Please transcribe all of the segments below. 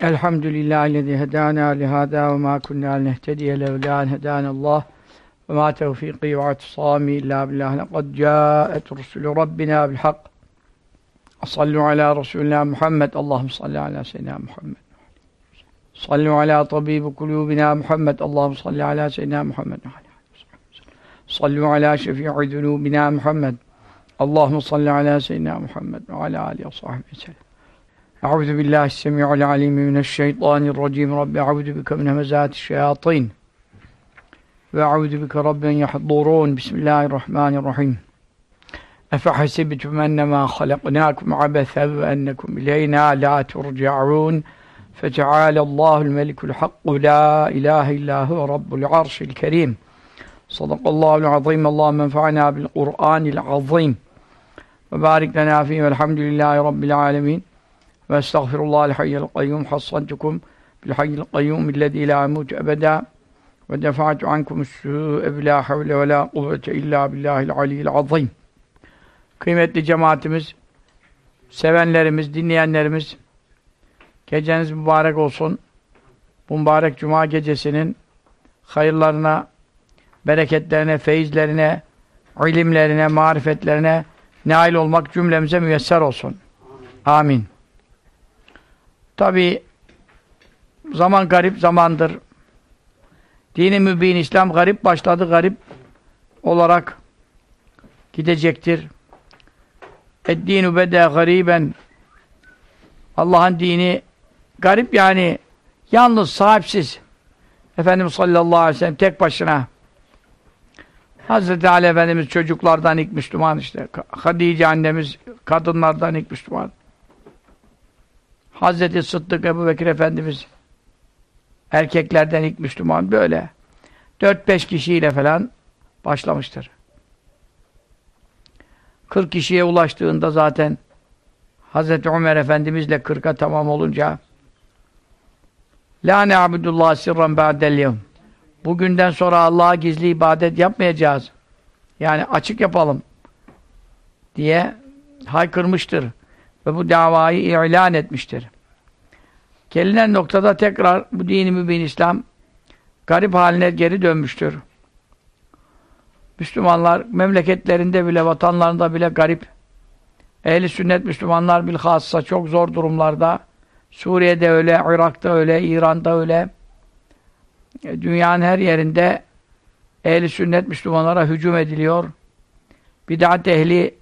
Elhamdülillahi lezi hedana lihada ve ma kunna nehtediye levla en hedanallah ve ma tevfiki ve atsami illa billah lekad caet rusulü rabbina bil hak sallu ala rasulina Muhammed. Allahum salli ala seyyidina Muhammed. Sallu ala tabibi kulubina Muhammed. Allahum salli ala seyyidina Muhammed. Sallu ala şefi'i zunubina Muhammed. Allahum salli ala seyyidina Muhammed ve ala alihi ve sahbihi sellem. أعوذ بالله السميع العليم من الشيطان الرجيم. رب أعوذ بك من همزات الشياطين. وأعوذ بك رب أن يحضرون. بسم الله الرحمن الرحيم. أفحسبتم أنما خلقناكم عبثا وأنكم إلينا لا ترجعون. فتعالى الله الملك الحق لا إله إلا هو رب العرش الكريم. صدق الله العظيم. اللهم انفعنا بالقرآن العظيم. وبارك لنا فيه والحمد لله رب العالمين. Ve estağfirullahal hayyel kayyum hassantukum bil hayyil kayyum illezî lâ emût ebedâ ve defa'tu ankumus sû'e bilâ havle ve lâ kuvvete illâ billâhil aliyyil azîm. Kıymetli cemaatimiz, sevenlerimiz, dinleyenlerimiz, geceniz mübarek olsun. Bu mübarek cuma gecesinin hayırlarına, bereketlerine, feyizlerine, ilimlerine, marifetlerine nail olmak cümlemize müyesser olsun. Amin. Tabi zaman garip zamandır. Dini mübin İslam garip başladı, garip olarak gidecektir. Eddinu bede gariben Allah'ın dini garip yani yalnız, sahipsiz. Efendimiz sallallahu aleyhi ve sellem tek başına Hazreti Ali Efendimiz çocuklardan ilk Müslüman işte. Hadice annemiz kadınlardan ilk Müslüman. Hazreti Sıddık Ebu Bekir Efendimiz erkeklerden ilk Müslüman böyle. 4-5 kişiyle falan başlamıştır. 40 kişiye ulaştığında zaten Hazreti Ömer Efendimizle 40'a tamam olunca La ne'abudullah sirran ba'del Bugünden sonra Allah'a gizli ibadet yapmayacağız. Yani açık yapalım diye haykırmıştır ve bu davayı ilan etmiştir. Gelinen noktada tekrar bu dini mübin İslam garip haline geri dönmüştür. Müslümanlar memleketlerinde bile, vatanlarında bile garip. Ehli sünnet Müslümanlar bilhassa çok zor durumlarda. Suriye'de öyle, Irak'ta öyle, İran'da öyle. E, dünyanın her yerinde ehli sünnet Müslümanlara hücum ediliyor. Bid'at ehli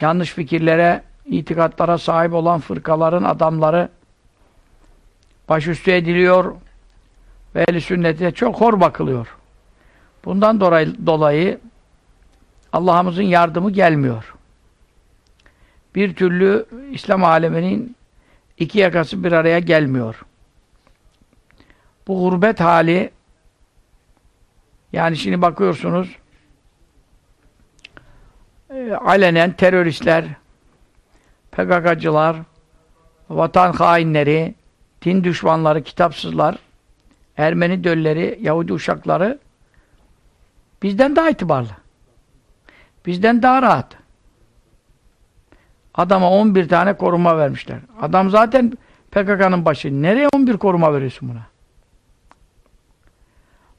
yanlış fikirlere itikatlara sahip olan fırkaların adamları başüstü ediliyor ve ehl sünnete çok hor bakılıyor. Bundan dolayı, Allah'ımızın yardımı gelmiyor. Bir türlü İslam aleminin iki yakası bir araya gelmiyor. Bu gurbet hali yani şimdi bakıyorsunuz e, alenen teröristler PKK'cılar, vatan hainleri, din düşmanları, kitapsızlar, Ermeni dölleri, Yahudi uşakları bizden daha itibarlı. Bizden daha rahat. Adama 11 tane koruma vermişler. Adam zaten PKK'nın başı. Nereye 11 koruma veriyorsun buna?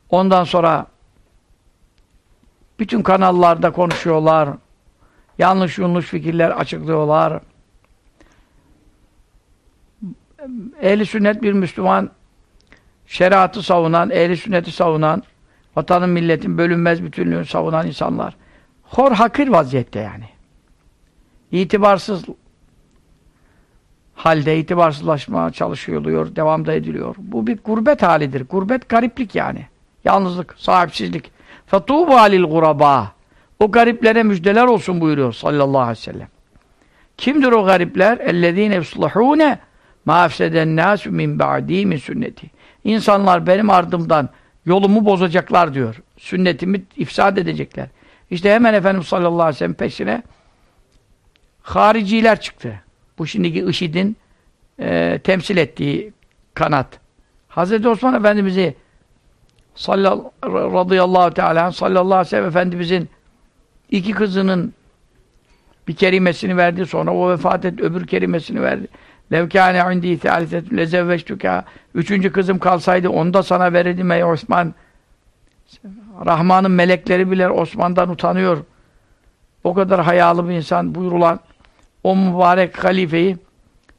Ondan sonra bütün kanallarda konuşuyorlar. Yanlış yanlış fikirler açıklıyorlar ehli sünnet bir Müslüman şeriatı savunan, ehli sünneti savunan, vatanın milletin bölünmez bütünlüğünü savunan insanlar hor hakir vaziyette yani. İtibarsız halde itibarsızlaşma çalışılıyor, devamda ediliyor. Bu bir gurbet halidir. Gurbet gariplik yani. Yalnızlık, sahipsizlik. فَتُوبَ alil guraba. O gariplere müjdeler olsun buyuruyor sallallahu aleyhi ve sellem. Kimdir o garipler? اَلَّذ۪ينَ يُصْلَحُونَ Ma efseden nasu min ba'di min sünneti. İnsanlar benim ardımdan yolumu bozacaklar diyor. Sünnetimi ifsad edecekler. İşte hemen Efendimiz sallallahu aleyhi ve sellem peşine hariciler çıktı. Bu şimdiki IŞİD'in e, temsil ettiği kanat. Hazreti Osman Efendimiz'i sallallahu, radıyallahu teala sallallahu aleyhi ve sellem Efendimiz'in iki kızının bir kerimesini verdi. Sonra o vefat etti. Öbür kerimesini verdi levkâne indi thâlisetun lezevveçtüka üçüncü kızım kalsaydı onu da sana verirdim ey Osman Rahman'ın melekleri bile Osman'dan utanıyor. O kadar hayalı bir insan buyurulan o mübarek halifeyi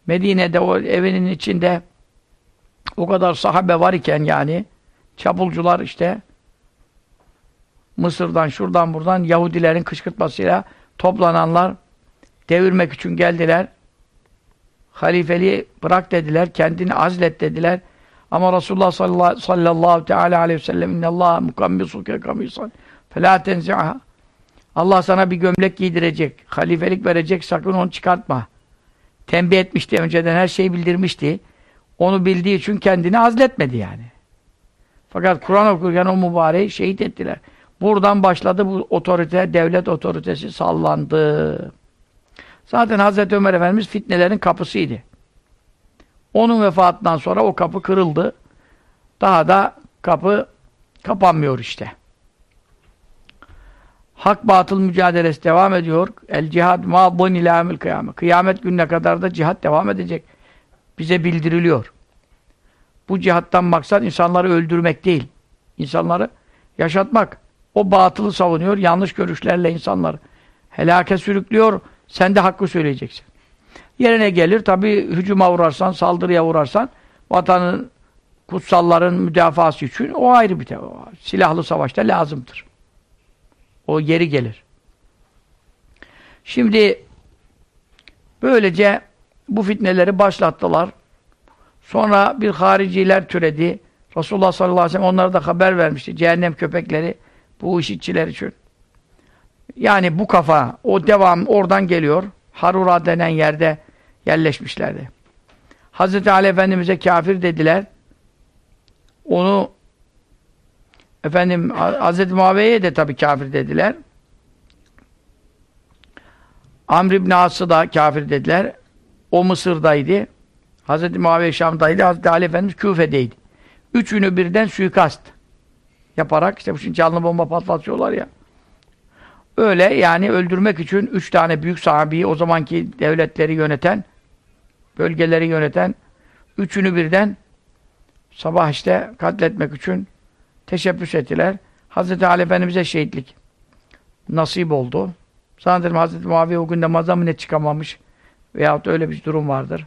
Medine'de o evinin içinde o kadar sahabe var iken yani çapulcular işte Mısır'dan şuradan buradan Yahudilerin kışkırtmasıyla toplananlar devirmek için geldiler. Halifeliği bırak dediler, kendini azlet dediler. Ama Resulullah sallallahu, sallallahu teala aleyhi ve sellem innallâhe mukammisuke kamisan felâ tenzi'ha Allah sana bir gömlek giydirecek, halifelik verecek, sakın onu çıkartma. Tembih etmişti, önceden her şeyi bildirmişti. Onu bildiği için kendini azletmedi yani. Fakat Kur'an okurken o mübareği şehit ettiler. Buradan başladı bu otorite, devlet otoritesi sallandı. Zaten Hazreti Ömer Efendimiz fitnelerin kapısıydı. Onun vefatından sonra o kapı kırıldı. Daha da kapı kapanmıyor işte. Hak batıl mücadelesi devam ediyor. El cihad ma'dun ila kıyamet. Kıyamet gününe kadar da cihat devam edecek. Bize bildiriliyor. Bu cihattan maksat insanları öldürmek değil. İnsanları yaşatmak. O batılı savunuyor. Yanlış görüşlerle insanları helake sürüklüyor. Sen de hakkı söyleyeceksin. Yerine gelir tabi hücuma uğrarsan, saldırıya uğrarsan vatanın, kutsalların müdafası için o ayrı bir silahlı savaşta lazımdır. O yeri gelir. Şimdi böylece bu fitneleri başlattılar. Sonra bir hariciler türedi. Resulullah sallallahu aleyhi ve sellem onlara da haber vermişti. Cehennem köpekleri bu işitçiler için. Yani bu kafa, o devam oradan geliyor. Harura denen yerde yerleşmişlerdi. Hazreti Ali Efendimiz'e kafir dediler. Onu efendim Hazreti Muaviye'ye de tabii kafir dediler. Amr ibn As'ı da kafir dediler. O Mısır'daydı. Hazreti Muaviye Şam'daydı. Hazreti Ali Efendimiz Küfe'deydi. Üçünü birden suikast yaparak işte bu şimdi canlı bomba patlatıyorlar ya. Öyle yani öldürmek için üç tane büyük sahabeyi o zamanki devletleri yöneten bölgeleri yöneten üçünü birden sabah işte katletmek için teşebbüs ettiler. Hazreti Ali Efendimiz'e şehitlik nasip oldu. Sanırım Hazreti Muaviye o günde mazamine çıkamamış veyahut öyle bir durum vardır.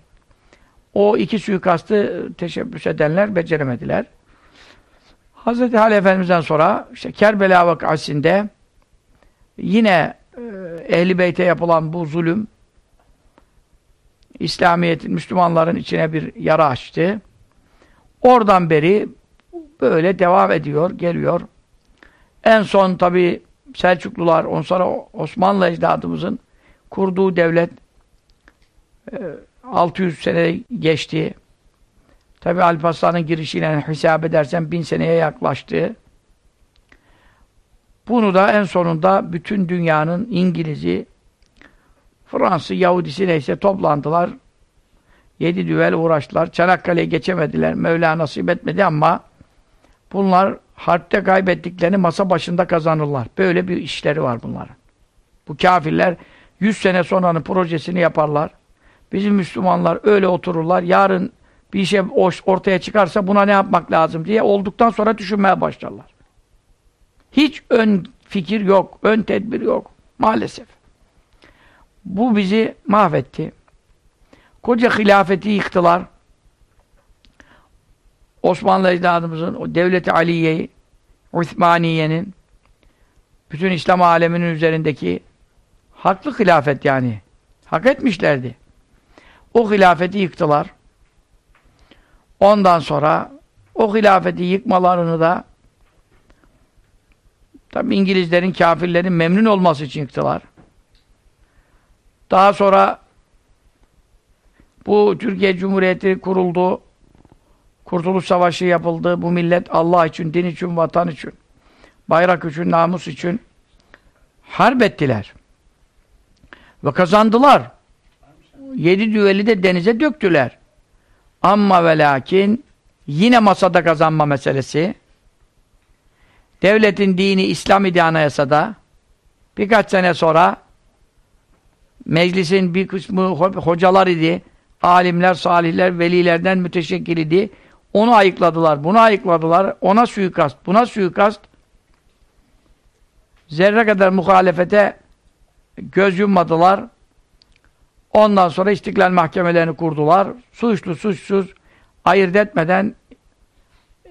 O iki suikastı teşebbüs edenler beceremediler. Hazreti Ali Efendimiz'den sonra işte Kerbela vakasinde yine e, Ehli Beyt'e yapılan bu zulüm İslamiyet'in, Müslümanların içine bir yara açtı. Oradan beri böyle devam ediyor, geliyor. En son tabi Selçuklular, on sonra Osmanlı ecdadımızın kurduğu devlet 600 e, sene geçti. Tabi Alparslan'ın girişiyle hesap edersen bin seneye yaklaştı. Bunu da en sonunda bütün dünyanın İngiliz'i, Fransız, Yahudisi neyse toplandılar. Yedi düvel uğraştılar. Çanakkale'ye geçemediler. Mevla nasip etmedi ama bunlar harpte kaybettiklerini masa başında kazanırlar. Böyle bir işleri var bunların. Bu kafirler yüz sene sonranın projesini yaparlar. Bizim Müslümanlar öyle otururlar. Yarın bir şey ortaya çıkarsa buna ne yapmak lazım diye olduktan sonra düşünmeye başlarlar. Hiç ön fikir yok, ön tedbir yok. Maalesef. Bu bizi mahvetti. Koca hilafeti yıktılar. Osmanlı ecdadımızın, o devleti Aliye'yi, Osmaniye'nin, bütün İslam aleminin üzerindeki haklı hilafet yani. Hak etmişlerdi. O hilafeti yıktılar. Ondan sonra o hilafeti yıkmalarını da tabi İngilizlerin, kafirlerin memnun olması için yıktılar. Daha sonra bu Türkiye Cumhuriyeti kuruldu. Kurtuluş Savaşı yapıldı. Bu millet Allah için, din için, vatan için, bayrak için, namus için harp ettiler. Ve kazandılar. Yedi düveli de denize döktüler. Amma ve lakin yine masada kazanma meselesi devletin dini İslam idi anayasada birkaç sene sonra meclisin bir kısmı hocalar idi alimler, salihler, velilerden müteşekkil idi. Onu ayıkladılar, bunu ayıkladılar. Ona suikast, buna suikast. Zerre kadar muhalefete göz yummadılar. Ondan sonra istiklal mahkemelerini kurdular. Suçlu, suçsuz ayırt etmeden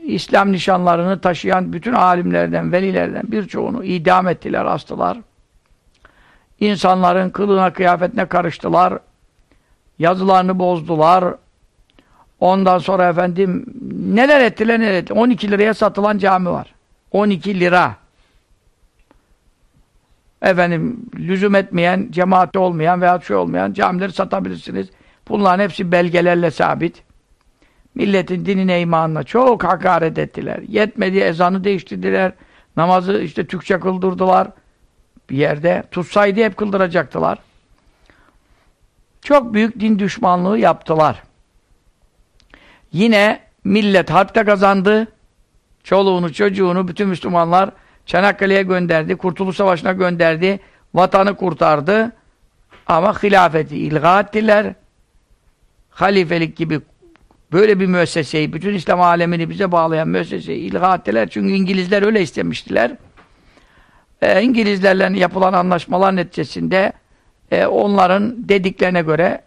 İslam nişanlarını taşıyan bütün alimlerden, velilerden birçoğunu idam ettiler, astılar. İnsanların kılığına, kıyafetine karıştılar. Yazılarını bozdular. Ondan sonra efendim neler ettiler neler ettiler. 12 liraya satılan cami var. 12 lira. Efendim lüzum etmeyen, cemaati olmayan veya şey olmayan camileri satabilirsiniz. Bunların hepsi belgelerle sabit. Milletin dinine, imanına çok hakaret ettiler. Yetmedi ezanı değiştirdiler. Namazı işte Türkçe kıldırdılar. Bir yerde. Tutsaydı hep kıldıracaktılar. Çok büyük din düşmanlığı yaptılar. Yine millet harpte kazandı. Çoluğunu, çocuğunu, bütün Müslümanlar Çanakkale'ye gönderdi. Kurtuluş Savaşı'na gönderdi. Vatanı kurtardı. Ama hilafeti ilga ettiler. Halifelik gibi böyle bir müesseseyi, bütün İslam alemini bize bağlayan müesseseyi ilga ettiler. Çünkü İngilizler öyle istemiştiler. Ee, İngilizlerle yapılan anlaşmalar neticesinde e, onların dediklerine göre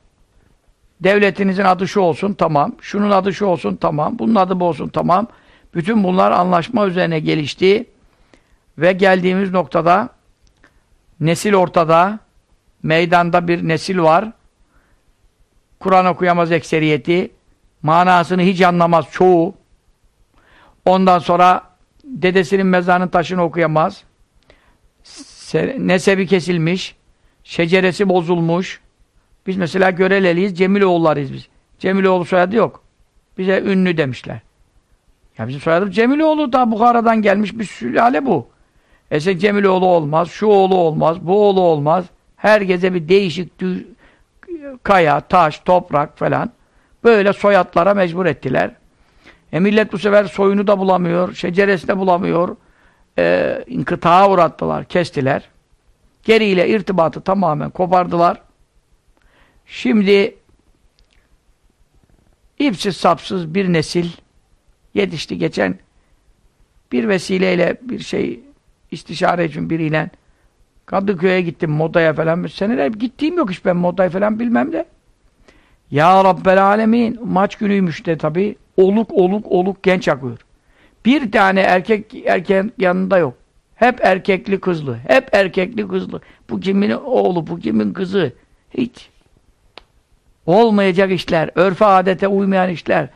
devletinizin adı şu olsun, tamam. Şunun adı şu olsun, tamam. Bunun adı bu olsun, tamam. Bütün bunlar anlaşma üzerine gelişti. Ve geldiğimiz noktada nesil ortada, meydanda bir nesil var. Kur'an okuyamaz ekseriyeti, manasını hiç anlamaz çoğu. Ondan sonra dedesinin mezarının taşını okuyamaz. Nesebi kesilmiş, şeceresi bozulmuş. Biz mesela Göreleliyiz, Cemiloğullarıyız biz. Cemiloğlu soyadı yok. Bize ünlü demişler. Ya bizim soyadımız Cemiloğlu da Bukhara'dan gelmiş bir sülale bu. Ese Cemiloğlu olmaz, şu oğlu olmaz, bu oğlu olmaz. Herkese bir değişik kaya, taş, toprak falan. Böyle soyatlara mecbur ettiler. E millet bu sefer soyunu da bulamıyor, şeceresi de bulamıyor. E, inkıtağa uğrattılar, kestiler. Geriyle irtibatı tamamen kopardılar. Şimdi ipsiz sapsız bir nesil yetişti. Geçen bir vesileyle bir şey istişare için biriyle Kadıköy'e gittim modaya falan. Seneler gittiğim yok hiç ben modayı falan bilmem de. Ya Rabbel Alemin maç günüymüş de tabi. Oluk oluk oluk genç akıyor. Bir tane erkek erkek yanında yok. Hep erkekli kızlı. Hep erkekli kızlı. Bu kimin oğlu, bu kimin kızı. Hiç. Olmayacak işler. Örfe adete uymayan işler.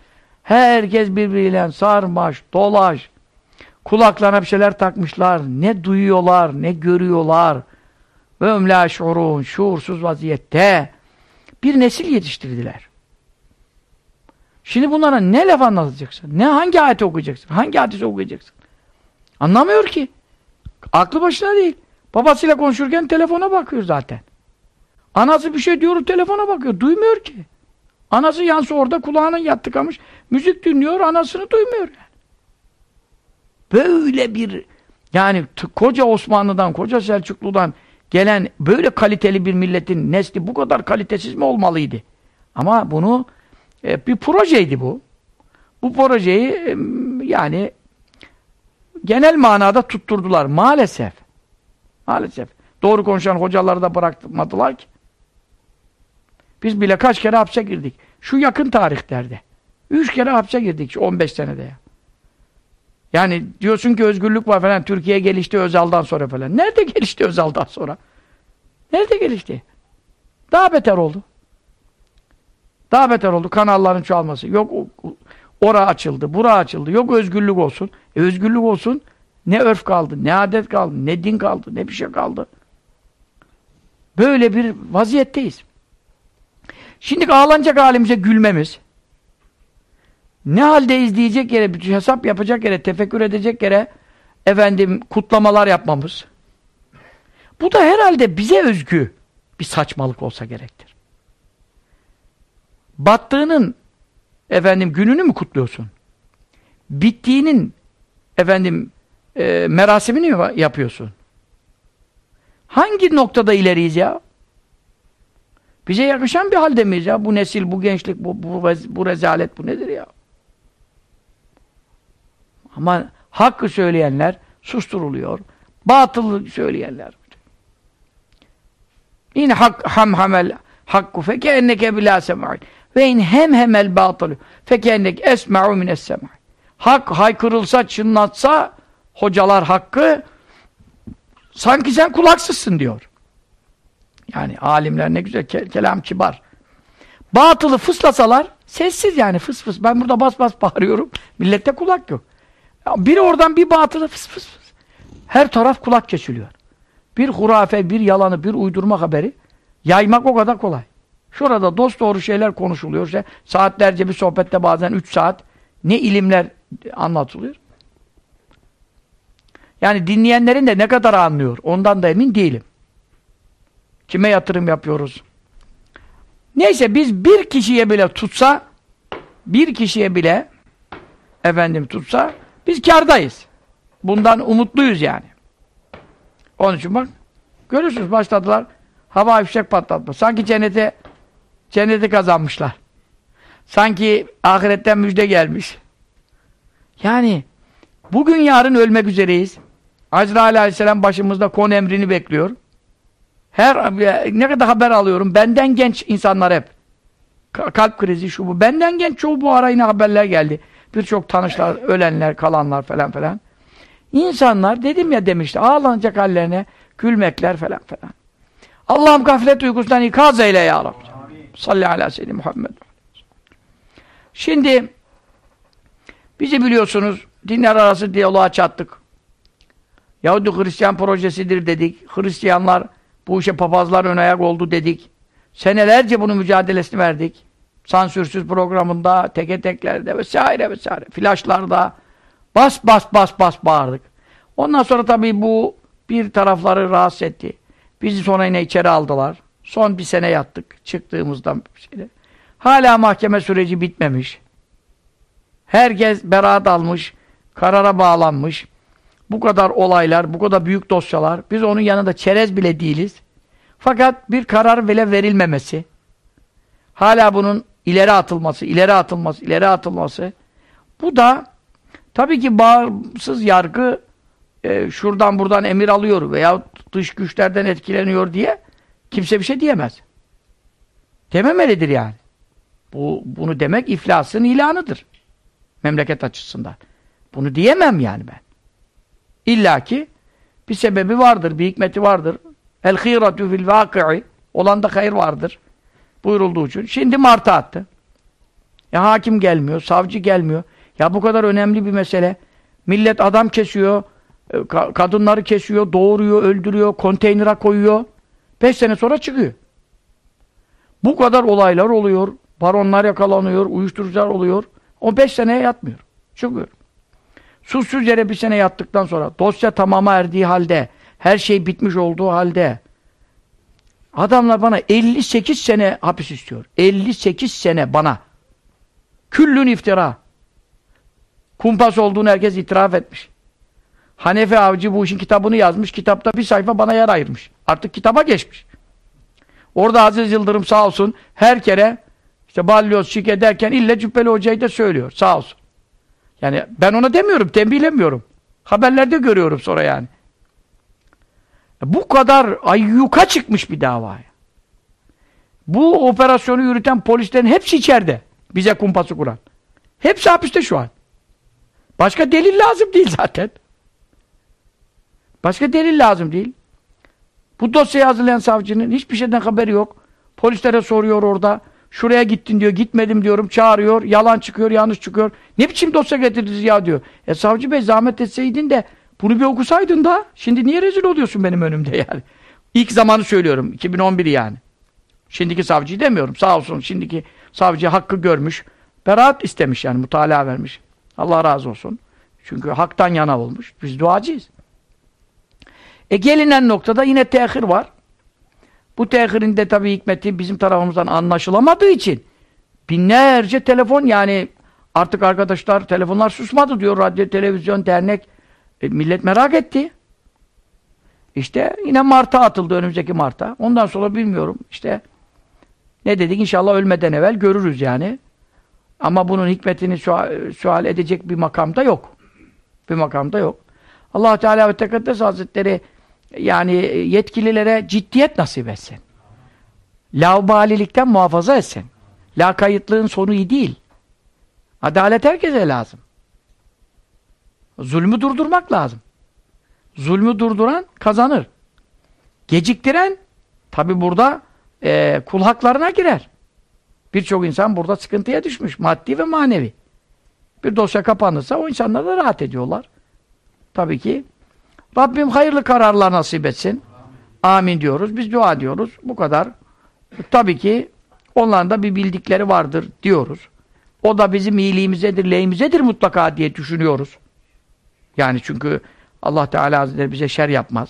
Herkes birbiriyle sarmaş, dolaş. Kulaklarına bir şeyler takmışlar. Ne duyuyorlar, ne görüyorlar. Ve ömlâ şuurun, şuursuz vaziyette bir nesil yetiştirdiler. Şimdi bunlara ne laf anlatacaksın? Ne hangi ayeti okuyacaksın? Hangi hadisi okuyacaksın? Anlamıyor ki. Aklı başına değil. Babasıyla konuşurken telefona bakıyor zaten. Anası bir şey diyor, telefona bakıyor. Duymuyor ki. Anası yansı orada kulağına yattı kamış. Müzik dinliyor, anasını duymuyor yani. Böyle bir yani koca Osmanlı'dan, koca Selçuklu'dan gelen böyle kaliteli bir milletin nesli bu kadar kalitesiz mi olmalıydı? Ama bunu e, bir projeydi bu. Bu projeyi e, yani genel manada tutturdular maalesef. Maalesef. Doğru konuşan hocaları da bırakmadılar ki. Biz bile kaç kere hapse girdik. Şu yakın tarihlerde. Üç kere hapse girdik 15 senede ya. Yani diyorsun ki özgürlük var falan. Türkiye gelişti Özal'dan sonra falan. Nerede gelişti Özal'dan sonra? Nerede gelişti? Daha beter oldu. Daha beter oldu. Kanalların çoğalması. Yok ora açıldı, bura açıldı. Yok özgürlük olsun. E özgürlük olsun. Ne örf kaldı, ne adet kaldı, ne din kaldı, ne bir şey kaldı. Böyle bir vaziyetteyiz. Şimdi ağlanacak halimize gülmemiz, ne haldeyiz diyecek yere, bir hesap yapacak yere, tefekkür edecek yere efendim kutlamalar yapmamız. Bu da herhalde bize özgü bir saçmalık olsa gerektir. Battığının efendim gününü mü kutluyorsun? Bittiğinin efendim e, merasimini mi yapıyorsun? Hangi noktada ileriyiz ya? Bize yakışan bir halde miyiz ya? Bu nesil, bu gençlik, bu, bu, bu rezalet, bu nedir ya? Ama hakkı söyleyenler susturuluyor. Batılı söyleyenler. İn hak ham hamel hakku fe keenneke bila sema'in ve in hem hemel batılı fe keenneke esma'u mines sema'in. Hak haykırılsa, çınlatsa hocalar hakkı sanki sen kulaksızsın diyor. Yani alimler ne güzel ke kelam kibar. Batılı fıslasalar sessiz yani fıs fıs. Ben burada bas bas bağırıyorum. Millette kulak yok. Biri oradan bir batılı fıs fıs fıs. Her taraf kulak kesiliyor. Bir hurafe, bir yalanı, bir uydurma haberi yaymak o kadar kolay. Şurada dost doğru şeyler konuşuluyor. İşte saatlerce bir sohbette bazen üç saat ne ilimler anlatılıyor. Yani dinleyenlerin de ne kadar anlıyor ondan da emin değilim. Kime yatırım yapıyoruz? Neyse biz bir kişiye bile tutsa bir kişiye bile efendim tutsa biz kardayız. Bundan umutluyuz yani. Onun için bak görürsünüz başladılar hava fişek patlatma. Sanki cennete cenneti kazanmışlar. Sanki ahiretten müjde gelmiş. Yani bugün yarın ölmek üzereyiz. Azrail aleyhisselam başımızda kon emrini bekliyor. Her ne kadar haber alıyorum. Benden genç insanlar hep. Kalp krizi şu bu. Benden genç çoğu bu ara haberler geldi. Birçok tanışlar, ölenler, kalanlar falan falan. İnsanlar dedim ya demişti ağlanacak hallerine gülmekler falan falan. Allah'ım gaflet uykusundan ikaz eyle ya Rabbi. Salli ala seyyidi Muhammed. Şimdi bizi biliyorsunuz dinler arası diyaloğa çattık. Yahudi Hristiyan projesidir dedik. Hristiyanlar bu işe papazlar ön ayak oldu dedik. Senelerce bunun mücadelesini verdik. Sansürsüz programında, teke teklerde vesaire vesaire. Flaşlarda bas bas bas bas bağırdık. Ondan sonra tabii bu bir tarafları rahatsız etti. Bizi sonra yine içeri aldılar. Son bir sene yattık çıktığımızdan. Şeyde. Hala mahkeme süreci bitmemiş. Herkes beraat almış, karara bağlanmış. Bu kadar olaylar, bu kadar büyük dosyalar. Biz onun yanında çerez bile değiliz. Fakat bir karar bile verilmemesi. Hala bunun ileri atılması, ileri atılması, ileri atılması. Bu da tabii ki bağımsız yargı e, şuradan buradan emir alıyor veya dış güçlerden etkileniyor diye kimse bir şey diyemez. Dememelidir yani. Bu, bunu demek iflasın ilanıdır. Memleket açısından. Bunu diyemem yani ben. İlla ki bir sebebi vardır, bir hikmeti vardır. El hîratü fil vâkı'i olan da hayır vardır. Buyurulduğu için. Şimdi Mart'a attı. Ya hakim gelmiyor, savcı gelmiyor. Ya bu kadar önemli bir mesele. Millet adam kesiyor, e, kadınları kesiyor, doğuruyor, öldürüyor, konteynere koyuyor. Beş sene sonra çıkıyor. Bu kadar olaylar oluyor. Baronlar yakalanıyor, uyuşturucular oluyor. O beş seneye yatmıyor. Çıkıyor. Suçsuz yere bir sene yattıktan sonra dosya tamama erdiği halde, her şey bitmiş olduğu halde adamlar bana 58 sene hapis istiyor. 58 sene bana. Küllün iftira. Kumpas olduğunu herkes itiraf etmiş. Hanefi Avcı bu işin kitabını yazmış. Kitapta bir sayfa bana yer ayırmış. Artık kitaba geçmiş. Orada Aziz Yıldırım sağ olsun her kere işte balyoz şik ederken ille Cübbeli Hoca'yı da söylüyor. Sağ olsun. Yani ben ona demiyorum, tembihlemiyorum. Haberlerde görüyorum sonra yani. Bu kadar ayyuka çıkmış bir davaya. Bu operasyonu yürüten polislerin hepsi içeride. Bize kumpası kuran. Hepsi hapiste şu an. Başka delil lazım değil zaten. Başka delil lazım değil. Bu dosyayı hazırlayan savcının hiçbir şeyden haberi yok. Polislere soruyor orada. Şuraya gittin diyor, gitmedim diyorum, çağırıyor, yalan çıkıyor, yanlış çıkıyor. Ne biçim dosya getirdiniz ya diyor. E savcı bey zahmet etseydin de bunu bir okusaydın da şimdi niye rezil oluyorsun benim önümde yani. İlk zamanı söylüyorum, 2011 yani. Şimdiki savcıyı demiyorum, sağ olsun şimdiki savcı hakkı görmüş, beraat istemiş yani, mutalaa vermiş. Allah razı olsun. Çünkü haktan yana olmuş. Biz duacıyız. E gelinen noktada yine tehir var. Bu tehirin de tabii hikmeti bizim tarafımızdan anlaşılamadığı için binlerce telefon yani artık arkadaşlar telefonlar susmadı diyor radyo, televizyon, dernek. E, millet merak etti. İşte yine Mart'a atıldı önümüzdeki Mart'a. Ondan sonra bilmiyorum işte Ne dedik? İnşallah ölmeden evvel görürüz yani. Ama bunun hikmetini sual, sual edecek bir makamda yok. Bir makamda yok. allah Teala ve Tekaddes Hazretleri yani yetkililere ciddiyet nasip etsin. Laubalilikten muhafaza etsin. La kayıtlığın sonu iyi değil. Adalet herkese lazım. Zulmü durdurmak lazım. Zulmü durduran kazanır. Geciktiren tabi burada e, kul haklarına girer. Birçok insan burada sıkıntıya düşmüş. Maddi ve manevi. Bir dosya kapanırsa o insanlar da rahat ediyorlar. Tabii ki Rabbim hayırlı kararlar nasip etsin. Amin diyoruz. Biz dua diyoruz. Bu kadar. Tabii ki onların da bir bildikleri vardır diyoruz. O da bizim iyiliğimizedir, lehimizedir mutlaka diye düşünüyoruz. Yani çünkü Allah Teala Hazretleri bize şer yapmaz.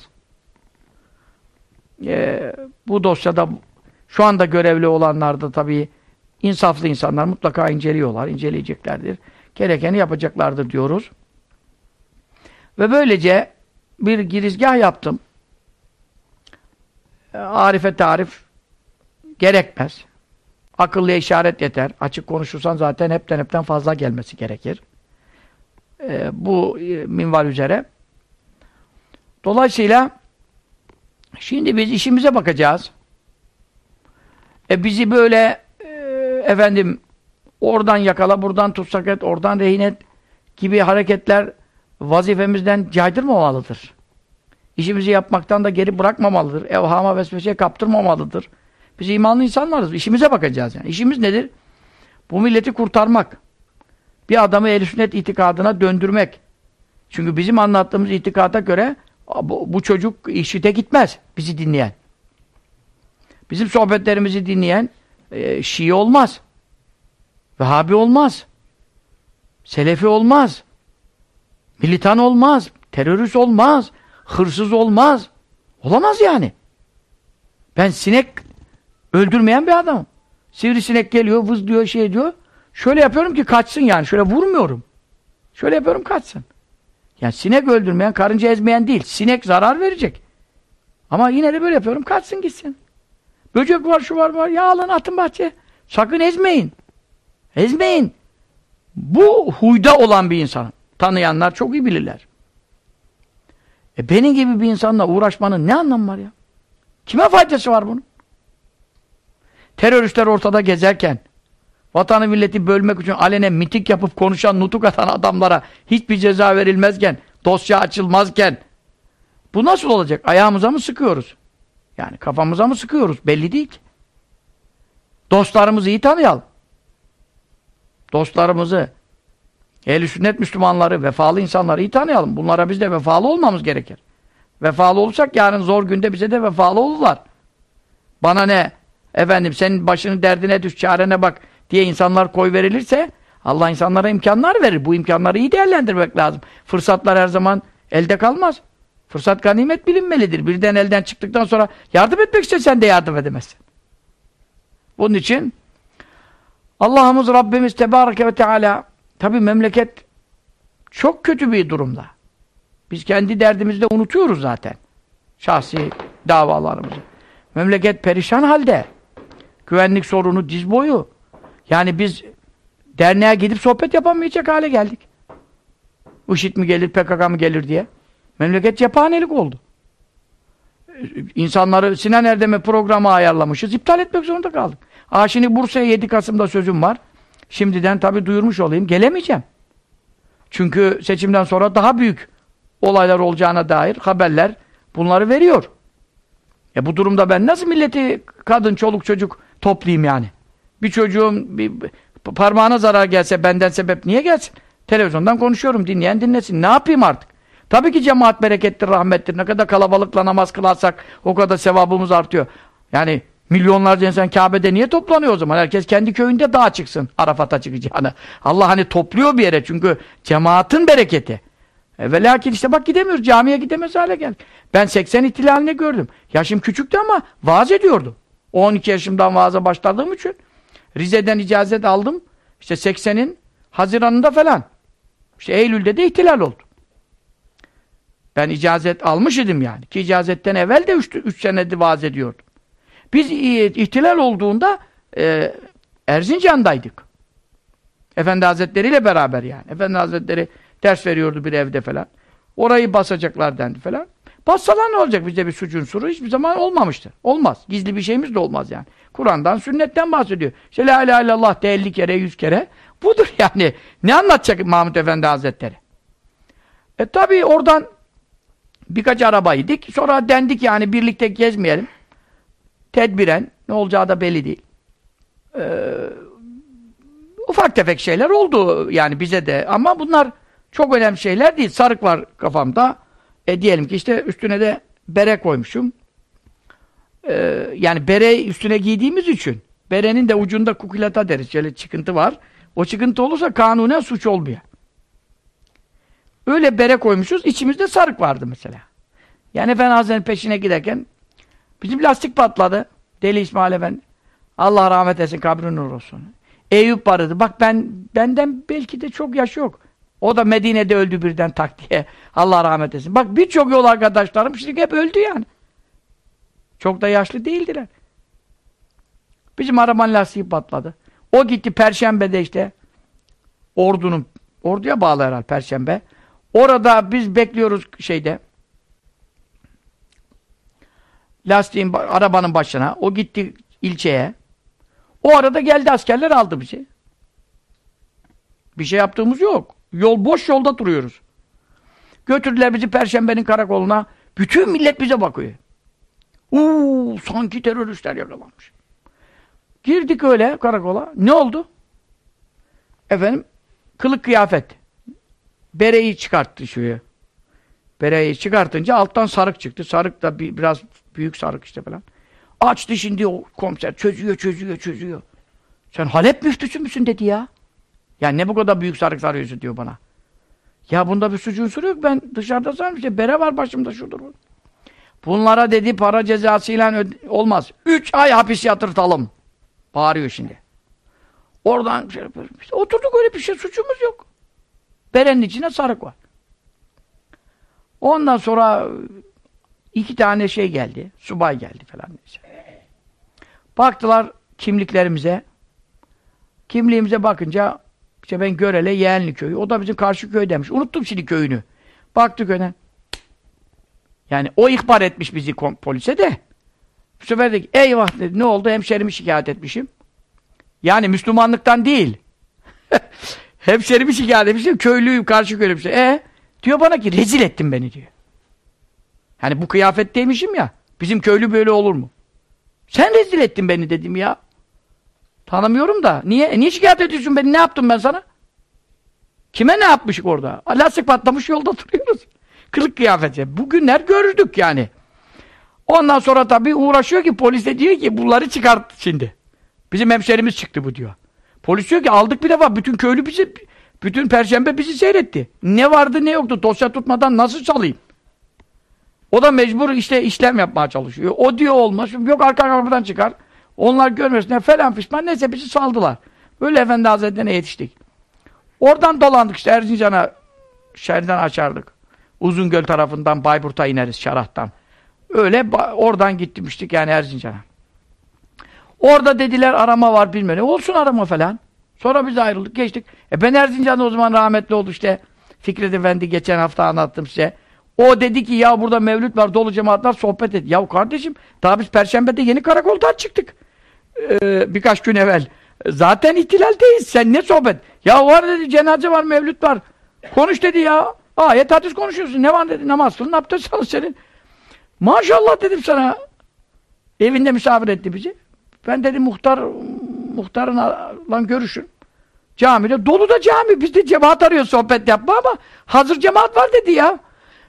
Ee, bu dosyada şu anda görevli olanlar da tabii insaflı insanlar mutlaka inceliyorlar, inceleyeceklerdir. Gerekeni yapacaklardır diyoruz. Ve böylece bir girizgah yaptım. Ee, Arife tarif gerekmez. Akıllıya işaret yeter. Açık konuşursan zaten hepten hepten fazla gelmesi gerekir. Ee, bu e, minval üzere. Dolayısıyla şimdi biz işimize bakacağız. E bizi böyle e, efendim oradan yakala, buradan tutsak et, oradan rehin et gibi hareketler vazifemizden caydırmamalıdır. İşimizi yapmaktan da geri bırakmamalıdır. Evhama vesveseye kaptırmamalıdır. Biz imanlı insanlarız. İşimize bakacağız yani. İşimiz nedir? Bu milleti kurtarmak. Bir adamı ehl sünnet itikadına döndürmek. Çünkü bizim anlattığımız itikada göre bu, bu çocuk işite gitmez. Bizi dinleyen. Bizim sohbetlerimizi dinleyen e, Şii olmaz. Vehhabi olmaz. Selefi olmaz. Militan olmaz. Terörist olmaz. Hırsız olmaz. Olamaz yani. Ben sinek öldürmeyen bir adamım. Sivrisinek geliyor, vız diyor, şey diyor. Şöyle yapıyorum ki kaçsın yani. Şöyle vurmuyorum. Şöyle yapıyorum kaçsın. Yani sinek öldürmeyen, karınca ezmeyen değil. Sinek zarar verecek. Ama yine de böyle yapıyorum. Kaçsın gitsin. Böcek var, şu var, var. Ya alın atın bahçeye. Sakın ezmeyin. Ezmeyin. Bu huyda olan bir insan. Tanıyanlar çok iyi bilirler. E benim gibi bir insanla uğraşmanın ne anlamı var ya? Kime faydası var bunun? Teröristler ortada gezerken, vatanı milleti bölmek için alene mitik yapıp konuşan, nutuk atan adamlara hiçbir ceza verilmezken, dosya açılmazken, bu nasıl olacak? Ayağımıza mı sıkıyoruz? Yani kafamıza mı sıkıyoruz? Belli değil ki. Dostlarımızı iyi tanıyalım. Dostlarımızı, ehl sünnet Müslümanları, vefalı insanları iyi tanıyalım. Bunlara biz de vefalı olmamız gerekir. Vefalı olursak yarın zor günde bize de vefalı olurlar. Bana ne? Efendim senin başının derdine düş, çarene bak diye insanlar koy verilirse Allah insanlara imkanlar verir. Bu imkanları iyi değerlendirmek lazım. Fırsatlar her zaman elde kalmaz. Fırsat ganimet bilinmelidir. Birden elden çıktıktan sonra yardım etmek için sen de yardım edemezsin. Bunun için Allah'ımız Rabbimiz Tebareke ve Teala tabi memleket çok kötü bir durumda. Biz kendi derdimizde unutuyoruz zaten. Şahsi davalarımızı. Memleket perişan halde. Güvenlik sorunu diz boyu. Yani biz derneğe gidip sohbet yapamayacak hale geldik. IŞİD mi gelir, PKK mı gelir diye. Memleket cephanelik oldu. İnsanları Sinan Erdem'e programı ayarlamışız. iptal etmek zorunda kaldık. Aa şimdi Bursa'ya 7 Kasım'da sözüm var. Şimdiden tabii duyurmuş olayım. Gelemeyeceğim. Çünkü seçimden sonra daha büyük olaylar olacağına dair haberler bunları veriyor. E bu durumda ben nasıl milleti, kadın, çoluk, çocuk toplayayım yani? Bir çocuğum bir parmağına zarar gelse benden sebep niye gelsin? Televizyondan konuşuyorum, dinleyen dinlesin. Ne yapayım artık? Tabii ki cemaat berekettir, rahmettir. Ne kadar kalabalıkla namaz kılarsak o kadar sevabımız artıyor. Yani milyonlarca insan Kabe'de niye toplanıyor o zaman? Herkes kendi köyünde daha çıksın Arafat'a çıkacağını. Allah hani topluyor bir yere çünkü cemaatin bereketi. E ve lakin işte bak gidemiyoruz. Camiye gidemez hale geldik. Ben 80 ihtilalini gördüm. Yaşım küçüktü ama vaaz ediyordum. 12 yaşımdan vaaza başladığım için Rize'den icazet aldım. İşte 80'in Haziran'ında falan. İşte Eylül'de de ihtilal oldu. Ben icazet almış idim yani. Ki icazetten evvel de 3 senedir vaaz ediyordum. Biz ihtilal olduğunda e, Erzincan'daydık. Efendi Hazretleri ile beraber yani. Efendi Hazretleri ders veriyordu bir evde falan. Orayı basacaklar dendi falan. Bassalar ne olacak? Bizde bir suç unsuru hiçbir zaman olmamıştır. Olmaz. Gizli bir şeyimiz de olmaz yani. Kur'an'dan, sünnetten bahsediyor. İşte la ilahe illallah de 50 kere, 100 kere. Budur yani. Ne anlatacak Mahmut Efendi Hazretleri? E tabi oradan birkaç arabaydık. Sonra dendik yani birlikte gezmeyelim. Tedbiren. Ne olacağı da belli değil. Ee, ufak tefek şeyler oldu yani bize de. Ama bunlar çok önemli şeyler değil. Sarık var kafamda. E diyelim ki işte üstüne de bere koymuşum. Ee, yani bere üstüne giydiğimiz için berenin de ucunda kukulata deriz. Şöyle çıkıntı var. O çıkıntı olursa kanunen suç olmuyor. Öyle bere koymuşuz. içimizde sarık vardı mesela. Yani Efendi Hazretleri'nin peşine giderken bizim lastik patladı. Deli İsmail Efendi. Allah rahmet etsin, kabrin nur olsun. Eyüp vardı. Bak ben benden belki de çok yaş yok. O da Medine'de öldü birden tak diye. Allah rahmet etsin. Bak birçok yol arkadaşlarım şimdi hep öldü yani. Çok da yaşlı değildiler. Bizim arabanın lastiği patladı. O gitti Perşembe'de işte ordunun, orduya bağlı herhalde Perşembe. Orada biz bekliyoruz şeyde lastiğin, arabanın başına. O gitti ilçeye. O arada geldi askerler aldı bizi. Bir şey yaptığımız yok. Yol boş yolda duruyoruz. Götürdüler bizi Perşembe'nin karakoluna. Bütün millet bize bakıyor. Uuu sanki teröristler yakalanmış. Girdik öyle karakola. Ne oldu? Efendim kılık kıyafet. Bereyi çıkarttı şuya. Bereyi çıkartınca alttan sarık çıktı. Sarık da bir, biraz büyük sarık işte falan. Açtı şimdi o komiser. Çözüyor, çözüyor, çözüyor. Sen Halep müftüsü müsün dedi ya. Ya ne bu kadar büyük sarık sarıyorsun diyor bana. Ya bunda bir suçun unsuru yok. Ben dışarıda işte bere var başımda şudur bu. Bunlara dedi para cezasıyla olmaz. Üç ay hapis yatırtalım. Bağırıyor şimdi. Oradan şey yapıyorum. İşte oturduk öyle bir şey suçumuz yok. Berenin içine sarık var. Ondan sonra iki tane şey geldi. Subay geldi falan. Neyse. Baktılar kimliklerimize. Kimliğimize bakınca işte ben Görele Yeğenli köyü. O da bizim karşı köy demiş. Unuttum şimdi köyünü. Baktık öne. Yani o ihbar etmiş bizi polise de. Bu sefer de eyvah dedi. Ne oldu? Hemşerimi şikayet etmişim. Yani Müslümanlıktan değil. Hemşerimi şikayet etmişim. Köylüyüm, karşı köylüyüm. E diyor bana ki rezil ettin beni diyor. Hani bu kıyafetteymişim ya. Bizim köylü böyle olur mu? Sen rezil ettin beni dedim ya. Tanımıyorum da. Niye? E niye şikayet ediyorsun beni? Ne yaptım ben sana? Kime ne yapmışık orada? Lastik patlamış yolda duruyoruz. Kılık kıyafeti. Bugünler gördük yani. Ondan sonra tabii uğraşıyor ki polis de diyor ki bunları çıkart şimdi. Bizim hemşerimiz çıktı bu diyor. Polis diyor ki aldık bir defa bütün köylü bizi bütün perşembe bizi seyretti. Ne vardı ne yoktu dosya tutmadan nasıl çalayım? O da mecbur işte işlem yapmaya çalışıyor. O diyor olmaz. Yok arka kapıdan çıkar. Onlar görmesinler falan pişman. Neyse bizi saldılar. Böyle Efendi Hazretleri'ne yetiştik. Oradan dolandık işte Erzincan'a şeriden açardık. Uzungöl tarafından Bayburt'a ineriz Şarah'tan. Öyle oradan gitmiştik yani Erzincan'a. Orada dediler arama var bilmem ne. Olsun arama falan. Sonra biz ayrıldık geçtik. E ben Erzincan'da o zaman rahmetli oldu işte. Fikret Efendi geçen hafta anlattım size. O dedi ki ya burada mevlüt var dolu cemaatler sohbet et. Ya kardeşim daha biz perşembede yeni karakoldan çıktık. Ee, birkaç gün evvel. Zaten ihtilaldeyiz. Sen ne sohbet? Ya var dedi cenaze var mevlüt var. Konuş dedi ya. Ayet hadis konuşuyorsun. Ne var dedi namaz kılın abdest al senin. Maşallah dedim sana. Evinde misafir etti bizi. Ben dedi muhtar muhtarla görüşün. Camide dolu da cami. Biz de cemaat arıyoruz sohbet yapma ama hazır cemaat var dedi ya.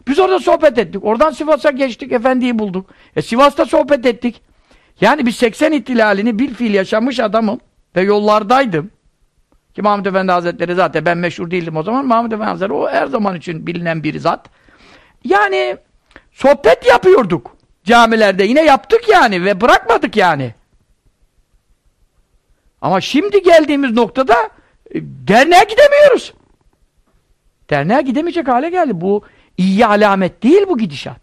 Biz orada sohbet ettik. Oradan Sivas'a geçtik. Efendiyi bulduk. E Sivas'ta sohbet ettik. Yani biz 80 ihtilalini bir fiil yaşamış adamım. Ve yollardaydım. Ki Mahmud Efendi Hazretleri zaten ben meşhur değildim o zaman. Mahmud Efendi Hazretleri o her zaman için bilinen bir zat. Yani sohbet yapıyorduk camilerde. Yine yaptık yani ve bırakmadık yani. Ama şimdi geldiğimiz noktada e, derneğe gidemiyoruz. Derneğe gidemeyecek hale geldi. Bu iyi alamet değil bu gidişat.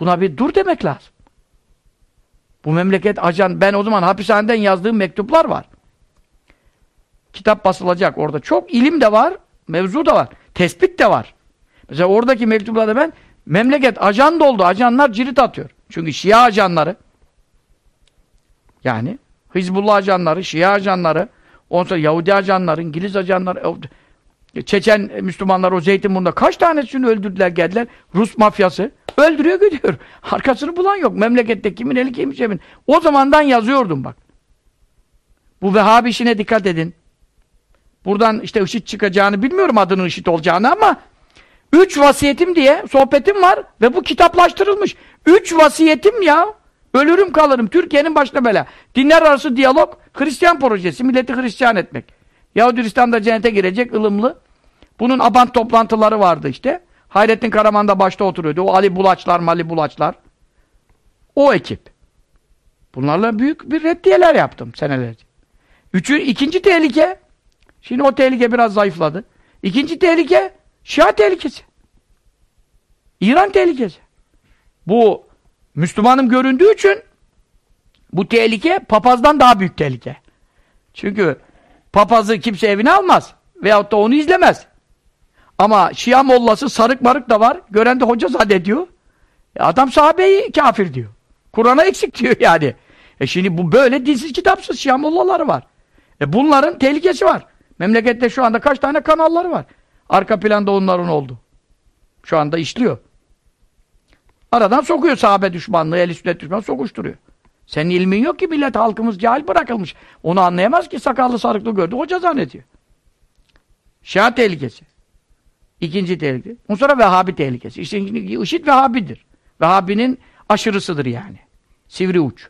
Buna bir dur demek lazım. Bu memleket ajan, ben o zaman hapishaneden yazdığım mektuplar var. Kitap basılacak orada. Çok ilim de var, mevzu da var, tespit de var. Mesela oradaki mektuplarda ben memleket ajan doldu, ajanlar cirit atıyor. Çünkü Şia ajanları yani Hizbullah ajanları, Şia ajanları, ondan Yahudi ajanları, İngiliz ajanları, Çeçen Müslümanlar o Zeytinburnu'nda kaç tanesini öldürdüler geldiler. Rus mafyası öldürüyor gidiyor. Arkasını bulan yok. Memlekette kimin eli kimin cebin. O zamandan yazıyordum bak. Bu Vehhabi işine dikkat edin. Buradan işte IŞİD çıkacağını bilmiyorum adının IŞİD olacağını ama üç vasiyetim diye sohbetim var ve bu kitaplaştırılmış. Üç vasiyetim ya. Ölürüm kalırım. Türkiye'nin başına bela. Dinler arası diyalog, Hristiyan projesi. Milleti Hristiyan etmek. Yahudi Hristiyan da cennete girecek, ılımlı. Bunun abant toplantıları vardı işte. Hayrettin Karaman da başta oturuyordu. O Ali Bulaçlar, Mali Bulaçlar. O ekip. Bunlarla büyük bir reddiyeler yaptım senelerce. Üçü, ikinci tehlike, şimdi o tehlike biraz zayıfladı. İkinci tehlike, Şia tehlikesi. İran tehlikesi. Bu Müslümanım göründüğü için bu tehlike papazdan daha büyük tehlike. Çünkü papazı kimse evine almaz. Veyahut da onu izlemez. Ama Şia mollası sarık marık da var. Gören de hoca zannediyor. E adam sahabeyi kafir diyor. Kur'an'a eksik diyor yani. E şimdi bu böyle dinsiz kitapsız Şia mollaları var. E bunların tehlikesi var. Memlekette şu anda kaç tane kanalları var. Arka planda onların oldu. Şu anda işliyor. Aradan sokuyor sahabe düşmanlığı, el sünnet düşmanlığı sokuşturuyor. Senin ilmin yok ki millet halkımız cahil bırakılmış. Onu anlayamaz ki sakallı sarıklı gördü. Hoca zannediyor. Şia tehlikesi. İkinci tehlike. Ondan sonra Vehhabi tehlikesi. İşte IŞİD Vehhabidir. Vehhabinin aşırısıdır yani. Sivri uç.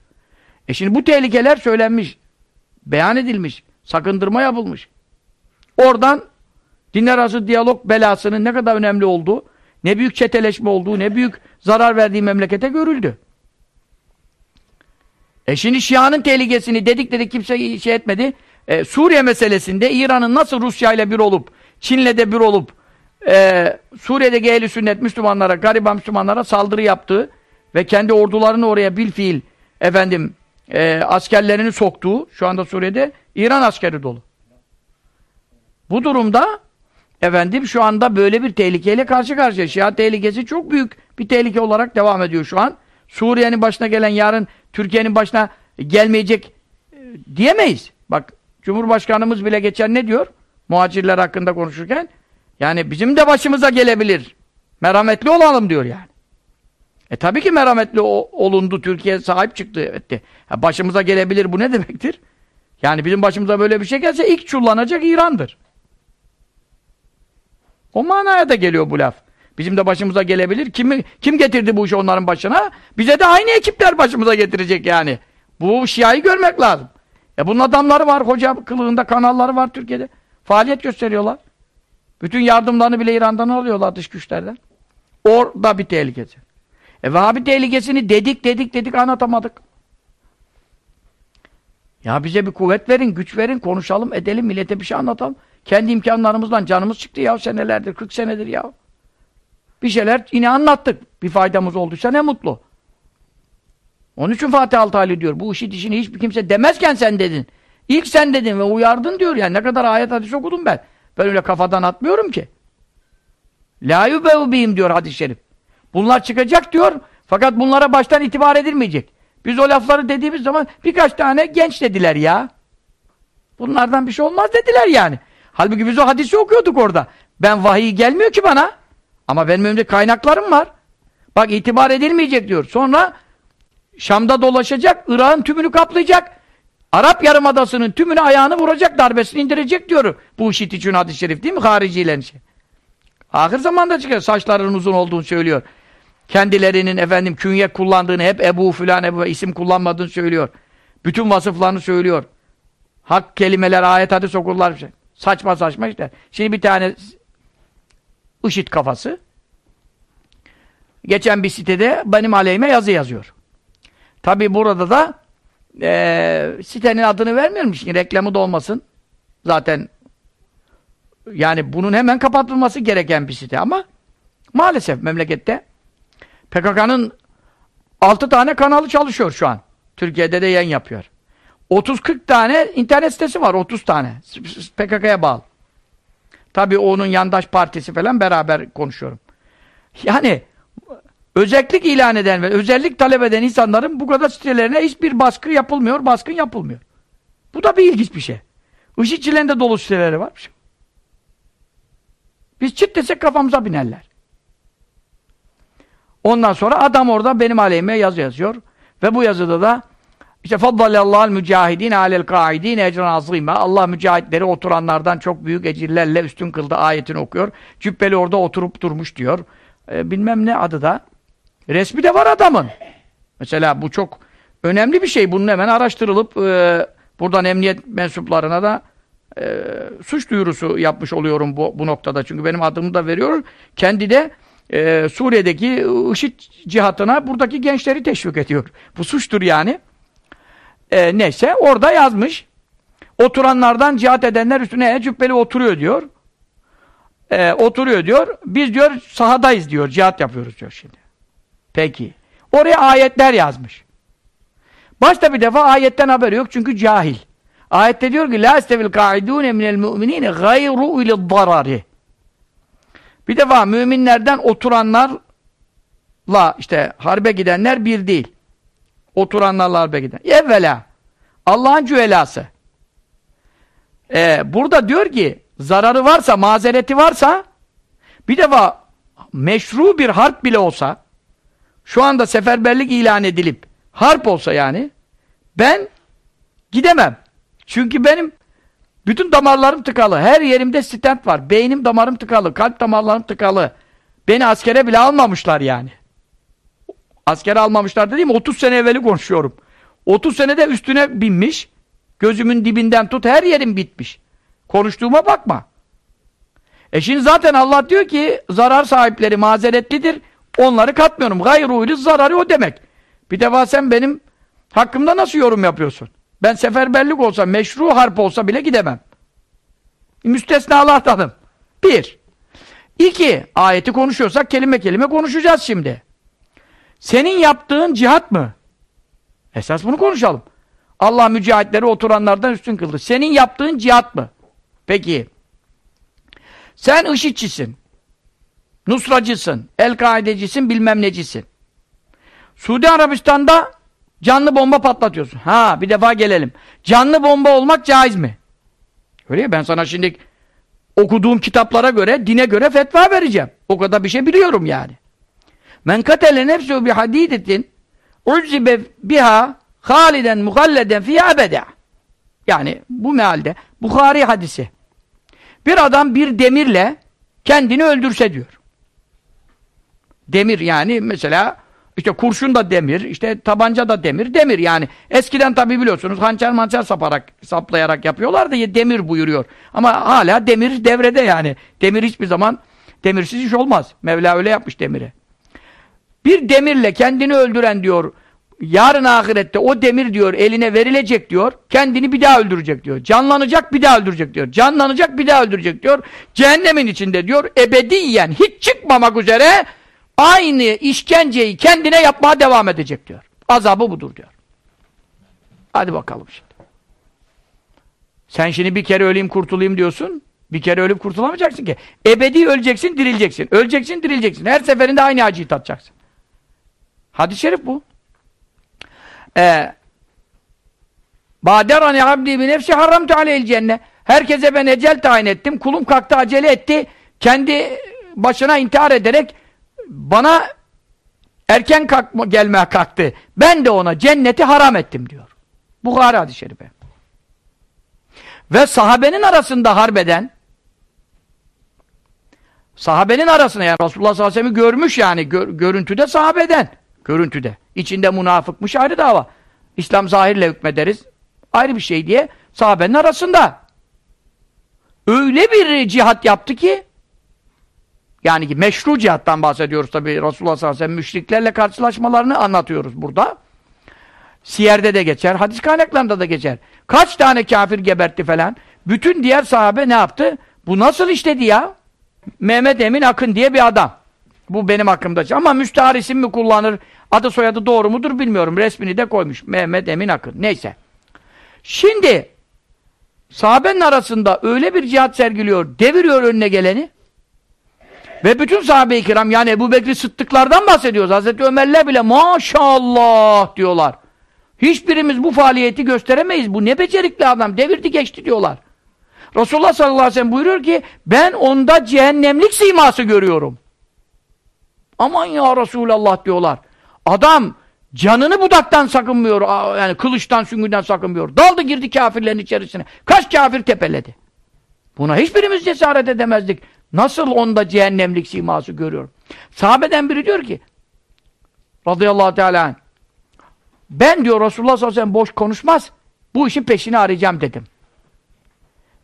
E şimdi bu tehlikeler söylenmiş, beyan edilmiş, sakındırma yapılmış. Oradan dinler arası diyalog belasının ne kadar önemli olduğu, ne büyük çeteleşme olduğu, ne büyük zarar verdiği memlekete görüldü. E şimdi Şia'nın tehlikesini dedik dedik kimse şey etmedi. E, Suriye meselesinde İran'ın nasıl Rusya ile bir olup, Çin'le de bir olup, e, Suriye'deki ehl sünnet Müslümanlara, gariban Müslümanlara saldırı yaptığı ve kendi ordularını oraya bil fiil efendim e, askerlerini soktuğu, şu anda Suriye'de İran askeri dolu. Bu durumda efendim şu anda böyle bir tehlikeyle karşı karşıya. Şia tehlikesi çok büyük bir tehlike olarak devam ediyor şu an. Suriye'nin başına gelen yarın Türkiye'nin başına gelmeyecek e, diyemeyiz. Bak Cumhurbaşkanımız bile geçen ne diyor? Muhacirler hakkında konuşurken yani bizim de başımıza gelebilir. Merhametli olalım diyor yani. E tabii ki merhametli olundu. Türkiye sahip çıktı. Etti. Ya başımıza gelebilir bu ne demektir? Yani bizim başımıza böyle bir şey gelse ilk çullanacak İran'dır. O manaya da geliyor bu laf. Bizim de başımıza gelebilir. Kim, kim getirdi bu işi onların başına? Bize de aynı ekipler başımıza getirecek yani. Bu Şia'yı görmek lazım. E bunun adamları var. Hoca kılığında kanalları var Türkiye'de. Faaliyet gösteriyorlar. Bütün yardımlarını bile İran'dan alıyorlar dış güçlerden. Orada bir tehlikesi. E Vehhabi tehlikesini dedik dedik dedik anlatamadık. Ya bize bir kuvvet verin, güç verin, konuşalım, edelim, millete bir şey anlatalım. Kendi imkanlarımızdan canımız çıktı ya senelerdir, 40 senedir ya. Bir şeyler yine anlattık. Bir faydamız olduysa ne mutlu. Onun için Fatih Altaylı diyor. Bu işi dişini hiçbir kimse demezken sen dedin. İlk sen dedin ve uyardın diyor. Yani ne kadar ayet hadis okudum ben. Ben öyle kafadan atmıyorum ki. La yubevbihim diyor hadis-i şerif. Bunlar çıkacak diyor. Fakat bunlara baştan itibar edilmeyecek. Biz o lafları dediğimiz zaman birkaç tane genç dediler ya. Bunlardan bir şey olmaz dediler yani. Halbuki biz o hadisi okuyorduk orada. Ben vahiy gelmiyor ki bana. Ama benim önümde kaynaklarım var. Bak itibar edilmeyecek diyor. Sonra Şam'da dolaşacak, Irak'ın tümünü kaplayacak. Arap Yarımadası'nın tümünü ayağını vuracak, darbesini indirecek diyor. Bu işit için hadis-i şerif değil mi? Haricilerin şey. Ahir zamanda çıkıyor. Saçlarının uzun olduğunu söylüyor. Kendilerinin efendim künye kullandığını, hep Ebu filan Ebu isim kullanmadığını söylüyor. Bütün vasıflarını söylüyor. Hak kelimeler, ayet hadis okurlar. Şey. Saçma saçma işte. Şimdi bir tane IŞİD kafası geçen bir sitede benim aleyhime yazı yazıyor. Tabi burada da e, sitenin adını vermiyorum. Şimdi reklamı da olmasın. Zaten yani bunun hemen kapatılması gereken bir site ama maalesef memlekette PKK'nın altı tane kanalı çalışıyor şu an. Türkiye'de de yayın yapıyor. 30-40 tane internet sitesi var. 30 tane. PKK'ya bağlı. Tabii onun yandaş partisi falan beraber konuşuyorum. Yani özellik ilan eden ve özellik talep eden insanların bu kadar sitelerine hiçbir baskı yapılmıyor, baskın yapılmıyor. Bu da bir ilginç bir şey. IŞİD'çilerin de dolu siteleri var. Biz çıt desek kafamıza binerler. Ondan sonra adam orada benim aleyhime yazı yazıyor. Ve bu yazıda da işte faddalallahal mücahidin alel kaidin ecran azîme. Allah mücahitleri oturanlardan çok büyük ecirlerle üstün kıldı ayetini okuyor. Cübbeli orada oturup durmuş diyor. E, bilmem ne adı da. Resmi de var adamın. Mesela bu çok önemli bir şey. Bunun hemen araştırılıp e, buradan emniyet mensuplarına da e, suç duyurusu yapmış oluyorum bu, bu noktada. Çünkü benim adımı da veriyor. Kendi de e, Suriye'deki IŞİD cihatına buradaki gençleri teşvik ediyor. Bu suçtur yani. E, neyse orada yazmış. Oturanlardan cihat edenler üstüne cübbeli oturuyor diyor. E, oturuyor diyor. Biz diyor sahadayız diyor. Cihat yapıyoruz diyor şimdi. Peki. Oraya ayetler yazmış. Başta bir defa ayetten haber yok çünkü cahil. Ayette diyor ki la istevil kaidune minel mu'minine gayru ilid darari. Bir defa müminlerden oturanlarla işte harbe gidenler bir değil. Oturanlarla harbe giden. Evvela Allah'ın cüelası. Ee, burada diyor ki zararı varsa, mazereti varsa bir defa meşru bir harp bile olsa şu anda seferberlik ilan edilip harp olsa yani ben gidemem. Çünkü benim bütün damarlarım tıkalı. Her yerimde stent var. Beynim damarım tıkalı. Kalp damarlarım tıkalı. Beni askere bile almamışlar yani. Askere almamışlar dediğim 30 sene evveli konuşuyorum. 30 senede üstüne binmiş. Gözümün dibinden tut her yerim bitmiş. Konuştuğuma bakma. E şimdi zaten Allah diyor ki zarar sahipleri mazeretlidir. Onları katmıyorum. Gayrûlü zararı o demek. Bir defa sen benim hakkımda nasıl yorum yapıyorsun? Ben seferberlik olsa, meşru harp olsa bile gidemem. Müstesnalardanım. Bir. İki, ayeti konuşuyorsak kelime kelime konuşacağız şimdi. Senin yaptığın cihat mı? Esas bunu konuşalım. Allah mücahitleri oturanlardan üstün kıldı. Senin yaptığın cihat mı? Peki. Sen IŞİD'çisin. Nusracısın. El-Kaidecisin, bilmem necisin. Suudi Arabistan'da Canlı bomba patlatıyorsun. Ha bir defa gelelim. Canlı bomba olmak caiz mi? Öyle ya ben sana şimdi okuduğum kitaplara göre, dine göre fetva vereceğim. O kadar bir şey biliyorum yani. Men katele nefsu bi hadidetin uzzibe biha haliden muhalleden fi abeda. Yani bu mealde Bukhari hadisi. Bir adam bir demirle kendini öldürse diyor. Demir yani mesela işte kurşun da demir, işte tabanca da demir, demir yani. Eskiden tabi biliyorsunuz hançer mançer saparak, saplayarak yapıyorlar da demir buyuruyor. Ama hala demir devrede yani. Demir hiçbir zaman demirsiz iş olmaz. Mevla öyle yapmış demiri. Bir demirle kendini öldüren diyor, yarın ahirette o demir diyor eline verilecek diyor, kendini bir daha öldürecek diyor. Canlanacak bir daha öldürecek diyor. Canlanacak bir daha öldürecek diyor. Cehennemin içinde diyor ebediyen hiç çıkmamak üzere aynı işkenceyi kendine yapmaya devam edecek diyor. Azabı budur diyor. Hadi bakalım şimdi. Sen şimdi bir kere öleyim kurtulayım diyorsun. Bir kere ölüp kurtulamayacaksın ki. Ebedi öleceksin, dirileceksin. Öleceksin, dirileceksin. Her seferinde aynı acıyı tatacaksın. Hadis-i şerif bu. Ee, Baderani abdi bi nefsi haramtu aleyhil cennet. Herkese ben ecel tayin ettim. Kulum kalktı acele etti. Kendi başına intihar ederek bana erken kalkma, gelmeye kalktı. Ben de ona cenneti haram ettim diyor. Bukhari hadis-i şerife. Ve sahabenin arasında harbeden sahabenin arasında yani Resulullah sallallahu aleyhi ve sellem'i görmüş yani gör, görüntüde sahabeden. Görüntüde. İçinde münafıkmış ayrı dava. İslam zahirle hükmederiz. Ayrı bir şey diye sahabenin arasında. Öyle bir cihat yaptı ki yani meşru cihattan bahsediyoruz tabi Resulullah sallallahu aleyhi ve sellem müşriklerle karşılaşmalarını anlatıyoruz burada. Siyer'de de geçer, hadis kaynaklarında da geçer. Kaç tane kafir gebertti falan. Bütün diğer sahabe ne yaptı? Bu nasıl işledi ya? Mehmet Emin Akın diye bir adam. Bu benim hakkımda. Ama müstahar isim mi kullanır? Adı soyadı doğru mudur bilmiyorum. Resmini de koymuş. Mehmet Emin Akın. Neyse. Şimdi sahabenin arasında öyle bir cihat sergiliyor, deviriyor önüne geleni. Ve bütün sahabe-i kiram yani Ebu Bekri Sıddıklardan bahsediyoruz. Hazreti Ömer'ler bile maşallah diyorlar. Hiçbirimiz bu faaliyeti gösteremeyiz. Bu ne becerikli adam. Devirdi geçti diyorlar. Resulullah sallallahu aleyhi ve sellem buyuruyor ki ben onda cehennemlik siması görüyorum. Aman ya Resulallah diyorlar. Adam canını budaktan sakınmıyor. Yani kılıçtan, süngüden sakınmıyor. Daldı girdi kafirlerin içerisine. Kaç kafir tepeledi. Buna hiçbirimiz cesaret edemezdik. Nasıl onda cehennemlik siması görüyorum. Sahabeden biri diyor ki radıyallahu teala ben diyor Resulullah sallallahu aleyhi ve sellem boş konuşmaz. Bu işin peşini arayacağım dedim.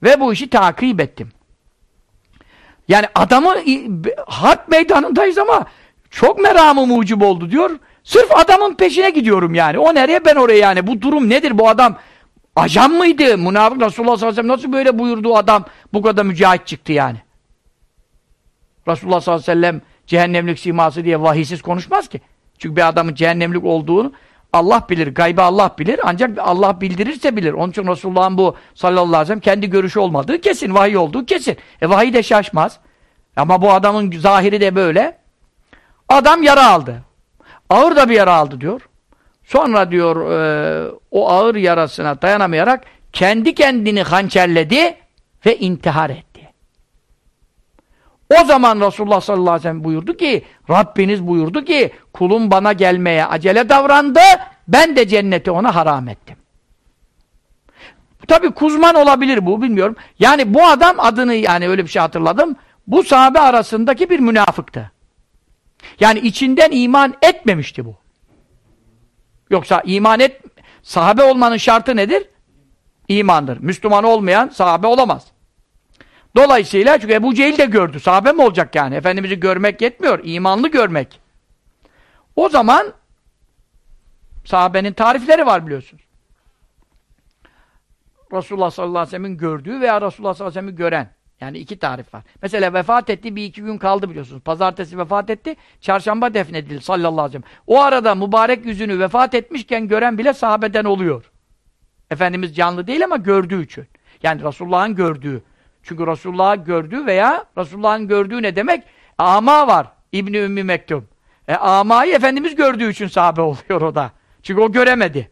Ve bu işi takip ettim. Yani adamı harp meydanındayız ama çok meramı mucib oldu diyor. Sırf adamın peşine gidiyorum yani. O nereye ben oraya yani. Bu durum nedir? Bu adam ajan mıydı? Münafık Resulullah sallallahu aleyhi ve sellem nasıl böyle buyurdu adam bu kadar mücahit çıktı yani. Resulullah sallallahu aleyhi ve sellem cehennemlik siması diye vahiysiz konuşmaz ki. Çünkü bir adamın cehennemlik olduğunu Allah bilir, gaybe Allah bilir. Ancak Allah bildirirse bilir. Onun için Resulullah'ın bu sallallahu aleyhi ve sellem kendi görüşü olmadığı kesin, vahiy olduğu kesin. E vahiy de şaşmaz. Ama bu adamın zahiri de böyle. Adam yara aldı. Ağır da bir yara aldı diyor. Sonra diyor e, o ağır yarasına dayanamayarak kendi kendini hançerledi ve intihar etti. O zaman Resulullah sallallahu aleyhi ve sellem buyurdu ki Rabbiniz buyurdu ki kulum bana gelmeye acele davrandı ben de cenneti ona haram ettim. Tabi kuzman olabilir bu bilmiyorum. Yani bu adam adını yani öyle bir şey hatırladım. Bu sahabe arasındaki bir münafıktı. Yani içinden iman etmemişti bu. Yoksa iman et, sahabe olmanın şartı nedir? İmandır. Müslüman olmayan sahabe olamaz. Dolayısıyla çünkü Ebu Cehil de gördü. Sahabe mi olacak yani? Efendimiz'i görmek yetmiyor. imanlı görmek. O zaman sahabenin tarifleri var biliyorsunuz. Resulullah sallallahu aleyhi ve sellem'in gördüğü veya Resulullah sallallahu aleyhi ve sellem'i gören. Yani iki tarif var. Mesela vefat etti, bir iki gün kaldı biliyorsunuz. Pazartesi vefat etti, çarşamba defnedildi sallallahu aleyhi ve sellem. O arada mübarek yüzünü vefat etmişken gören bile sahabeden oluyor. Efendimiz canlı değil ama gördüğü için. Yani Resulullah'ın gördüğü. Çünkü Resulullah'ı gördüğü veya Resulullah'ın gördüğü ne demek? Ama var. İbni Ümmü Mektum. E, amayı Efendimiz gördüğü için sahabe oluyor o da. Çünkü o göremedi.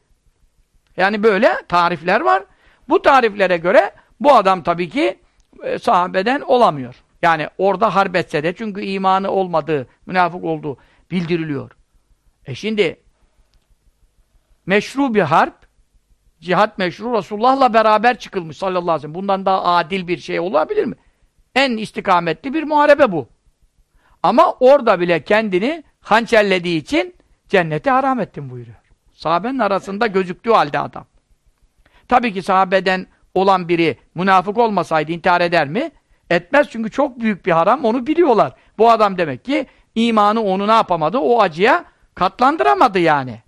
Yani böyle tarifler var. Bu tariflere göre bu adam tabii ki e, sahabeden olamıyor. Yani orada harp etse de çünkü imanı olmadığı, münafık olduğu bildiriliyor. E şimdi meşru bir harp, cihat meşru Resulullah'la beraber çıkılmış sallallahu aleyhi ve sellem. Bundan daha adil bir şey olabilir mi? En istikametli bir muharebe bu. Ama orada bile kendini hançerlediği için cenneti haram ettim buyuruyor. Sahabenin arasında gözüktüğü halde adam. Tabii ki sahabeden olan biri münafık olmasaydı intihar eder mi? Etmez çünkü çok büyük bir haram onu biliyorlar. Bu adam demek ki imanı onu ne yapamadı? O acıya katlandıramadı yani.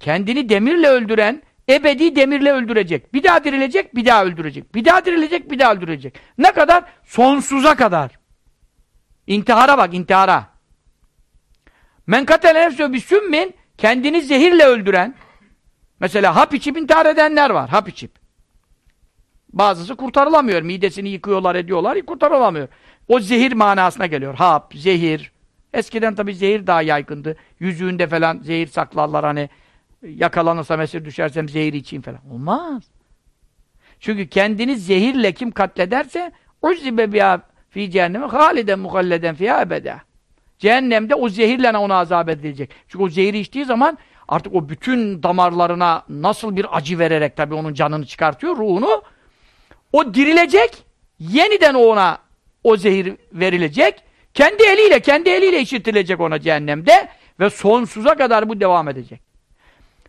Kendini demirle öldüren ebedi demirle öldürecek. Bir daha dirilecek, bir daha öldürecek. Bir daha dirilecek, bir daha öldürecek. Ne kadar? Sonsuza kadar. İntihara bak, intihara. Men katele nefsü sümmin kendini zehirle öldüren Mesela hap içip intihar edenler var. Hap içip. Bazısı kurtarılamıyor. Midesini yıkıyorlar, ediyorlar. Kurtarılamıyor. O zehir manasına geliyor. Hap, zehir. Eskiden tabii zehir daha yaygındı. Yüzüğünde falan zehir saklarlar hani. Yakalanırsa mesir düşersem zehir içeyim falan. Olmaz. Çünkü kendini zehirle kim katlederse uzzibe biha fi cehenneme haliden muhalleden fiha ebede. Cehennemde o zehirle ona azap edilecek. Çünkü o zehiri içtiği zaman artık o bütün damarlarına nasıl bir acı vererek tabii onun canını çıkartıyor, ruhunu. O dirilecek, yeniden ona o zehir verilecek. Kendi eliyle, kendi eliyle içirtilecek ona cehennemde ve sonsuza kadar bu devam edecek.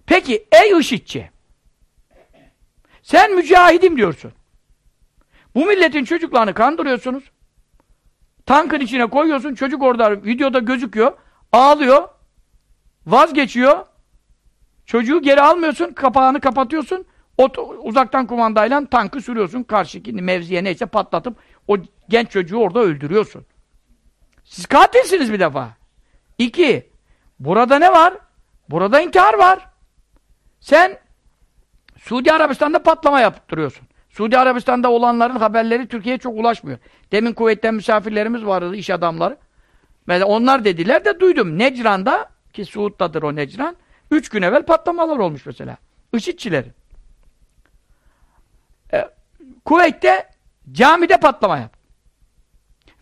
Peki ey IŞİD'çi sen mücahidim diyorsun. Bu milletin çocuklarını kandırıyorsunuz. Tankın içine koyuyorsun, çocuk orada videoda gözüküyor, ağlıyor, vazgeçiyor, Çocuğu geri almıyorsun, kapağını kapatıyorsun. Uzaktan kumandayla tankı sürüyorsun karşıki mevziye neyse patlatıp o genç çocuğu orada öldürüyorsun. Siz katilsiniz bir defa. İki, burada ne var? Burada intihar var. Sen Suudi Arabistan'da patlama yaptırıyorsun. Suudi Arabistan'da olanların haberleri Türkiye'ye çok ulaşmıyor. Demin kuvvetten misafirlerimiz vardı, iş adamları. Onlar dediler de duydum. Necran'da, ki Suud'dadır o Necran, üç gün evvel patlamalar olmuş mesela. IŞİD'çilerin. E, Kuveyt'te camide patlama yap.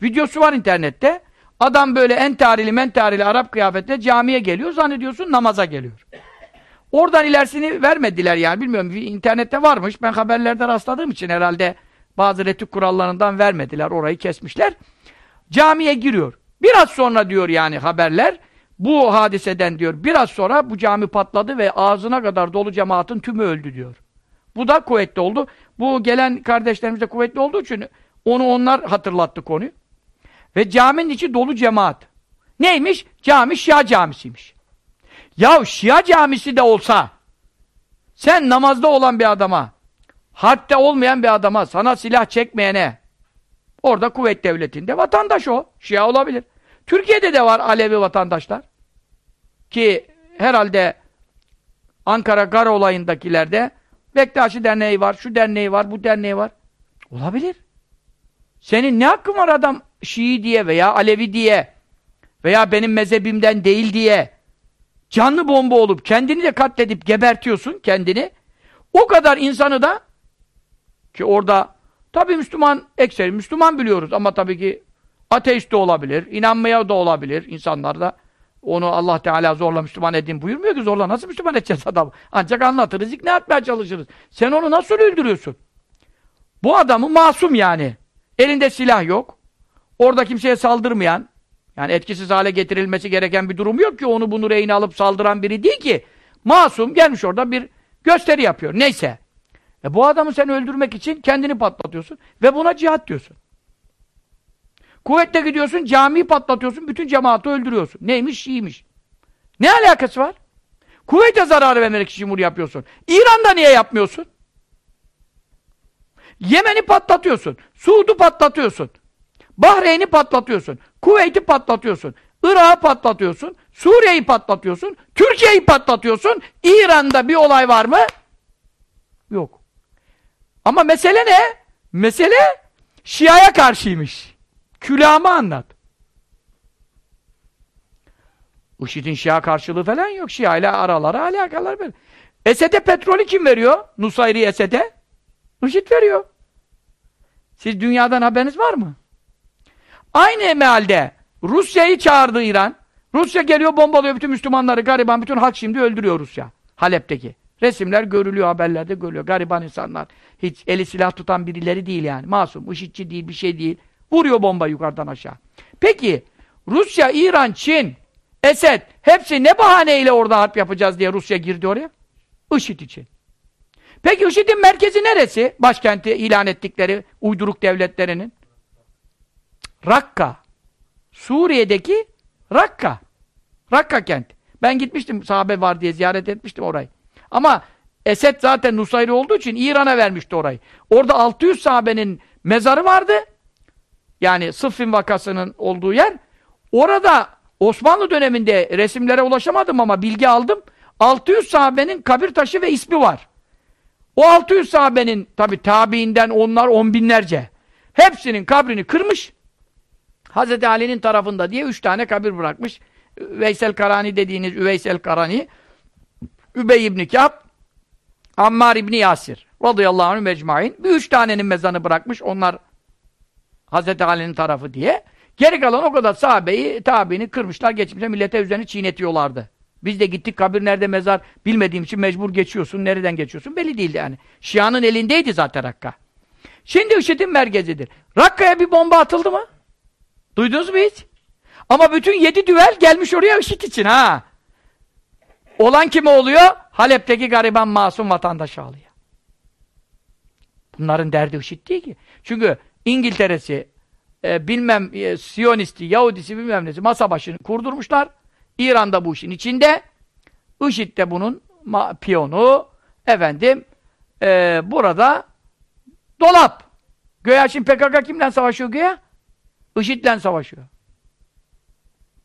Videosu var internette. Adam böyle entarili mentarili Arap kıyafetle camiye geliyor. Zannediyorsun namaza geliyor. Oradan ilerisini vermediler yani. Bilmiyorum internette varmış. Ben haberlerde rastladığım için herhalde bazı retik kurallarından vermediler. Orayı kesmişler. Camiye giriyor. Biraz sonra diyor yani haberler bu hadiseden diyor biraz sonra bu cami patladı ve ağzına kadar dolu cemaatin tümü öldü diyor. Bu da kuvvetli oldu. Bu gelen kardeşlerimiz de kuvvetli olduğu için onu onlar hatırlattı konuyu. Ve caminin içi dolu cemaat. Neymiş? Cami Şia camisiymiş. Ya Şia camisi de olsa sen namazda olan bir adama harpte olmayan bir adama sana silah çekmeyene orada kuvvet devletinde vatandaş o. Şia olabilir. Türkiye'de de var Alevi vatandaşlar. Ki herhalde Ankara Gar olayındakilerde Bektaşi Derneği var, şu derneği var, bu derneği var. Olabilir. Senin ne hakkın var adam Şii diye veya Alevi diye veya benim mezhebimden değil diye canlı bomba olup kendini de katledip gebertiyorsun kendini. O kadar insanı da ki orada tabii Müslüman ekseri Müslüman biliyoruz ama tabii ki ateist de olabilir, inanmaya da olabilir insanlar da. Onu Allah Teala zorla Müslüman edin buyurmuyor ki zorla nasıl Müslüman edeceğiz adam? Ancak anlatırız, ikna etmeye çalışırız. Sen onu nasıl öldürüyorsun? Bu adamı masum yani. Elinde silah yok. Orada kimseye saldırmayan, yani etkisiz hale getirilmesi gereken bir durum yok ki onu bunu reyine alıp saldıran biri değil ki. Masum gelmiş orada bir gösteri yapıyor. Neyse. E bu adamı sen öldürmek için kendini patlatıyorsun ve buna cihat diyorsun. Kuvvetle gidiyorsun, camiyi patlatıyorsun, bütün cemaati öldürüyorsun. Neymiş? Şiiymiş. Ne alakası var? Kuvvete zararı için bunu yapıyorsun. İran'da niye yapmıyorsun? Yemen'i patlatıyorsun. Suud'u patlatıyorsun. Bahreyn'i patlatıyorsun. Kuveyt'i patlatıyorsun. Irak'ı patlatıyorsun. Suriye'yi patlatıyorsun. Türkiye'yi patlatıyorsun. İran'da bir olay var mı? Yok. Ama mesele ne? Mesele Şia'ya karşıymış. Külahımı anlat. IŞİD'in Şia karşılığı falan yok. Şia ile araları alakalar böyle. Esed'e petrolü kim veriyor? Nusayri Esed'e? IŞİD veriyor. Siz dünyadan haberiniz var mı? Aynı mealde Rusya'yı çağırdı İran. Rusya geliyor bombalıyor bütün Müslümanları, gariban bütün halk şimdi öldürüyor Rusya. Halep'teki. Resimler görülüyor, haberlerde görülüyor. Gariban insanlar. Hiç eli silah tutan birileri değil yani. Masum, IŞİD'ci değil, bir şey değil. Vuruyor bomba yukarıdan aşağı. Peki, Rusya, İran, Çin, Esed, hepsi ne bahaneyle orada harp yapacağız diye Rusya girdi oraya? IŞİD için. Peki IŞİD'in merkezi neresi? Başkenti ilan ettikleri uyduruk devletlerinin. Rakka. Suriye'deki Rakka. Rakka kent. Ben gitmiştim sahabe var diye ziyaret etmiştim orayı. Ama Esed zaten Nusayri olduğu için İran'a vermişti orayı. Orada 600 sahabenin mezarı vardı. Yani Sıffin vakasının olduğu yer. Orada Osmanlı döneminde resimlere ulaşamadım ama bilgi aldım. 600 sahabenin kabir taşı ve ismi var. O 600 sahabenin tabi tabiinden onlar on binlerce. Hepsinin kabrini kırmış. Hazreti Ali'nin tarafında diye üç tane kabir bırakmış. Veysel Karani dediğiniz Üveysel Karani, Übey İbni Kâb, Ammar İbni Yasir radıyallahu anh mecmain. Bir üç tanenin mezanı bırakmış. Onlar Hazreti Ali'nin tarafı diye. Geri kalan o kadar sahabeyi, tabiini kırmışlar, geçmişler, millete üzerini çiğnetiyorlardı. Biz de gittik kabir nerede mezar bilmediğim için mecbur geçiyorsun. Nereden geçiyorsun belli değildi yani. Şia'nın elindeydi zaten Rakka. Şimdi IŞİD'in merkezidir. Rakka'ya bir bomba atıldı mı? Duydunuz mu hiç? Ama bütün yedi düvel gelmiş oraya IŞİD için ha. Olan kime oluyor? Halep'teki gariban masum vatandaş ağlıyor. Bunların derdi IŞİD değil ki. Çünkü İngiltere'si, e, bilmem e, Siyonisti, Yahudisi bilmem nesi masa başını kurdurmuşlar. İran'da bu işin içinde. IŞİD de bunun piyonu. Efendim e, burada dolap. Göya şimdi PKK kimle savaşıyor göya? IŞİD'le savaşıyor.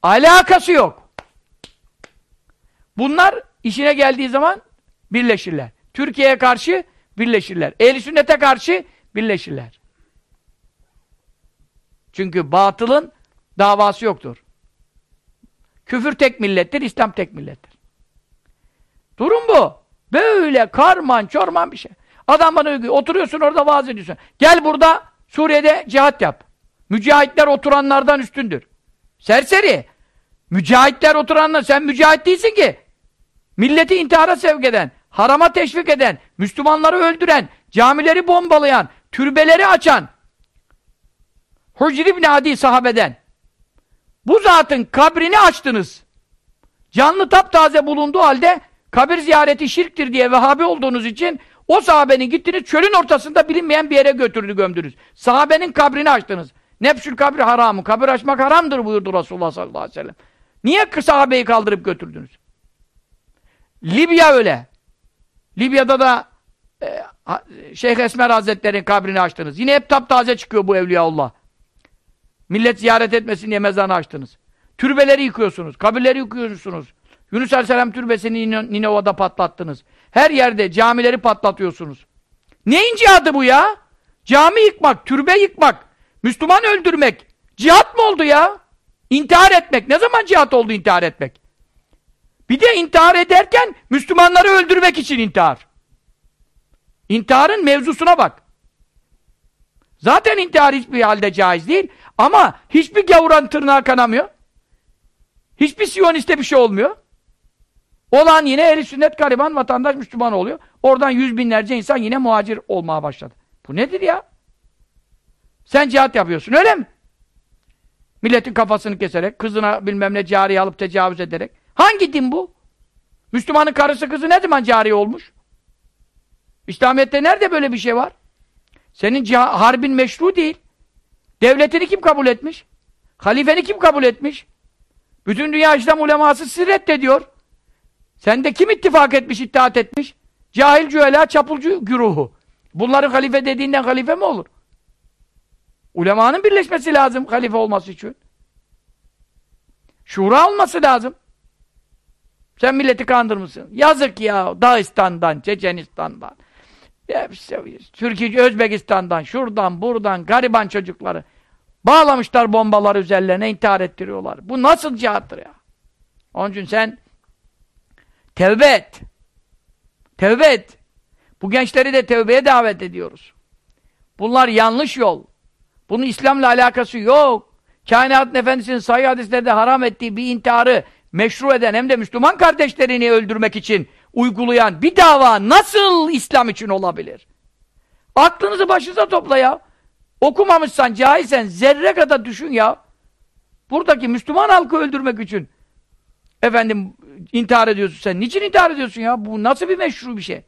Alakası yok. Bunlar işine geldiği zaman birleşirler. Türkiye'ye karşı birleşirler. Ehl-i sünnete karşı birleşirler. Çünkü batılın davası yoktur. Küfür tek millettir, İslam tek millettir. Durum bu. Böyle karman çorman bir şey. Adam bana diyor oturuyorsun orada vaaz ediyorsun. Gel burada Suriye'de cihat yap. Mücahitler oturanlardan üstündür. Serseri. Mücahitler oturanlar, sen mücahit değilsin ki. Milleti intihara sevk eden, harama teşvik eden, Müslümanları öldüren, camileri bombalayan, türbeleri açan, Hucr ibn Adi sahabeden, bu zatın kabrini açtınız. Canlı taptaze bulunduğu halde kabir ziyareti şirktir diye Vehhabi olduğunuz için o sahabenin gittiniz çölün ortasında bilinmeyen bir yere götürdü gömdünüz. Sahabenin kabrini açtınız. Nefsül kabri haramı. Kabir açmak haramdır buyurdu Resulullah sallallahu aleyhi ve sellem. Niye sahabeyi kaldırıp götürdünüz? Libya öyle. Libya'da da e, Şeyh Esmer Hazretleri'nin kabrini açtınız. Yine hep taptaze çıkıyor bu Evliyaullah. Millet ziyaret etmesin diye mezarını açtınız. Türbeleri yıkıyorsunuz, kabirleri yıkıyorsunuz. Yunus Aleyhisselam türbesini Ninova'da patlattınız. Her yerde camileri patlatıyorsunuz. Neyin cihadı bu ya? Cami yıkmak, türbe yıkmak, Müslüman öldürmek. Cihat mı oldu ya? İntihar etmek. Ne zaman cihat oldu intihar etmek? Bir de intihar ederken Müslümanları öldürmek için intihar. İntiharın mevzusuna bak. Zaten intihar hiçbir halde caiz değil. Ama hiçbir gavuran tırnağı kanamıyor. Hiçbir siyoniste bir şey olmuyor. Olan yine ehli sünnet gariban vatandaş Müslüman oluyor. Oradan yüz binlerce insan yine muhacir olmaya başladı. Bu nedir ya? Sen cihat yapıyorsun öyle mi? Milletin kafasını keserek, kızına bilmem ne cariye alıp tecavüz ederek. Hangi din bu? Müslümanın karısı kızı ne zaman cariye olmuş? İslamiyet'te nerede böyle bir şey var? Senin harbin meşru değil. Devletini kim kabul etmiş? Halifeni kim kabul etmiş? Bütün dünya İslam uleması sizi reddediyor. Sen de kim ittifak etmiş, ittihat etmiş? Cahil cüela, çapulcu güruhu. Bunların halife dediğinden halife mi olur? Ulemanın birleşmesi lazım halife olması için. Şura olması lazım. Sen milleti kandırmışsın. Yazık ya Dağistan'dan, Çeçenistan'dan. Türkiye, Özbekistan'dan, şuradan, buradan gariban çocukları bağlamışlar bombalar üzerlerine intihar ettiriyorlar. Bu nasıl cihattır ya? Onun için sen tevbe et. Tevbe et. Bu gençleri de tevbeye davet ediyoruz. Bunlar yanlış yol. Bunun İslam'la alakası yok. Kainatın Efendisi'nin sayı hadislerde haram ettiği bir intiharı meşru eden hem de Müslüman kardeşlerini öldürmek için uygulayan bir dava nasıl İslam için olabilir? Aklınızı başınıza topla ya. Okumamışsan, cahilsen zerre kadar düşün ya. Buradaki Müslüman halkı öldürmek için efendim intihar ediyorsun sen. Niçin intihar ediyorsun ya? Bu nasıl bir meşru bir şey?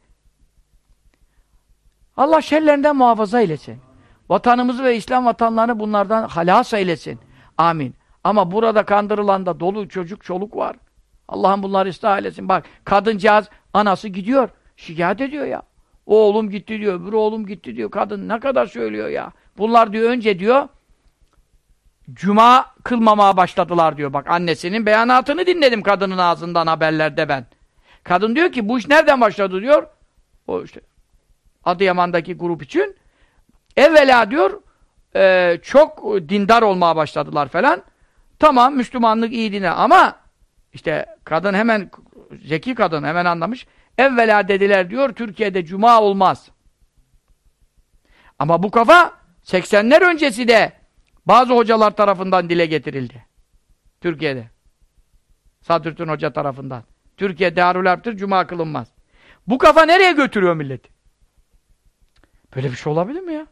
Allah şerlerinden muhafaza eylesin. Vatanımızı ve İslam vatanlarını bunlardan halas eylesin. Amin. Ama burada kandırılan da dolu çocuk, çoluk var. Allah'ım bunları ıslah eylesin. Bak kadıncağız anası gidiyor. Şikayet ediyor ya. Oğlum gitti diyor, öbür oğlum gitti diyor. Kadın ne kadar söylüyor ya. Bunlar diyor önce diyor Cuma kılmamaya başladılar diyor. Bak annesinin beyanatını dinledim kadının ağzından haberlerde ben. Kadın diyor ki bu iş nereden başladı diyor. O işte Adıyaman'daki grup için. Evvela diyor e, çok dindar olmaya başladılar falan. Tamam Müslümanlık iyi dine ama işte kadın hemen zeki kadın hemen anlamış. Evvela dediler diyor Türkiye'de cuma olmaz. Ama bu kafa 80'ler öncesi de bazı hocalar tarafından dile getirildi. Türkiye'de. Sadrüddin Hoca tarafından. Türkiye Darül Harp'tır, cuma kılınmaz. Bu kafa nereye götürüyor milleti? Böyle bir şey olabilir mi ya?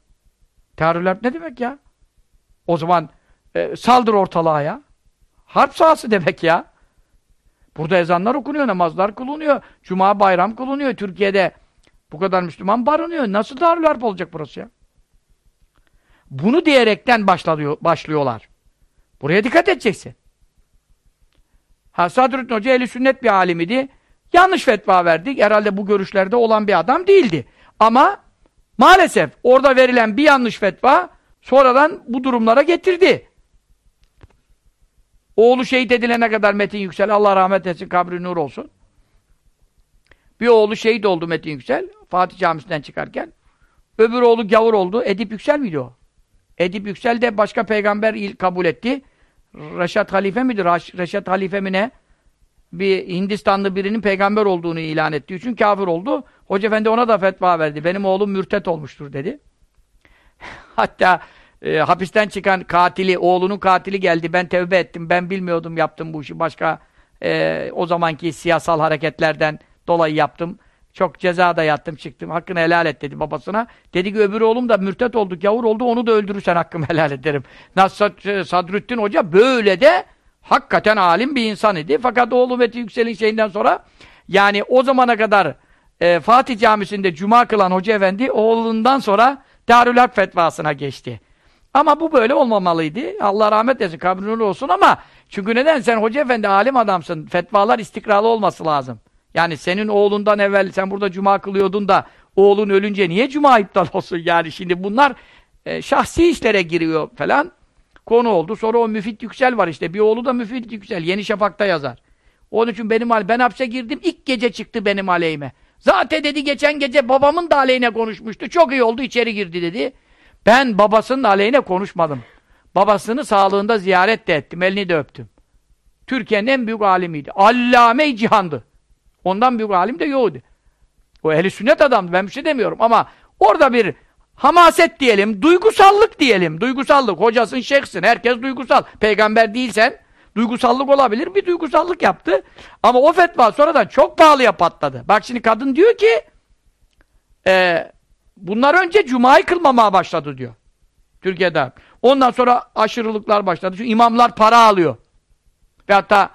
Darül Harp ne demek ya? O zaman e, saldır ortalığa ya. Harp sahası demek ya. Burada ezanlar okunuyor, namazlar kılınıyor, cuma bayram kılınıyor. Türkiye'de bu kadar Müslüman barınıyor. Nasıl Darül Harp olacak burası ya? Bunu diyerekten başlıyor, başlıyorlar. Buraya dikkat edeceksin. Ha Sadrüddin Hoca eli sünnet bir alimidi. Yanlış fetva verdik. Herhalde bu görüşlerde olan bir adam değildi. Ama maalesef orada verilen bir yanlış fetva sonradan bu durumlara getirdi. Oğlu şehit edilene kadar Metin Yüksel, Allah rahmet etsin, kabri nur olsun. Bir oğlu şehit oldu Metin Yüksel, Fatih Camisi'nden çıkarken. Öbür oğlu gavur oldu. Edip Yüksel miydi o? Edip Yüksel de başka peygamber kabul etti. Reşat Halife midir? Reşat Halife mi ne? Bir Hindistanlı birinin peygamber olduğunu ilan ettiği için kafir oldu. Hoca Efendi ona da fetva verdi. Benim oğlum mürtet olmuştur dedi. Hatta e, hapisten çıkan katili, oğlunun katili geldi. Ben tevbe ettim. Ben bilmiyordum yaptım bu işi. Başka e, o zamanki siyasal hareketlerden dolayı yaptım. Çok ceza da yattım çıktım. Hakkını helal et dedi babasına. Dedi ki öbür oğlum da mürtet oldu, gavur oldu. Onu da öldürürsen hakkımı helal ederim. Nasrat e, Sadrüddin Hoca böyle de hakikaten alim bir insan idi. Fakat oğlu Metin Yüksel'in şeyinden sonra yani o zamana kadar e, Fatih Camisi'nde cuma kılan Hoca Efendi oğlundan sonra Darül Hak fetvasına geçti. Ama bu böyle olmamalıydı. Allah rahmet eylesin, kabrin olsun ama çünkü neden? Sen Hoca Efendi alim adamsın. Fetvalar istikrarlı olması lazım. Yani senin oğlundan evvel sen burada cuma kılıyordun da oğlun ölünce niye cuma iptal olsun yani şimdi bunlar e, şahsi işlere giriyor falan konu oldu. Sonra o Müfit Yüksel var işte. Bir oğlu da Müfit Yüksel. Yeni Şafak'ta yazar. Onun için benim ben hapse girdim. ilk gece çıktı benim aleyhime. Zaten dedi geçen gece babamın da aleyhine konuşmuştu. Çok iyi oldu içeri girdi dedi. Ben babasının aleyhine konuşmadım. Babasını sağlığında ziyaret de ettim. Elini de öptüm. Türkiye'nin en büyük alimiydi. Allame-i cihandı. Ondan büyük alim de yoktu. O ehli sünnet adamdı. Ben bir şey demiyorum ama orada bir hamaset diyelim, duygusallık diyelim. Duygusallık. Hocasın, şeyhsin. Herkes duygusal. Peygamber değilsen duygusallık olabilir. Bir duygusallık yaptı. Ama o fetva sonradan çok pahalıya patladı. Bak şimdi kadın diyor ki e, bunlar önce cumayı kılmamaya başladı diyor. Türkiye'de. Ondan sonra aşırılıklar başladı. Çünkü imamlar para alıyor. Ve hatta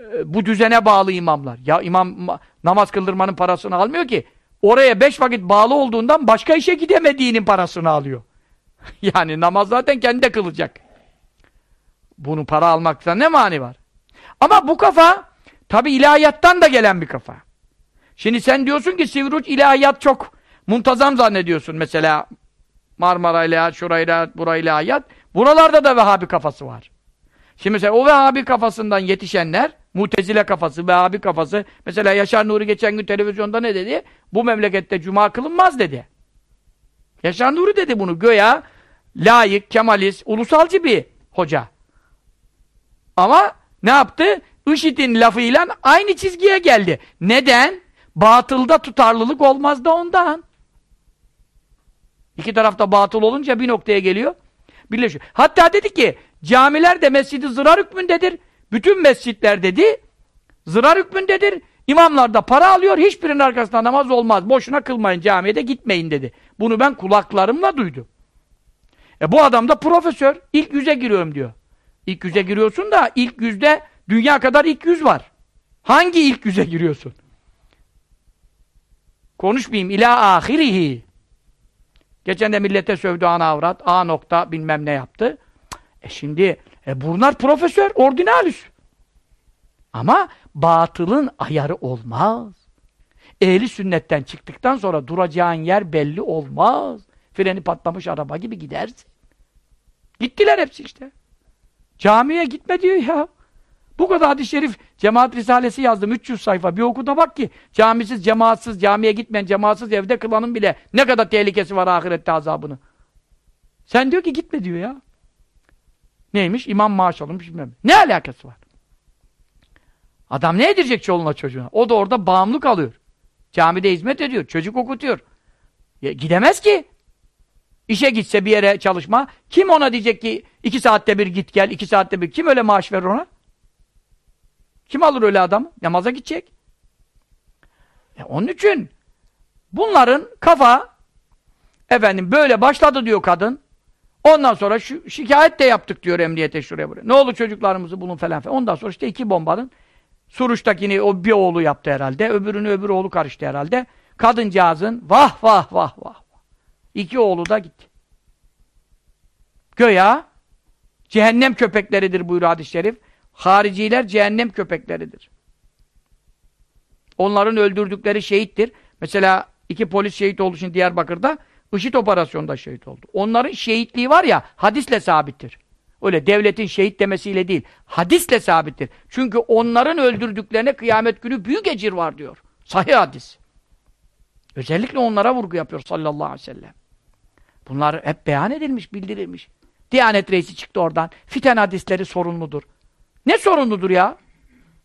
e, bu düzene bağlı imamlar. Ya imam namaz kıldırmanın parasını almıyor ki. Oraya beş vakit bağlı olduğundan başka işe gidemediğinin parasını alıyor. yani namaz zaten kendi de kılacak. Bunu para almakta ne mani var? Ama bu kafa tabi ilahiyattan da gelen bir kafa. Şimdi sen diyorsun ki Sivruç ilahiyat çok muntazam zannediyorsun. Mesela Marmara ilahiyat, şurayla, burayla ilahiyat. Buralarda da Vehhabi kafası var. Şimdi mesela o Vehhabi kafasından yetişenler Mutezile kafası, Vehhabi kafası. Mesela Yaşar Nuri geçen gün televizyonda ne dedi? Bu memlekette cuma kılınmaz dedi. Yaşar Nuri dedi bunu. Göya layık, kemalist, ulusalcı bir hoca. Ama ne yaptı? IŞİD'in lafıyla aynı çizgiye geldi. Neden? Batılda tutarlılık olmaz da ondan. İki tarafta batıl olunca bir noktaya geliyor. Birleşiyor. Hatta dedi ki camiler de mescidi zırar hükmündedir. Bütün mescitler dedi zırar hükmündedir. İmamlar da para alıyor. Hiçbirinin arkasında namaz olmaz. Boşuna kılmayın camiye de gitmeyin dedi. Bunu ben kulaklarımla duydum. E bu adam da profesör. İlk yüze giriyorum diyor. İlk yüze giriyorsun da ilk yüzde dünya kadar ilk yüz var. Hangi ilk yüze giriyorsun? Konuşmayayım. İlâ ahirihi. Geçen de millete sövdü ana avrat. A nokta bilmem ne yaptı. E şimdi e bunlar profesör, ordinalüs. Ama batılın ayarı olmaz. Ehli sünnetten çıktıktan sonra duracağın yer belli olmaz. Freni patlamış araba gibi gidersin. Gittiler hepsi işte. Camiye gitme diyor ya. Bu kadar hadis-i şerif cemaat risalesi yazdım 300 sayfa. Bir oku da bak ki camisiz, cemaatsız, camiye gitmeyen, cemaatsız evde kılanın bile ne kadar tehlikesi var ahirette azabını. Sen diyor ki gitme diyor ya. Neymiş? İmam maaş alınmış bilmem. Ne alakası var? Adam ne edecek çoluğuna çocuğuna? O da orada bağımlı kalıyor. Camide hizmet ediyor. Çocuk okutuyor. Ya, gidemez ki. İşe gitse bir yere çalışma. Kim ona diyecek ki iki saatte bir git gel, iki saatte bir. Kim öyle maaş verir ona? Kim alır öyle adam? Namaza gidecek. E onun için bunların kafa efendim böyle başladı diyor kadın. Ondan sonra şu şikayet de yaptık diyor emniyete şuraya buraya. Ne olur çocuklarımızı bulun falan falan. Ondan sonra işte iki bombanın Suruç'takini o bir oğlu yaptı herhalde. Öbürünü öbür oğlu karıştı herhalde. Kadıncağızın vah vah vah vah. İki oğlu da gitti. Göya cehennem köpekleridir buyuruyor hadis-i şerif. Hariciler cehennem köpekleridir. Onların öldürdükleri şehittir. Mesela iki polis şehit oldu şimdi Diyarbakır'da. IŞİD operasyonda şehit oldu. Onların şehitliği var ya hadisle sabittir. Öyle devletin şehit demesiyle değil. Hadisle sabittir. Çünkü onların öldürdüklerine kıyamet günü büyük ecir var diyor. Sahih hadis. Özellikle onlara vurgu yapıyor sallallahu aleyhi ve sellem. Bunlar hep beyan edilmiş, bildirilmiş. Diyanet reisi çıktı oradan. Fiten hadisleri sorunludur. Ne sorunludur ya?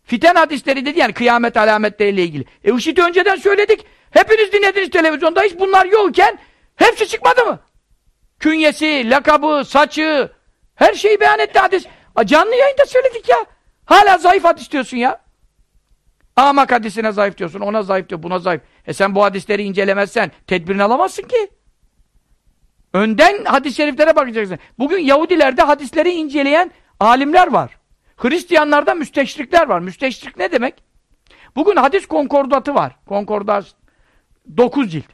Fiten hadisleri dedi yani kıyamet alametleriyle ilgili. E IŞİD'i önceden söyledik. Hepiniz dinlediniz televizyonda. Hiç bunlar yokken hepsi çıkmadı mı? Künyesi, lakabı, saçı, her şeyi beyan etti hadis. A, canlı yayında söyledik ya. Hala zayıf hadis diyorsun ya. Amak hadisine zayıf diyorsun, ona zayıf diyor, buna zayıf. E sen bu hadisleri incelemezsen tedbirini alamazsın ki. Önden hadis-i şeriflere bakacaksın. Bugün Yahudilerde hadisleri inceleyen alimler var. Hristiyanlarda müsteşrikler var. Müsteşrik ne demek? Bugün hadis konkordatı var. Konkordat 9 cilt.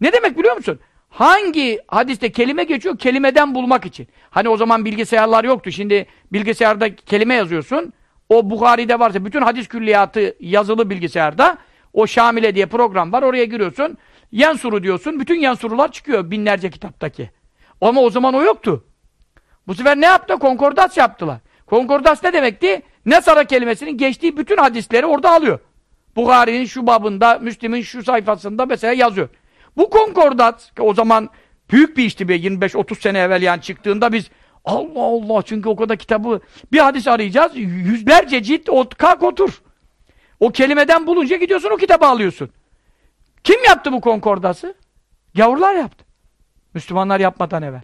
Ne demek biliyor musun? Hangi hadiste kelime geçiyor? Kelimeden bulmak için. Hani o zaman bilgisayarlar yoktu. Şimdi bilgisayarda kelime yazıyorsun. O Bukhari'de varsa bütün hadis külliyatı yazılı bilgisayarda o Şamile diye program var. Oraya giriyorsun. Yansuru diyorsun. Bütün yansurular çıkıyor binlerce kitaptaki. Ama o zaman o yoktu. Bu sefer ne yaptı? Konkordas yaptılar. Konkordas ne demekti? Nesara kelimesinin geçtiği bütün hadisleri orada alıyor. Bukhari'nin şu babında, Müslim'in şu sayfasında mesela yazıyor. Bu konkordat, o zaman büyük bir işti be 25-30 sene evvel yani çıktığında biz Allah Allah çünkü o kadar kitabı bir hadis arayacağız. Yüzlerce cilt ot, kalk otur. O kelimeden bulunca gidiyorsun o kitabı alıyorsun. Kim yaptı bu konkordası? Gavurlar yaptı. Müslümanlar yapmadan evvel.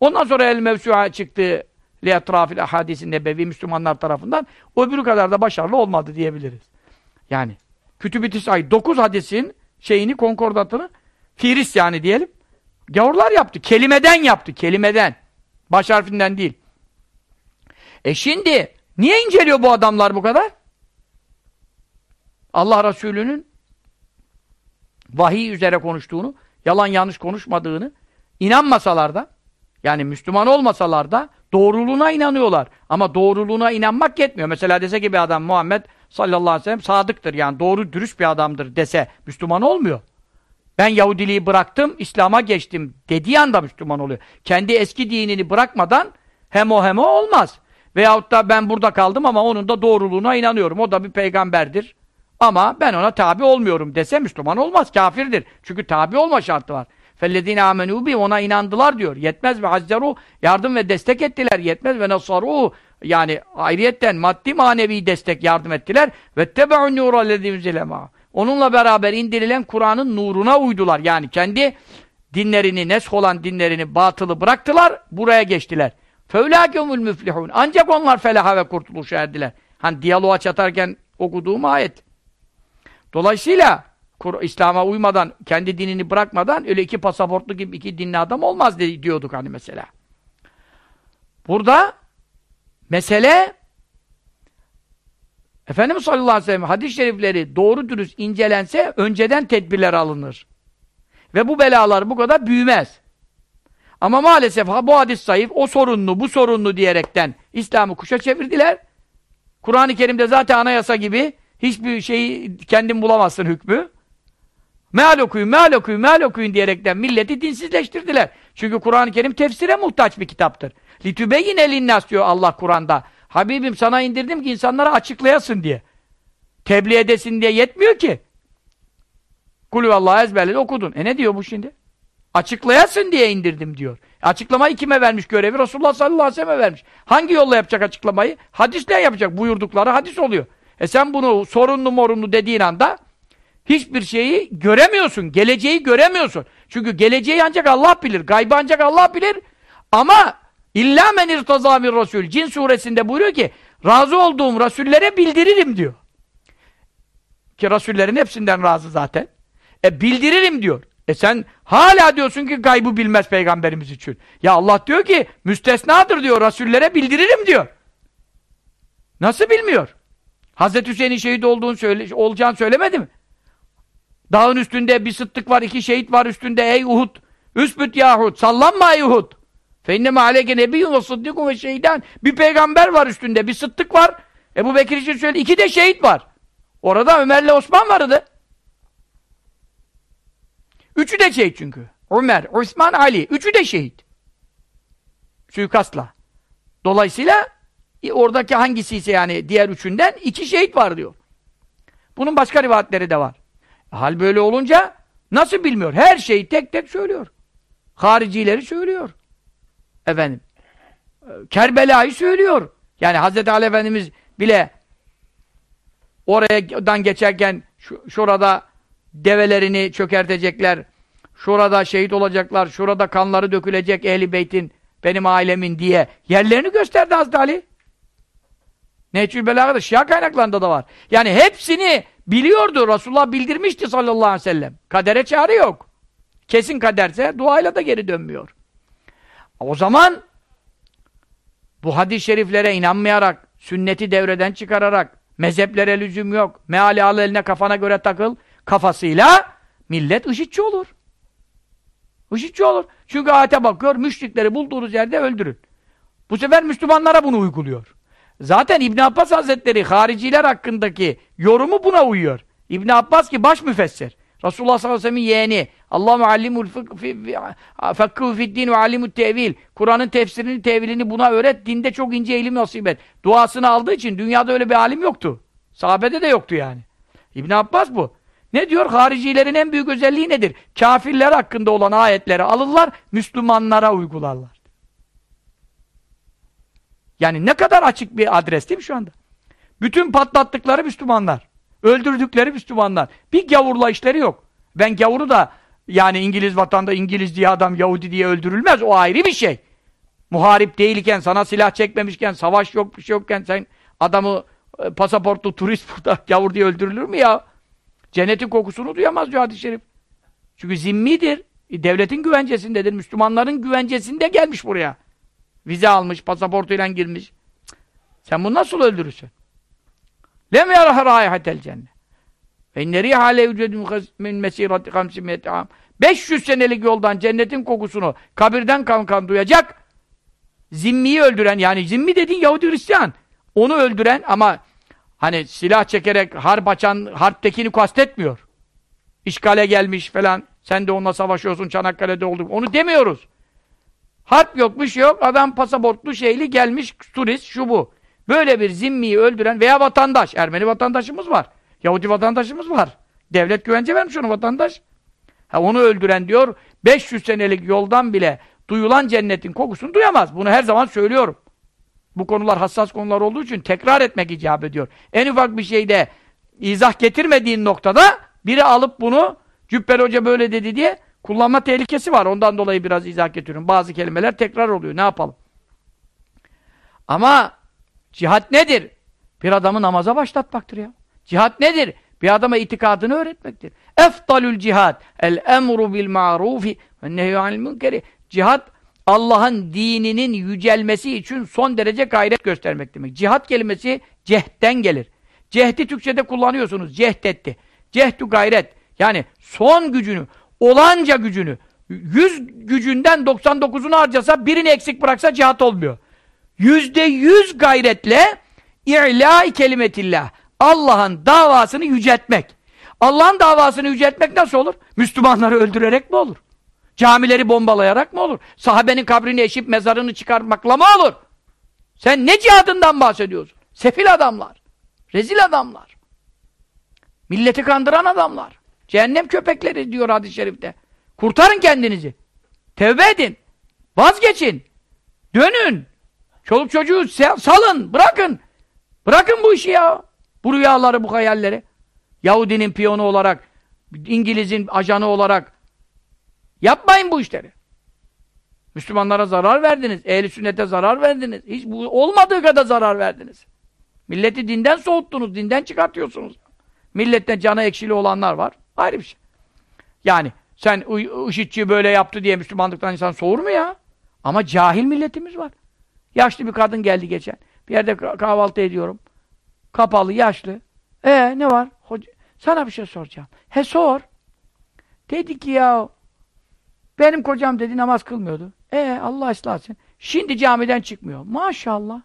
Ondan sonra el mevsu'a çıktı li etrafil ahadisi nebevi Müslümanlar tarafından öbürü kadar da başarılı olmadı diyebiliriz. Yani Kütüb-i Tisay 9 hadisin şeyini konkordatını firis yani diyelim. Gavurlar yaptı. Kelimeden yaptı. Kelimeden. Baş harfinden değil. E şimdi niye inceliyor bu adamlar bu kadar? Allah Resulü'nün vahiy üzere konuştuğunu, yalan yanlış konuşmadığını inanmasalar da yani Müslüman olmasalar da doğruluğuna inanıyorlar. Ama doğruluğuna inanmak yetmiyor. Mesela dese ki bir adam Muhammed sallallahu aleyhi ve sellem sadıktır yani doğru dürüst bir adamdır dese Müslüman olmuyor. Ben Yahudiliği bıraktım, İslam'a geçtim dediği anda Müslüman oluyor. Kendi eski dinini bırakmadan hem o hem o olmaz. Veyahut da ben burada kaldım ama onun da doğruluğuna inanıyorum. O da bir peygamberdir. Ama ben ona tabi olmuyorum dese Müslüman olmaz, kafirdir. Çünkü tabi olma şartı var. فَالَّذ۪ينَ آمَنُوا بِهِ Ona inandılar diyor. Yetmez ve hazzeru yardım ve destek ettiler. Yetmez ve nasaru yani ayrıyetten maddi manevi destek yardım ettiler. وَاتَّبَعُ النُّورَ الَّذ۪ي مُزِلَمَا Onunla beraber indirilen Kur'an'ın nuruna uydular. Yani kendi dinlerini, nesk olan dinlerini, batılı bıraktılar, buraya geçtiler. فَاُولَٰكَهُمُ müflihun. Ancak onlar felaha ve kurtuluşa erdiler. Hani diyaloğa çatarken okuduğum ayet. Dolayısıyla İslam'a uymadan, kendi dinini bırakmadan öyle iki pasaportlu gibi iki dinli adam olmaz diyorduk hani mesela. Burada mesele Efendimiz sallallahu aleyhi ve sellem hadis-i şerifleri doğru dürüst incelense önceden tedbirler alınır. Ve bu belalar bu kadar büyümez. Ama maalesef ha, bu hadis zayıf, o sorunlu, bu sorunlu diyerekten İslam'ı kuşa çevirdiler. Kur'an-ı Kerim'de zaten anayasa gibi hiçbir şeyi kendin bulamazsın hükmü. Meal okuyun, meal okuyun, meal okuyun diyerekten milleti dinsizleştirdiler. Çünkü Kur'an-ı Kerim tefsire muhtaç bir kitaptır. Litübeyin elinnas diyor Allah Kur'an'da. Habibim sana indirdim ki insanlara açıklayasın diye. Tebliğ edesin diye yetmiyor ki. Kulü Allah'a ezberledi okudun. E ne diyor bu şimdi? Açıklayasın diye indirdim diyor. E açıklamayı kime vermiş görevi? Resulullah sallallahu aleyhi ve sellem'e vermiş. Hangi yolla yapacak açıklamayı? Hadisle yapacak. Buyurdukları hadis oluyor. E sen bunu sorunlu morunlu dediğin anda hiçbir şeyi göremiyorsun. Geleceği göremiyorsun. Çünkü geleceği ancak Allah bilir. Gaybı ancak Allah bilir. Ama illa men irtaza min rasul. Cin suresinde buyuruyor ki razı olduğum rasullere bildiririm diyor. Ki rasullerin hepsinden razı zaten. E bildiririm diyor. E sen hala diyorsun ki gaybı bilmez peygamberimiz için. Ya Allah diyor ki müstesnadır diyor. Rasullere bildiririm diyor. Nasıl bilmiyor? Hazreti Hüseyin'in şehit olduğunu söyle, olacağını söylemedi mi? Dağın üstünde bir sıddık var, iki şehit var üstünde. Ey Uhud! Üsbüt yahut! Sallanma ey Uhud! Feinneme aleyke nebiyyun ve sıddıkun ve şehiden. Bir peygamber var üstünde, bir sıddık var. Ebu Bekir için söyledi, iki de şehit var. Orada Ömer'le Osman vardı. Üçü de şehit çünkü. Ömer, Osman, Ali. Üçü de şehit. Suikastla. Dolayısıyla e, oradaki hangisi ise yani diğer üçünden iki şehit var diyor. Bunun başka rivayetleri de var. Hal böyle olunca nasıl bilmiyor? Her şeyi tek tek söylüyor. Haricileri söylüyor. Efendim. Kerbela'yı söylüyor. Yani Hazreti Ali Efendimiz bile oradan geçerken şurada develerini çökertecekler, şurada şehit olacaklar, şurada kanları dökülecek ehli beytin, benim ailemin diye yerlerini gösterdi Hazreti Ali. Nehçül Belaga'da Şia kaynaklarında da var. Yani hepsini biliyordu. Resulullah bildirmişti sallallahu aleyhi ve sellem. Kadere çare yok. Kesin kaderse duayla da geri dönmüyor. O zaman bu hadis-i şeriflere inanmayarak, sünneti devreden çıkararak, mezheplere lüzum yok, meali al eline kafana göre takıl, kafasıyla millet IŞİD'çi olur. IŞİD'çi olur. Çünkü ayete bakıyor, müşrikleri bulduğunuz yerde öldürün. Bu sefer Müslümanlara bunu uyguluyor. Zaten İbn Abbas Hazretleri hariciler hakkındaki yorumu buna uyuyor. İbn Abbas ki baş müfessir. Resulullah sallallahu aleyhi ve sellem'in yeğeni. Allah muallimul fekkuhu fiddin ve alimut tevil. Kur'an'ın tefsirini, tevilini buna öğret. Dinde çok ince ilim nasip et. Duasını aldığı için dünyada öyle bir alim yoktu. Sahabede de yoktu yani. İbn Abbas bu. Ne diyor? Haricilerin en büyük özelliği nedir? Kafirler hakkında olan ayetleri alırlar, Müslümanlara uygularlar. Yani ne kadar açık bir adres değil mi şu anda? Bütün patlattıkları Müslümanlar. Öldürdükleri Müslümanlar. Bir gavurla işleri yok. Ben gavuru da yani İngiliz vatanda İngiliz diye adam Yahudi diye öldürülmez. O ayrı bir şey. Muharip değilken, sana silah çekmemişken, savaş yok bir şey yokken sen adamı e, pasaportlu turist burada gavur diye öldürülür mü ya? Cennetin kokusunu duyamaz diyor hadis-i şerif. Çünkü zimmidir. E, devletin güvencesindedir. Müslümanların güvencesinde gelmiş buraya. Vize almış, pasaportuyla girmiş. Sen bunu nasıl öldürürsün? Lem yarah raihatel cennet. Ve inne riha le yücedu min mesirati 500 am. 500 senelik yoldan cennetin kokusunu kabirden kalkan duyacak. Zimmiyi öldüren yani zimmi dediğin Yahudi Hristiyan. Onu öldüren ama hani silah çekerek harp açan harptekini kastetmiyor. İşgale gelmiş falan. Sen de onunla savaşıyorsun Çanakkale'de olduk. Onu demiyoruz. Harp yok, bir şey yok. Adam pasaportlu şeyli gelmiş turist şu bu. Böyle bir zimmiyi öldüren veya vatandaş. Ermeni vatandaşımız var. Yahudi vatandaşımız var. Devlet güvence vermiş onu vatandaş. Ha, onu öldüren diyor 500 senelik yoldan bile duyulan cennetin kokusunu duyamaz. Bunu her zaman söylüyorum. Bu konular hassas konular olduğu için tekrar etmek icap ediyor. En ufak bir şeyde izah getirmediğin noktada biri alıp bunu Cübbeli Hoca böyle dedi diye kullanma tehlikesi var. Ondan dolayı biraz izah getiriyorum. Bazı kelimeler tekrar oluyor. Ne yapalım? Ama cihat nedir? Bir adamı namaza başlatmaktır ya. Cihat nedir? Bir adama itikadını öğretmektir. Eftalül cihat el emru bil ma'rufi ve nehyü anil münkeri. Cihat Allah'ın dininin yücelmesi için son derece gayret göstermek demek. Cihat kelimesi cehden gelir. Cehdi Türkçe'de kullanıyorsunuz. Cehdetti. Cehdü gayret. Yani son gücünü, olanca gücünü, yüz gücünden 99'unu harcasa, birini eksik bıraksa cihat olmuyor. Yüzde yüz gayretle i'lâ kelimetillah. Allah'ın davasını yüceltmek. Allah'ın davasını yüceltmek nasıl olur? Müslümanları öldürerek mi olur? Camileri bombalayarak mı olur? Sahabenin kabrini eşip mezarını çıkarmakla mı olur? Sen ne cihadından bahsediyorsun? Sefil adamlar. Rezil adamlar. Milleti kandıran adamlar. Cehennem köpekleri diyor hadis-i şerifte. Kurtarın kendinizi. Tevbe edin. Vazgeçin. Dönün. Çoluk çocuğu salın. Bırakın. Bırakın bu işi ya. Bu rüyaları, bu hayalleri. Yahudinin piyonu olarak, İngiliz'in ajanı olarak yapmayın bu işleri. Müslümanlara zarar verdiniz. Ehli sünnete zarar verdiniz. Hiç bu olmadığı kadar zarar verdiniz. Milleti dinden soğuttunuz, dinden çıkartıyorsunuz. Millette canı ekşili olanlar var. Ayrı bir şey. Yani sen IŞİD'çi böyle yaptı diye Müslümanlıktan insan soğur mu ya? Ama cahil milletimiz var. Yaşlı bir kadın geldi geçen. Bir yerde kahvaltı ediyorum. Kapalı, yaşlı. E ne var? Hoca, sana bir şey soracağım. He sor. Dedi ki ya benim kocam dedi namaz kılmıyordu. E Allah ıslah. Şimdi camiden çıkmıyor. Maşallah.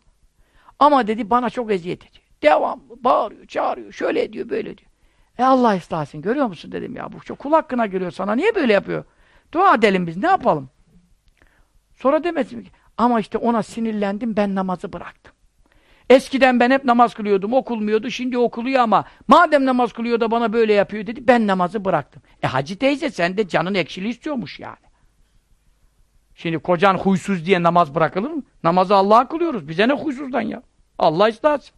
Ama dedi bana çok eziyet ediyor. Devamlı bağırıyor, çağırıyor, şöyle ediyor, böyle diyor. E Allah ıslah etsin. Görüyor musun dedim ya. Bu çok kul hakkına giriyor sana. Niye böyle yapıyor? Dua edelim biz. Ne yapalım? Sonra demesin ki Ama işte ona sinirlendim, ben namazı bıraktım. Eskiden ben hep namaz kılıyordum, okulmuyordu, şimdi okuluyor ama madem namaz kılıyor da bana böyle yapıyor dedi, ben namazı bıraktım. E Hacı teyze sen de canın ekşili istiyormuş yani. Şimdi kocan huysuz diye namaz bırakılır mı? Namazı Allah'a kılıyoruz. Bize ne huysuzdan ya? Allah istersin.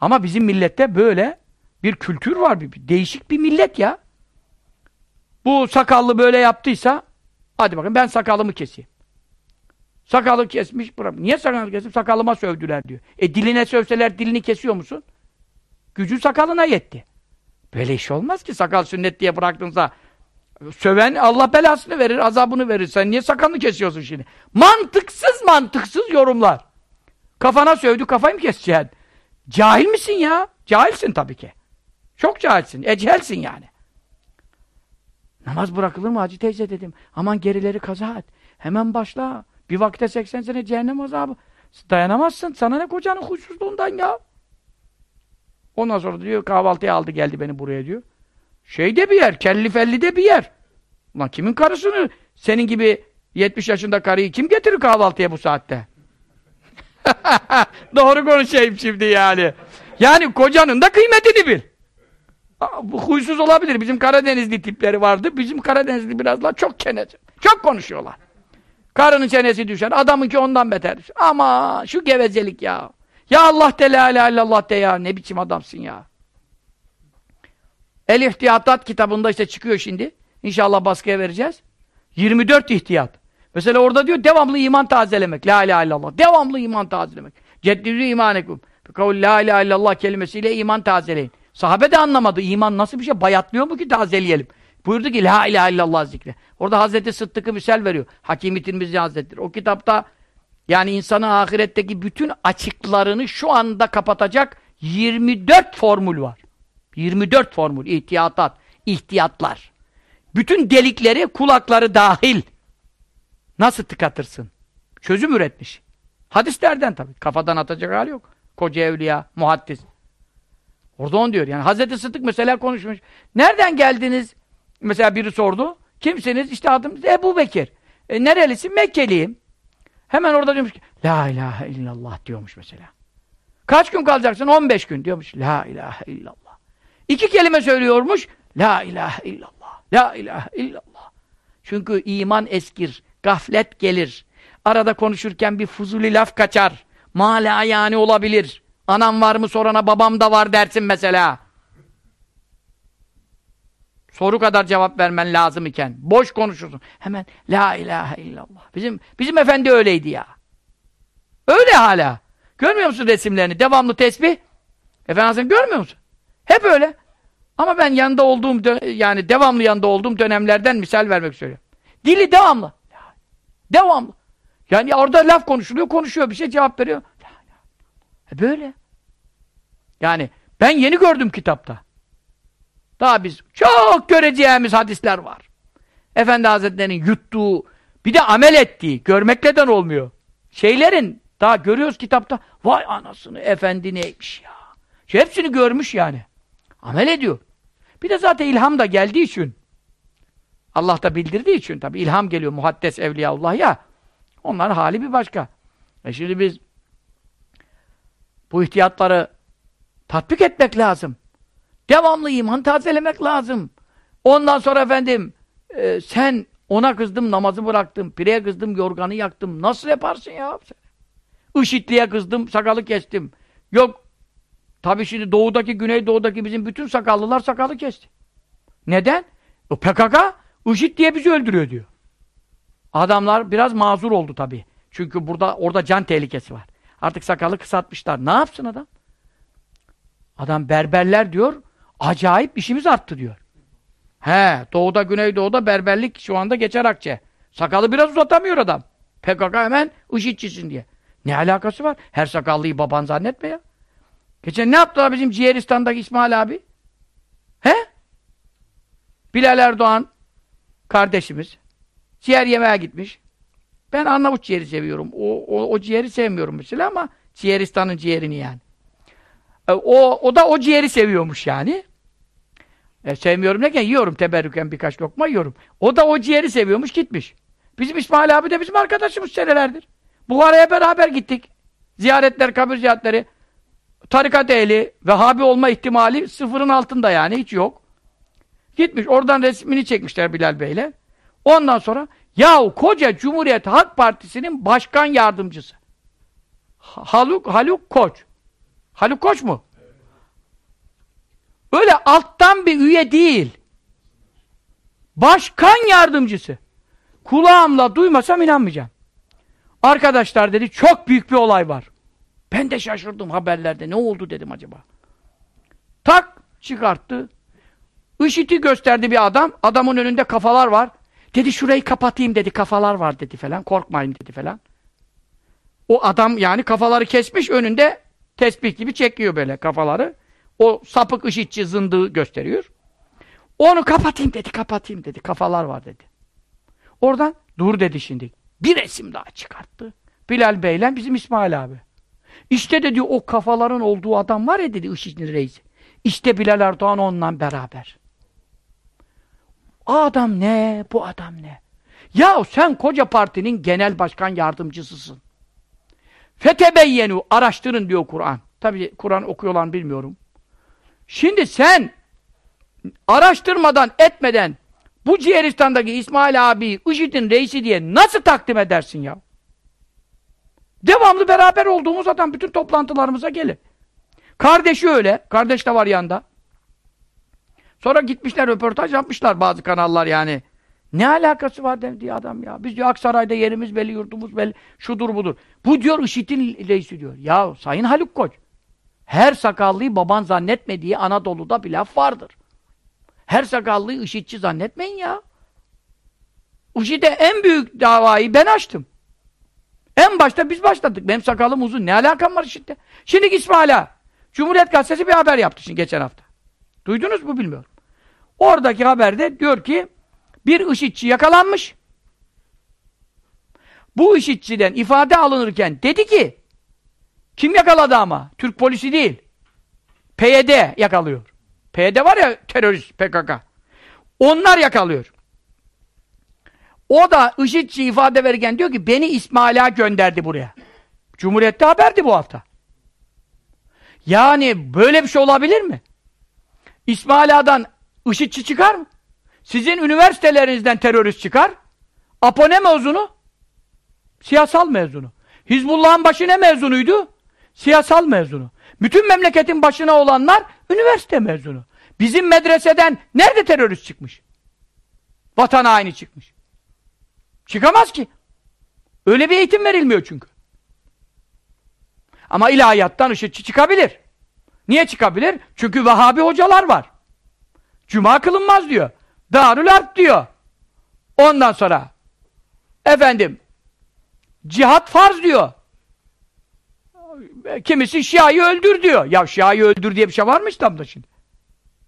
Ama bizim millette böyle bir kültür var. Bir, bir değişik bir millet ya. Bu sakallı böyle yaptıysa hadi bakın ben sakalımı keseyim. Sakalı kesmiş bırak. Niye sakalı kesip sakalıma sövdüler diyor. E diline sövseler dilini kesiyor musun? Gücü sakalına yetti. Böyle iş olmaz ki sakal sünnet diye bıraktınsa söven Allah belasını verir, azabını verir. Sen niye sakalını kesiyorsun şimdi? Mantıksız mantıksız yorumlar. Kafana sövdü, kafayı mı keseceksin? Cahil misin ya? Cahilsin tabii ki. Çok cahilsin, ecelsin yani. Namaz bırakılır mı Hacı teyze dedim. Aman gerileri kaza et. Hemen başla. Bir vakte 80 sene cehennem azabı. Dayanamazsın. Sana ne kocanın huysuzluğundan ya. Ondan sonra diyor kahvaltıya aldı geldi beni buraya diyor. Şeyde bir yer, kelli felli de bir yer. Ulan kimin karısını senin gibi 70 yaşında karıyı kim getirir kahvaltıya bu saatte? Doğru konuşayım şimdi yani. Yani kocanın da kıymetini bil. Huysuz olabilir. Bizim Karadenizli tipleri vardı. Bizim Karadenizli biraz daha çok çeneci. Çok konuşuyorlar. Karının çenesi düşer. Adamınki ondan beter. Ama şu gevezelik ya. Ya Allah de la ilahe illallah de ya. Ne biçim adamsın ya. El İhtiyatat kitabında işte çıkıyor şimdi. İnşallah baskıya vereceğiz. 24 ihtiyat. Mesela orada diyor devamlı iman tazelemek. La ilahe illallah. Devamlı iman tazelemek. Ceddidü imanekum. Kavul la ilahe illallah kelimesiyle iman tazeleyin. Sahabe de anlamadı. İman nasıl bir şey? Bayatlıyor mu ki tazeleyelim? Buyurdu ki la ilahe illallah zikre. Orada Hazreti Sıddık'ı misal veriyor. Hakim-i Tirmizi Hazretleri. O kitapta yani insanın ahiretteki bütün açıklarını şu anda kapatacak 24 formül var. 24 formül. ihtiyatat, ihtiyatlar. Bütün delikleri, kulakları dahil. Nasıl tıkatırsın? Çözüm üretmiş. Hadislerden tabii. Kafadan atacak hali yok. Koca evliya, muhaddis. Orada on diyor. Yani Hazreti Sıddık mesela konuşmuş. Nereden geldiniz? Mesela biri sordu. Kimsiniz? İşte adım Ebu Bekir. E, nerelisin? Mekkeliyim. Hemen orada diyormuş ki La ilahe illallah diyormuş mesela. Kaç gün kalacaksın? 15 gün diyormuş. La ilahe illallah. İki kelime söylüyormuş. La ilahe illallah. La ilahe illallah. Çünkü iman eskir. Gaflet gelir. Arada konuşurken bir fuzuli laf kaçar. Mala yani olabilir. Anam var mı sorana babam da var dersin mesela. Soru kadar cevap vermen lazım iken. Boş konuşursun. Hemen la ilahe illallah. Bizim bizim efendi öyleydi ya. Öyle hala. Görmüyor musun resimlerini? Devamlı tesbih. Efendim görmüyor musun? Hep öyle. Ama ben yanında olduğum yani devamlı yanında olduğum dönemlerden misal vermek istiyorum. Dili devamlı. Devamlı. Yani orada laf konuşuluyor, konuşuyor bir şey cevap veriyor. E böyle. Yani ben yeni gördüm kitapta. Daha biz çok göreceğimiz hadisler var. Efendi Hazretleri'nin yuttuğu, bir de amel ettiği, görmekleden olmuyor. Şeylerin, daha görüyoruz kitapta, vay anasını, efendi neymiş ya. Şey, hepsini görmüş yani. Amel ediyor. Bir de zaten ilham da geldiği için, Allah da bildirdiği için tabi ilham geliyor muhaddes evliyaullah ya. Onların hali bir başka. E şimdi biz bu ihtiyatları tatbik etmek lazım. Devamlı iman tazelemek lazım. Ondan sonra efendim e, sen ona kızdım namazı bıraktım, pireye kızdım yorganı yaktım. Nasıl yaparsın ya? IŞİD'liye kızdım sakalı kestim. Yok tabi şimdi doğudaki güneydoğudaki bizim bütün sakallılar sakalı kesti. Neden? O PKK IŞİD diye bizi öldürüyor diyor. Adamlar biraz mazur oldu tabi. Çünkü burada orada can tehlikesi var. Artık sakalı kısaltmışlar. Ne yapsın adam? Adam berberler diyor Acayip işimiz arttı diyor. He, doğuda, güneydoğuda berberlik şu anda geçer akçe. Sakalı biraz uzatamıyor adam. PKK hemen IŞİD'çisin diye. Ne alakası var? Her sakallıyı baban zannetme ya. Geçen ne yaptılar bizim Ciğeristan'daki İsmail abi? He? Bilal Erdoğan kardeşimiz ciğer yemeye gitmiş. Ben Arnavut ciğeri seviyorum. O, o, o ciğeri sevmiyorum mesela ama Ciğeristan'ın ciğerini yani. E, o, o da o ciğeri seviyormuş yani. E, sevmiyorum derken yiyorum teberrüken birkaç lokma yiyorum. O da o ciğeri seviyormuş gitmiş. Bizim İsmail abi de bizim arkadaşımız senelerdir. Buhara'ya beraber gittik. Ziyaretler, kabir ziyaretleri. Tarikat ehli, Vehhabi olma ihtimali sıfırın altında yani hiç yok. Gitmiş, oradan resmini çekmişler Bilal Bey'le. Ondan sonra, yahu koca Cumhuriyet Halk Partisi'nin başkan yardımcısı. Haluk, Haluk Koç. Haluk Koç mu? Öyle alttan bir üye değil. Başkan yardımcısı. Kulağımla duymasam inanmayacağım. Arkadaşlar dedi çok büyük bir olay var. Ben de şaşırdım haberlerde. Ne oldu dedim acaba. Tak çıkarttı. IŞİD'i gösterdi bir adam. Adamın önünde kafalar var. Dedi şurayı kapatayım dedi. Kafalar var dedi falan. Korkmayın dedi falan. O adam yani kafaları kesmiş önünde tesbih gibi çekiyor böyle kafaları. O sapık IŞİD'ci zındığı gösteriyor. Onu kapatayım dedi, kapatayım dedi. Kafalar var dedi. Oradan dur dedi şimdi. Bir resim daha çıkarttı. Bilal Bey'le bizim İsmail abi. İşte dedi o kafaların olduğu adam var ya dedi IŞİD'in reisi. İşte Bilal Erdoğan onunla beraber. Adam ne? Bu adam ne? Ya sen koca partinin genel başkan yardımcısısın. Fetebeyyenu araştırın diyor Kur'an. Tabi Kur'an okuyorlar bilmiyorum. Şimdi sen araştırmadan etmeden bu Ciğeristan'daki İsmail abi IŞİD'in reisi diye nasıl takdim edersin ya? Devamlı beraber olduğumuz adam bütün toplantılarımıza gelir. Kardeşi öyle. Kardeş de var yanında. Sonra gitmişler röportaj yapmışlar bazı kanallar yani. Ne alakası var diye adam ya. Biz diyor Aksaray'da yerimiz belli, yurdumuz belli. Şudur budur. Bu diyor IŞİD'in reisi diyor. Ya Sayın Haluk Koç. Her sakallıyı baban zannetme diye Anadolu'da bir laf vardır. Her sakallıyı IŞİD'ci zannetmeyin ya. IŞİD'e en büyük davayı ben açtım. En başta biz başladık. Benim sakalım uzun. Ne alakam var IŞİD'de? Şimdi İsmail'a Cumhuriyet Gazetesi bir haber yaptı şimdi geçen hafta. Duydunuz mu bilmiyorum. Oradaki haberde diyor ki bir IŞİD'ci yakalanmış. Bu IŞİD'ciden ifade alınırken dedi ki kim yakaladı ama? Türk polisi değil. PYD yakalıyor. PYD var ya terörist PKK. Onlar yakalıyor. O da IŞİD'ci ifade verirken diyor ki beni İsmail'a gönderdi buraya. Cumhuriyet'te haberdi bu hafta. Yani böyle bir şey olabilir mi? İsmaila'dan IŞİD'ci çıkar mı? Sizin üniversitelerinizden terörist çıkar. Apo ne mezunu? Siyasal mezunu. Hizbullah'ın başı ne mezunuydu? Siyasal mezunu. Bütün memleketin başına olanlar üniversite mezunu. Bizim medreseden nerede terörist çıkmış? Vatan haini çıkmış. Çıkamaz ki. Öyle bir eğitim verilmiyor çünkü. Ama ilahiyattan IŞİD'çi çıkabilir. Niye çıkabilir? Çünkü Vehhabi hocalar var. Cuma kılınmaz diyor. Darül Harp diyor. Ondan sonra efendim cihat farz diyor. Kimisi Şia'yı öldür diyor. Ya Şia'yı öldür diye bir şey var mı İslam'da şimdi?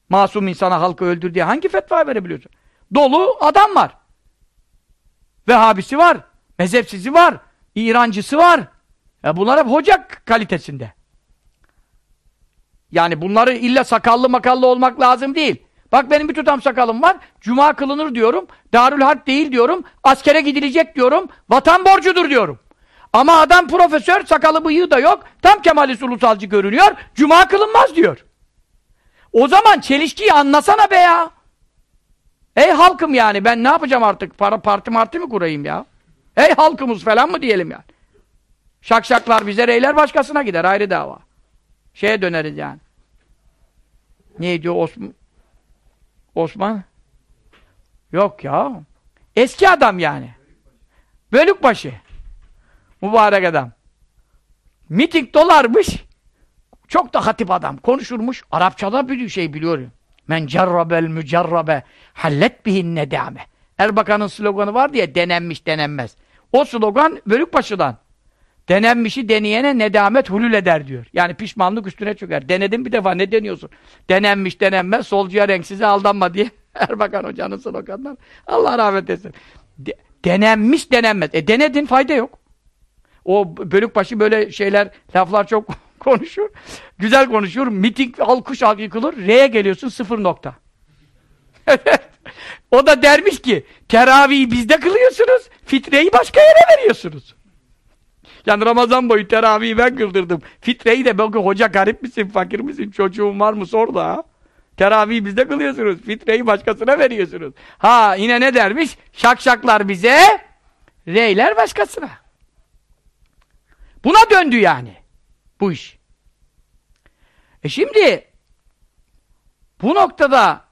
Masum insana halkı öldür diye hangi fetva verebiliyorsun? Dolu adam var. Vehhabisi var. Mezhepsizi var. İrancısı var. Ya bunlar hep hoca kalitesinde. Yani bunları illa sakallı makallı olmak lazım değil. Bak benim bir tutam sakalım var. Cuma kılınır diyorum. Darül Harp değil diyorum. Askere gidilecek diyorum. Vatan borcudur diyorum. Ama adam profesör, sakalı bıyığı da yok. Tam Kemalist ulusalcı görünüyor. Cuma kılınmaz diyor. O zaman çelişkiyi anlasana be ya. Ey halkım yani ben ne yapacağım artık? Para parti marti mi kurayım ya? Ey halkımız falan mı diyelim yani? Şakşaklar bize reyler başkasına gider ayrı dava. Şeye döneriz yani. Ne diyor Osman? Osman? Yok ya. Eski adam yani. Bölükbaşı. Mübarek adam. Miting dolarmış. Çok da hatip adam. Konuşurmuş. Arapçada bir şey biliyor. Men cerrabel mücerrabe hallet bihin nedame. Erbakan'ın sloganı var diye denenmiş denenmez. O slogan Bölükbaşı'dan. Denenmişi deneyene nedamet hulül eder diyor. Yani pişmanlık üstüne çöker. Denedin bir defa ne deniyorsun? Denenmiş denenmez solcuya renksize aldanma diye Erbakan Hoca'nın sloganları. Allah rahmet etsin. De denenmiş denenmez. E denedin fayda yok. O bölükbaşı böyle şeyler, laflar çok konuşur. Güzel konuşur. Miting alkış yıkılır. R'ye geliyorsun sıfır nokta. o da dermiş ki teravihi bizde kılıyorsunuz. Fitreyi başka yere veriyorsunuz. Yani Ramazan boyu teravihi ben kıldırdım. Fitreyi de bakın hoca garip misin, fakir misin, çocuğun var mı sor da. Teravihi bizde kılıyorsunuz. Fitreyi başkasına veriyorsunuz. Ha yine ne dermiş? Şakşaklar bize, reyler başkasına. Buna döndü yani. Bu iş. E şimdi bu noktada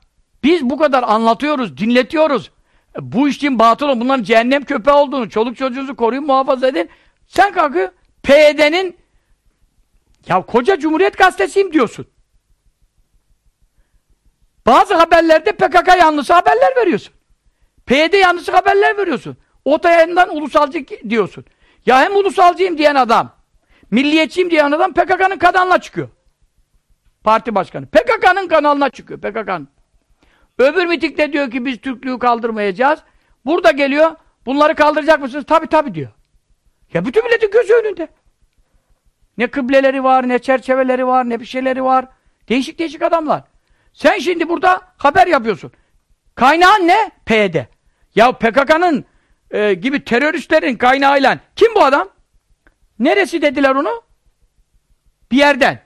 biz bu kadar anlatıyoruz, dinletiyoruz. E bu işin batıl bunların cehennem köpeği olduğunu, çoluk çocuğunuzu koruyun, muhafaza edin. Sen kalkıyor, PYD'nin ya koca Cumhuriyet Gazetesi'yim diyorsun. Bazı haberlerde PKK yanlısı haberler veriyorsun. PYD yanlısı haberler veriyorsun. Otayandan ulusalcı diyorsun. Ya hem ulusalcıyım diyen adam, milliyetçiyim diyen adam PKK'nın kanalına çıkıyor. Parti başkanı. PKK'nın kanalına çıkıyor. PKK'nın. Öbür mitikte diyor ki biz Türklüğü kaldırmayacağız. Burada geliyor. Bunları kaldıracak mısınız? Tabi tabi diyor. Ya bütün milletin gözü önünde. Ne kıbleleri var, ne çerçeveleri var, ne bir şeyleri var. Değişik değişik adamlar. Sen şimdi burada haber yapıyorsun. Kaynağın ne? PYD. Ya PKK'nın e, gibi teröristlerin kaynağıyla kim bu adam? Neresi dediler onu? Bir yerden.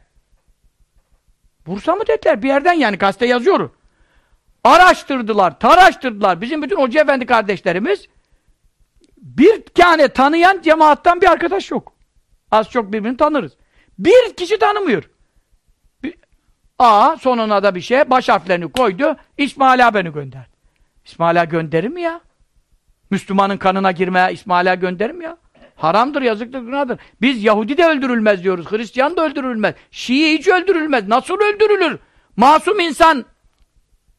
Bursa mı dediler? Bir yerden yani gazete yazıyor. Araştırdılar, taraştırdılar. Bizim bütün Hoca Efendi kardeşlerimiz bir tane tanıyan cemaattan bir arkadaş yok. Az çok birbirini tanırız. Bir kişi tanımıyor. A sonuna da bir şey baş harflerini koydu. İsmaila beni gönderdi. İsmaila gönderir mi ya? Müslümanın kanına girmeye İsmaila gönderir mi ya? Haramdır, yazıktır, günahdır. Biz Yahudi de öldürülmez diyoruz. Hristiyan da öldürülmez. Şii hiç öldürülmez. Nasıl öldürülür? Masum insan.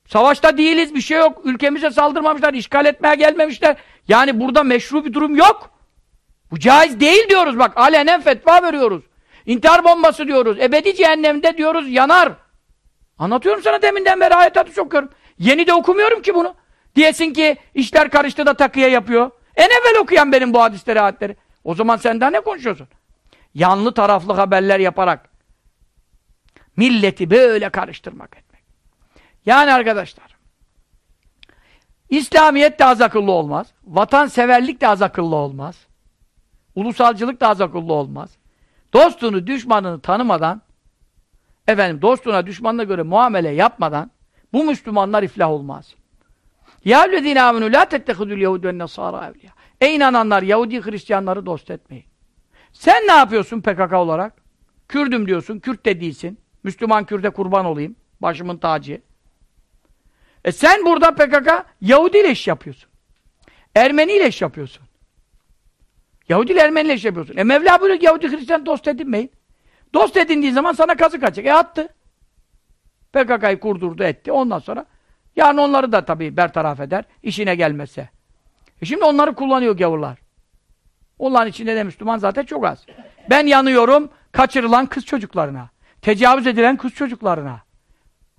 Savaşta değiliz, bir şey yok. Ülkemize saldırmamışlar, işgal etmeye gelmemişler. Yani burada meşru bir durum yok. Bu caiz değil diyoruz bak. Alenen fetva veriyoruz. İntihar bombası diyoruz. Ebedi cehennemde diyoruz yanar. Anlatıyorum sana deminden beri ayet hadis okuyorum. Yeni de okumuyorum ki bunu. Diyesin ki işler karıştı da takıya yapıyor. En evvel okuyan benim bu hadisleri ayetleri. O zaman sen ne konuşuyorsun? Yanlı taraflı haberler yaparak milleti böyle karıştırmak etmek. Yani arkadaşlar İslamiyet de az akıllı olmaz. Vatanseverlik de az akıllı olmaz. Ulusalcılık da az akıllı olmaz. Dostunu, düşmanını tanımadan efendim dostuna, düşmanına göre muamele yapmadan bu Müslümanlar iflah olmaz. Ya ellezine amenu la tettehidul yehud ve evliya. Ey inananlar Yahudi Hristiyanları dost etmeyin. Sen ne yapıyorsun PKK olarak? Kürdüm diyorsun, Kürt de değilsin. Müslüman Kürt'e kurban olayım. Başımın tacı. E sen burada PKK Yahudi ile iş yapıyorsun. Ermeni ile iş yapıyorsun. Yahudi ile Ermeni ile iş yapıyorsun. E Mevla böyle Yahudi Hristiyan dost edinmeyin. Dost edindiği zaman sana kazık atacak. E attı. PKK'yı kurdurdu etti. Ondan sonra yani onları da tabii bertaraf eder. işine gelmezse. E şimdi onları kullanıyor gavurlar. Onların içinde de Müslüman zaten çok az. Ben yanıyorum kaçırılan kız çocuklarına. Tecavüz edilen kız çocuklarına.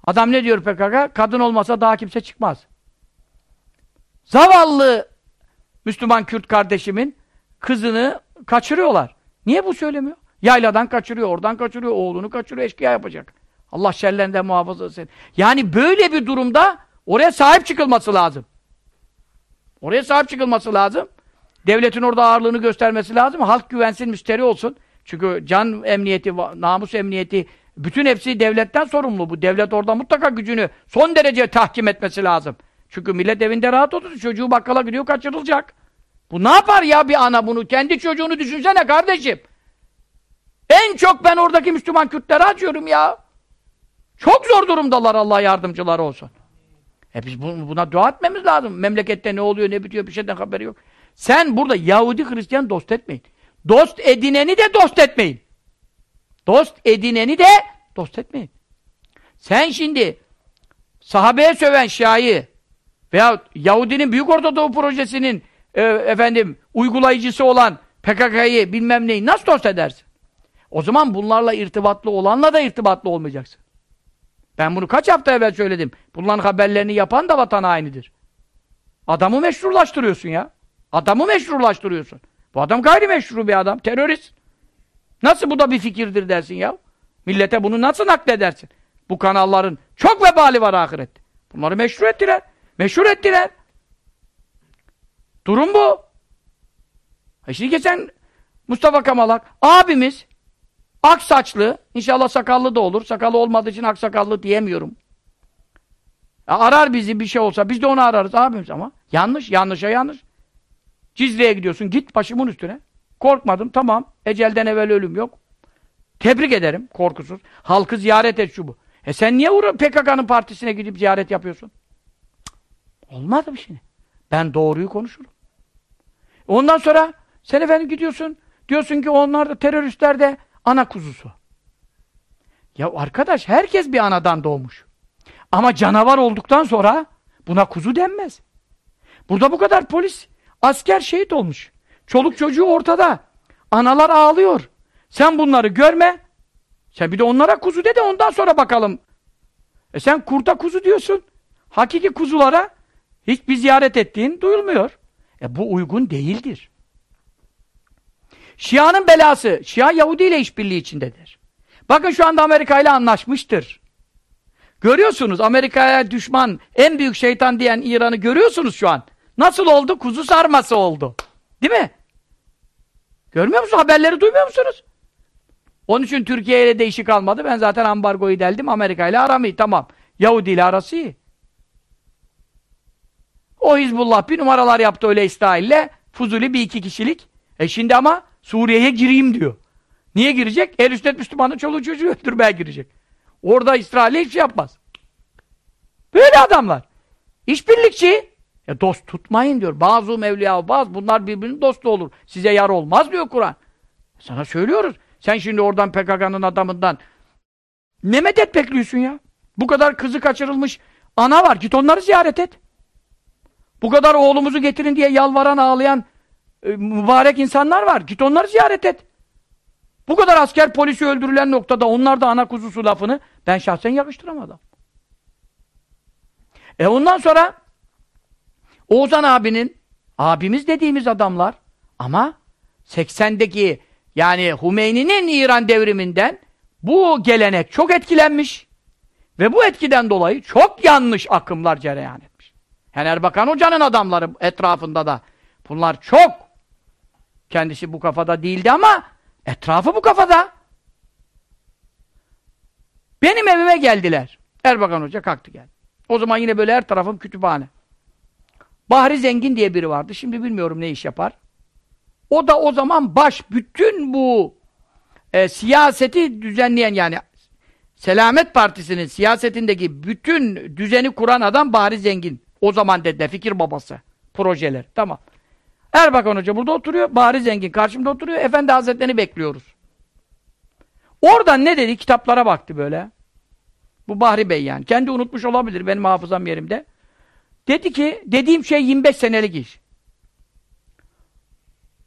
Adam ne diyor PKK? Kadın olmasa daha kimse çıkmaz. Zavallı Müslüman Kürt kardeşimin kızını kaçırıyorlar. Niye bu söylemiyor? Yayladan kaçırıyor, oradan kaçırıyor, oğlunu kaçırıyor, eşkıya yapacak. Allah şerlerinden muhafaza etsin. Yani böyle bir durumda oraya sahip çıkılması lazım. Oraya sahip çıkılması lazım. Devletin orada ağırlığını göstermesi lazım. Halk güvensin, müşteri olsun. Çünkü can emniyeti, namus emniyeti, bütün hepsi devletten sorumlu. Bu devlet orada mutlaka gücünü son derece tahkim etmesi lazım. Çünkü millet evinde rahat otursun. Çocuğu bakkala gidiyor, kaçırılacak. Bu ne yapar ya bir ana bunu? Kendi çocuğunu düşünsene kardeşim. En çok ben oradaki Müslüman Kürtlere acıyorum ya. Çok zor durumdalar Allah yardımcıları olsun. E biz buna dua etmemiz lazım. Memlekette ne oluyor, ne bitiyor bir şeyden haberi yok. Sen burada Yahudi Hristiyan dost etmeyin. Dost edineni de dost etmeyin. Dost edineni de dost etmeyin. Sen şimdi sahabeye söven Şia'yı veya Yahudinin Büyük Orta Projesi'nin e, efendim uygulayıcısı olan PKK'yı bilmem neyi nasıl dost edersin? O zaman bunlarla irtibatlı olanla da irtibatlı olmayacaksın. Ben bunu kaç hafta evvel söyledim. Bunların haberlerini yapan da vatan hainidir. Adamı meşrulaştırıyorsun ya. Adamı meşrulaştırıyorsun. Bu adam gayrimeşru bir adam. Terörist. Nasıl bu da bir fikirdir dersin ya? Millete bunu nasıl nakledersin? Bu kanalların çok vebali var ahirette. Bunları meşru ettiler. Meşhur ettiler. Durum bu. E şimdi geçen Mustafa Kamalak, abimiz, ak saçlı, inşallah sakallı da olur. Sakalı olmadığı için ak sakallı diyemiyorum. Ya arar bizi bir şey olsa, biz de onu ararız abimiz ama. Yanlış, yanlışa yanlış. Cizre'ye gidiyorsun, git başımın üstüne. Korkmadım, tamam. Ecelden evvel ölüm yok. Tebrik ederim, korkusuz. Halkı ziyaret et şu bu. E sen niye PKK'nın partisine gidip ziyaret yapıyorsun? Cık, olmadı bir şey. Ben doğruyu konuşurum. Ondan sonra sen efendim gidiyorsun, diyorsun ki onlar da teröristler de ana kuzusu. Ya arkadaş herkes bir anadan doğmuş. Ama canavar olduktan sonra buna kuzu denmez. Burada bu kadar polis, asker şehit olmuş. Çoluk çocuğu ortada. Analar ağlıyor. Sen bunları görme. Sen bir de onlara kuzu de de ondan sonra bakalım. E sen kurta kuzu diyorsun. Hakiki kuzulara hiçbir ziyaret ettiğin duyulmuyor. E bu uygun değildir. Şia'nın belası, Şia Yahudi ile işbirliği içindedir. Bakın şu anda Amerika ile anlaşmıştır. Görüyorsunuz Amerika'ya düşman, en büyük şeytan diyen İran'ı görüyorsunuz şu an. Nasıl oldu? Kuzu sarması oldu. Değil mi? Görmüyor musunuz? Haberleri duymuyor musunuz? Onun için Türkiye ile de işi kalmadı. Ben zaten ambargoyu deldim. Amerika ile aram iyi. Tamam. Yahudi ile arası iyi. O Hizbullah bir numaralar yaptı öyle İsrail'le. Fuzuli bir iki kişilik. E şimdi ama Suriye'ye gireyim diyor. Niye girecek? El üstüne Müslümanın çoluğu çocuğu öldürmeye girecek. Orada İsrail'e hiçbir şey yapmaz. Böyle adamlar. İşbirlikçi. E dost tutmayın diyor. Bazı mevliya bazı bunlar birbirinin dostu olur. Size yar olmaz diyor Kur'an. Sana söylüyoruz. Sen şimdi oradan PKK'nın adamından ne medet bekliyorsun ya? Bu kadar kızı kaçırılmış ana var. Git onları ziyaret et. Bu kadar oğlumuzu getirin diye yalvaran ağlayan e, mübarek insanlar var. Git onları ziyaret et. Bu kadar asker polisi öldürülen noktada onlar da ana kuzusu lafını ben şahsen yakıştıramadım. E ondan sonra Oğuzhan abinin abimiz dediğimiz adamlar ama 80'deki yani Hümeyni'nin İran devriminden bu gelenek çok etkilenmiş ve bu etkiden dolayı çok yanlış akımlar cereyan etmiş. Yani Erbakan Hoca'nın adamları etrafında da bunlar çok kendisi bu kafada değildi ama etrafı bu kafada. Benim evime geldiler. Erbakan Hoca kalktı geldi. O zaman yine böyle her tarafım kütüphane. Bahri Zengin diye biri vardı. Şimdi bilmiyorum ne iş yapar. O da o zaman baş bütün bu e, siyaseti düzenleyen yani Selamet Partisi'nin siyasetindeki bütün düzeni kuran adam Bahri Zengin. O zaman dediler fikir babası. Projeler. Tamam. Erbakan Hoca burada oturuyor. Bahri Zengin karşımda oturuyor. Efendi Hazretlerini bekliyoruz. Oradan ne dedi? Kitaplara baktı böyle. Bu Bahri Bey yani. Kendi unutmuş olabilir benim hafızam yerimde. Dedi ki, dediğim şey 25 senelik iş.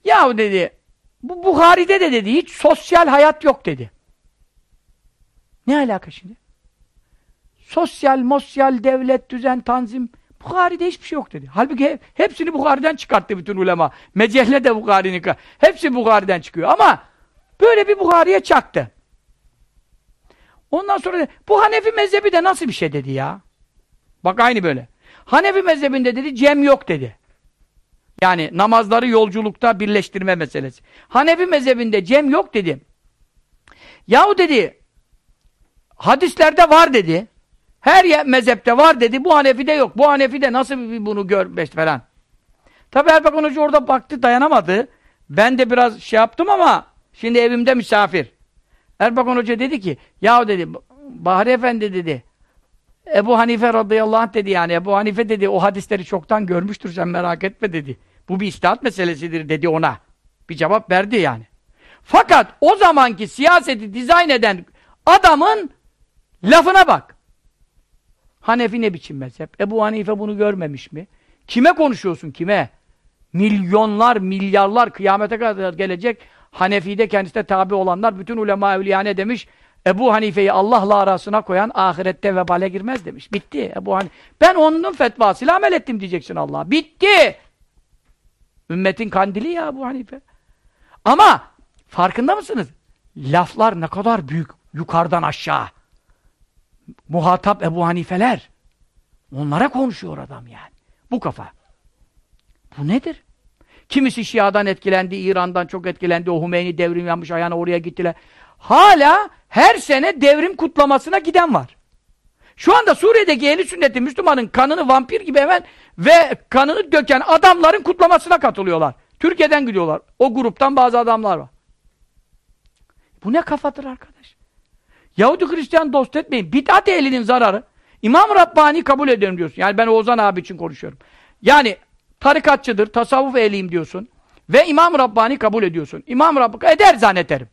Yahu dedi, bu Buhari'de de dedi, hiç sosyal hayat yok dedi. Ne alaka şimdi? Sosyal, mosyal, devlet, düzen, tanzim, Bukhari'de hiçbir şey yok dedi. Halbuki hepsini Bukhari'den çıkarttı bütün ulema. Mecelle de Bukhari'nin, hepsi Bukhari'den çıkıyor. Ama böyle bir Bukhari'ye çaktı. Ondan sonra bu Hanefi mezhebi de nasıl bir şey dedi ya? Bak aynı böyle. Hanefi mezhebinde dedi cem yok dedi. Yani namazları yolculukta birleştirme meselesi. Hanefi mezhebinde cem yok dedi. Yahu dedi hadislerde var dedi. Her mezhepte var dedi. Bu Hanefi'de yok. Bu Hanefi'de nasıl bunu görmüş falan. Tabi Erbakan Hoca orada baktı dayanamadı. Ben de biraz şey yaptım ama şimdi evimde misafir. Erbakan Hoca dedi ki yahu dedi Bahri Efendi dedi Ebu Hanife radıyallahu anh dedi yani. Ebu Hanife dedi o hadisleri çoktan görmüştür sen merak etme dedi. Bu bir istihat meselesidir dedi ona. Bir cevap verdi yani. Fakat o zamanki siyaseti dizayn eden adamın lafına bak. Hanefi ne biçim mezhep? Ebu Hanife bunu görmemiş mi? Kime konuşuyorsun kime? Milyonlar, milyarlar kıyamete kadar gelecek Hanefi'de kendisine tabi olanlar bütün ulema evliya demiş? Ebu Hanife'yi Allah'la arasına koyan ahirette vebale girmez demiş. Bitti. Ebu Hanife. Ben onun fetvasıyla amel ettim diyeceksin Allah. Bitti. Ümmetin kandili ya Ebu Hanife. Ama farkında mısınız? Laflar ne kadar büyük yukarıdan aşağı. Muhatap Ebu Hanifeler. Onlara konuşuyor adam yani. Bu kafa. Bu nedir? Kimisi Şia'dan etkilendi, İran'dan çok etkilendi. O Hümeyni devrim yapmış, ayağına oraya gittiler. Hala her sene devrim kutlamasına giden var. Şu anda Suriye'deki ehli sünnetin Müslümanın kanını vampir gibi hemen ve kanını döken adamların kutlamasına katılıyorlar. Türkiye'den gidiyorlar. O gruptan bazı adamlar var. Bu ne kafadır arkadaş? Yahudi Hristiyan dost etmeyin. Bid'at ehlinin zararı. İmam Rabbani kabul ediyorum diyorsun. Yani ben Oğuzhan abi için konuşuyorum. Yani tarikatçıdır, tasavvuf ehliyim diyorsun. Ve İmam Rabbani kabul ediyorsun. İmam Rabbani eder zannederim.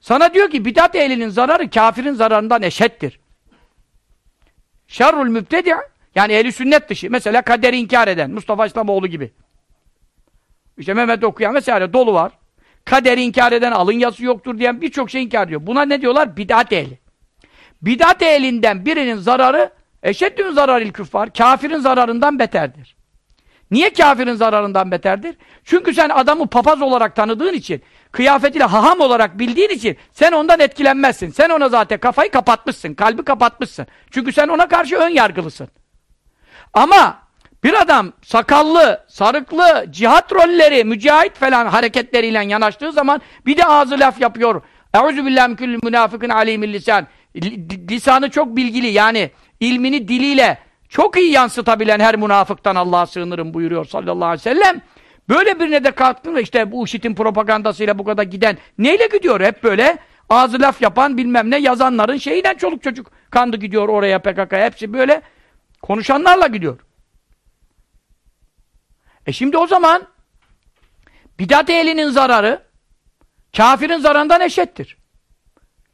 Sana diyor ki bidat ehlinin zararı kafirin zararından eşettir. Şerrul mübtedi' yani ehli sünnet dışı. Mesela kaderi inkar eden Mustafa İslamoğlu gibi. İşte Mehmet okuyan vesaire dolu var. Kaderi inkar eden, alın yazısı yoktur diyen birçok şey inkar ediyor. Buna ne diyorlar? Bidat ehli. Bidat ehlinden birinin zararı eşeddün zararil küffar. Kafirin zararından beterdir. Niye kafirin zararından beterdir? Çünkü sen adamı papaz olarak tanıdığın için, kıyafetiyle haham olarak bildiğin için sen ondan etkilenmezsin. Sen ona zaten kafayı kapatmışsın, kalbi kapatmışsın. Çünkü sen ona karşı ön yargılısın. Ama bir adam sakallı, sarıklı, cihat rolleri, mücahit falan hareketleriyle yanaştığı zaman bir de ağzı laf yapıyor. Euzu billahi min kulli münafıkın alimil lisan. Lisanı çok bilgili yani ilmini diliyle çok iyi yansıtabilen her münafıktan Allah'a sığınırım buyuruyor sallallahu aleyhi ve sellem. Böyle birine de kalktın ve işte bu IŞİD'in propagandasıyla bu kadar giden neyle gidiyor hep böyle ağzı laf yapan bilmem ne yazanların şeyinden çoluk çocuk kandı gidiyor oraya PKK hepsi böyle konuşanlarla gidiyor. E şimdi o zaman bidat ehlinin zararı kafirin zararından eşittir.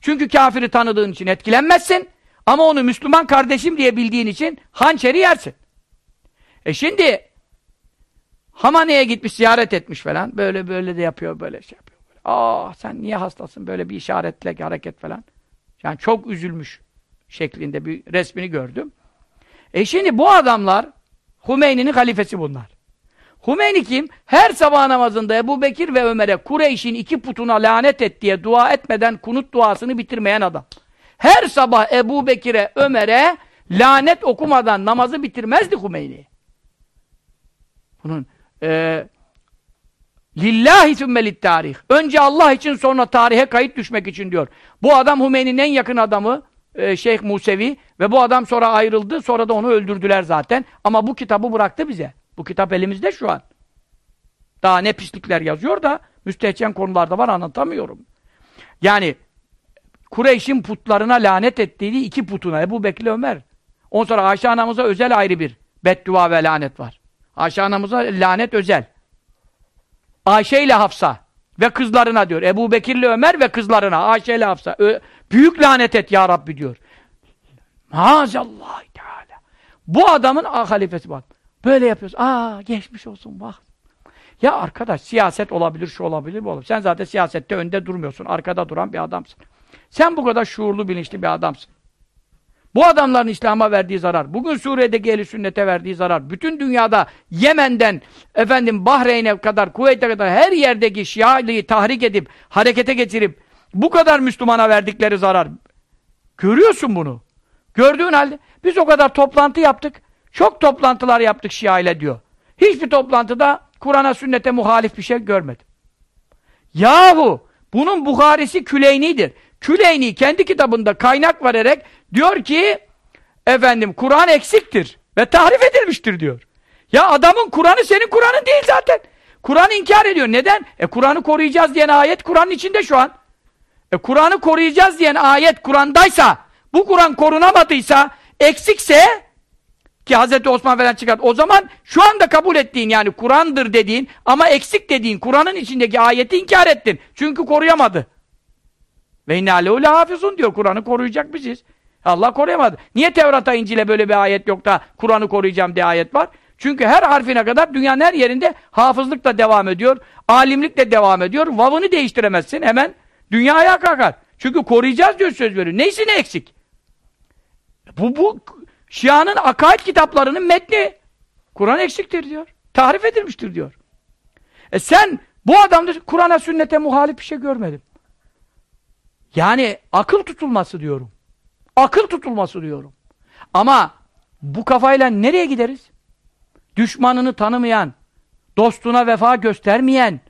Çünkü kafiri tanıdığın için etkilenmezsin ama onu Müslüman kardeşim diye bildiğin için hançeri yersin. E şimdi Hamane'ye gitmiş, ziyaret etmiş falan. Böyle böyle de yapıyor, böyle şey yapıyor. Böyle. Aa sen niye hastasın? Böyle bir işaretle hareket falan. Yani çok üzülmüş şeklinde bir resmini gördüm. E şimdi bu adamlar Hümeyni'nin halifesi bunlar. Hümeyni kim? Her sabah namazında Ebu Bekir ve Ömer'e Kureyş'in iki putuna lanet et diye dua etmeden kunut duasını bitirmeyen adam. Her sabah Ebu Bekir'e, Ömer'e lanet okumadan namazı bitirmezdi Hümeyni. Bunun e, lillahi sümmelit tarih. Önce Allah için sonra tarihe kayıt düşmek için diyor. Bu adam Hümeyni'nin en yakın adamı e, Şeyh Musevi ve bu adam sonra ayrıldı. Sonra da onu öldürdüler zaten. Ama bu kitabı bıraktı bize. Bu kitap elimizde şu an. Daha ne pislikler yazıyor da müstehcen konularda var anlatamıyorum. Yani Kureyş'in putlarına lanet ettiği iki putuna Ebu Bekir Ömer. Ondan sonra Ayşe anamıza özel ayrı bir beddua ve lanet var. Ayşe anamıza lanet özel. Ayşe ile Hafsa ve kızlarına diyor. Ebu Bekir'le Ömer ve kızlarına. Ayşe ile Hafsa. Ö büyük lanet et ya Rabbi diyor. Maazallah Teala. Bu adamın ah, halifesi bak. Böyle yapıyoruz. Aa geçmiş olsun bak. Ya arkadaş siyaset olabilir, şu olabilir, bu olabilir. Sen zaten siyasette önde durmuyorsun. Arkada duran bir adamsın. Sen bu kadar şuurlu, bilinçli bir adamsın. Bu adamların İslam'a verdiği zarar, bugün Suriye'deki ehli sünnete verdiği zarar, bütün dünyada Yemen'den efendim Bahreyn'e kadar, Kuveyt'e kadar her yerdeki Şia'lıyı tahrik edip, harekete getirip bu kadar Müslümana verdikleri zarar. Görüyorsun bunu. Gördüğün halde biz o kadar toplantı yaptık. Çok toplantılar yaptık Şia ile diyor. Hiçbir toplantıda Kur'an'a sünnete muhalif bir şey görmedim. Yahu bunun Buharisi Küleyni'dir. Küleyni kendi kitabında kaynak vererek diyor ki efendim Kur'an eksiktir ve tahrif edilmiştir diyor. Ya adamın Kur'an'ı senin Kur'an'ın değil zaten. Kur'an'ı inkar ediyor. Neden? E Kur'an'ı koruyacağız diyen ayet Kur'an'ın içinde şu an. E Kur'an'ı koruyacağız diyen ayet Kur'an'daysa, bu Kur'an korunamadıysa, eksikse ki Hz. Osman falan çıkart. O zaman şu anda kabul ettiğin yani Kur'an'dır dediğin ama eksik dediğin Kur'an'ın içindeki ayeti inkar ettin. Çünkü koruyamadı. Ve inna lehu hafizun diyor. Kur'an'ı koruyacak biziz. Allah koruyamadı. Niye Tevrat'a İncil'e böyle bir ayet yok da Kur'an'ı koruyacağım diye ayet var? Çünkü her harfine kadar dünyanın her yerinde hafızlık da devam ediyor. Alimlik de devam ediyor. Vavını değiştiremezsin. Hemen dünya ayağa kalkar. Çünkü koruyacağız diyor söz veriyor. Neyse ne eksik? Bu, bu Şia'nın akaid kitaplarının metni. Kur'an eksiktir diyor. Tahrif edilmiştir diyor. E sen bu adamda Kur'an'a sünnete muhalif bir şey görmedim. Yani akıl tutulması diyorum. Akıl tutulması diyorum. Ama bu kafayla nereye gideriz? Düşmanını tanımayan, dostuna vefa göstermeyen,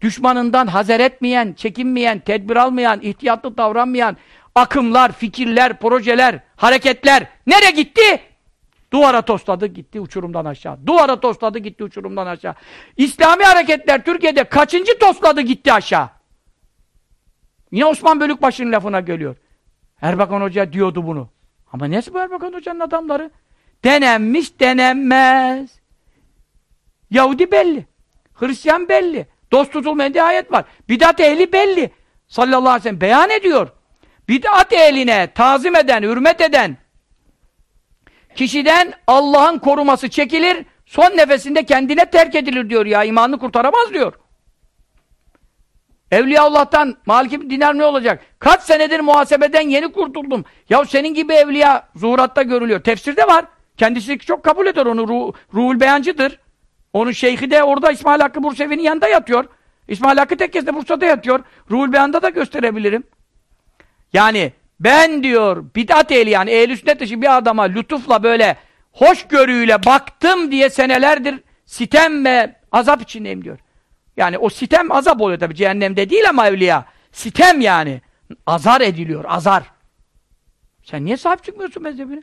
düşmanından hazer etmeyen, çekinmeyen, tedbir almayan, ihtiyatlı davranmayan akımlar, fikirler, projeler, hareketler nereye gitti? Duvara tosladı gitti uçurumdan aşağı. Duvara tosladı gitti uçurumdan aşağı. İslami hareketler Türkiye'de kaçıncı tosladı gitti aşağı? Yine Osman Bölükbaşı'nın lafına geliyor. Erbakan Hoca diyordu bunu. Ama nesi bu Erbakan Hoca'nın adamları? Denenmiş denenmez. Yahudi belli. Hristiyan belli. Dost tutulmayan diye ayet var. Bidat ehli belli. Sallallahu aleyhi ve sellem beyan ediyor. Bidat ehline tazim eden, hürmet eden kişiden Allah'ın koruması çekilir, son nefesinde kendine terk edilir diyor ya. imanını kurtaramaz diyor. Evliya Allah'tan Malik Dinar ne olacak? Kaç senedir muhasebeden yeni kurtuldum. Ya senin gibi evliya zuhuratta görülüyor. Tefsirde var. Kendisi çok kabul eder onu. Ruh, ruhul beyancıdır. Onun şeyhi de orada İsmail Hakkı Bursevi'nin yanında yatıyor. İsmail Hakkı Tekkesi'de Bursa'da yatıyor. Ruhul Beyan'da da gösterebilirim. Yani ben diyor bid'at ehli yani ehl sünnet dışı bir adama lütufla böyle hoşgörüyle baktım diye senelerdir sitem ve azap içindeyim diyor. Yani o sitem azap oluyor tabi cehennemde değil ama evliya. Sitem yani. Azar ediliyor, azar. Sen niye sahip çıkmıyorsun mezhebine?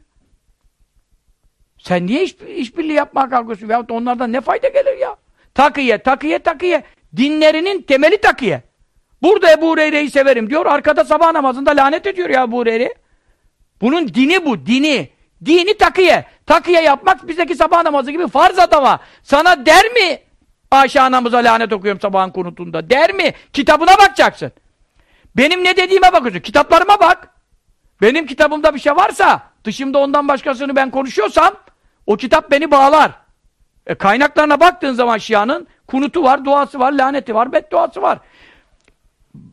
Sen niye iş, işbirliği yapmaya kalkıyorsun? Veyahut onlardan ne fayda gelir ya? Takıye, takıye, takıye. Dinlerinin temeli takıye. Burada Ebu Hureyre'yi severim diyor. Arkada sabah namazında lanet ediyor ya Ebu Hureyre. Bunun dini bu, dini. Dini takıye. Takıye yapmak bizdeki sabah namazı gibi farz adama. Sana der mi Ayşe anamıza lanet okuyorum sabahın konutunda. Der mi? Kitabına bakacaksın. Benim ne dediğime bakıyorsun. Kitaplarıma bak. Benim kitabımda bir şey varsa, dışımda ondan başkasını ben konuşuyorsam, o kitap beni bağlar. E, kaynaklarına baktığın zaman Şia'nın kunutu var, duası var, laneti var, bedduası var.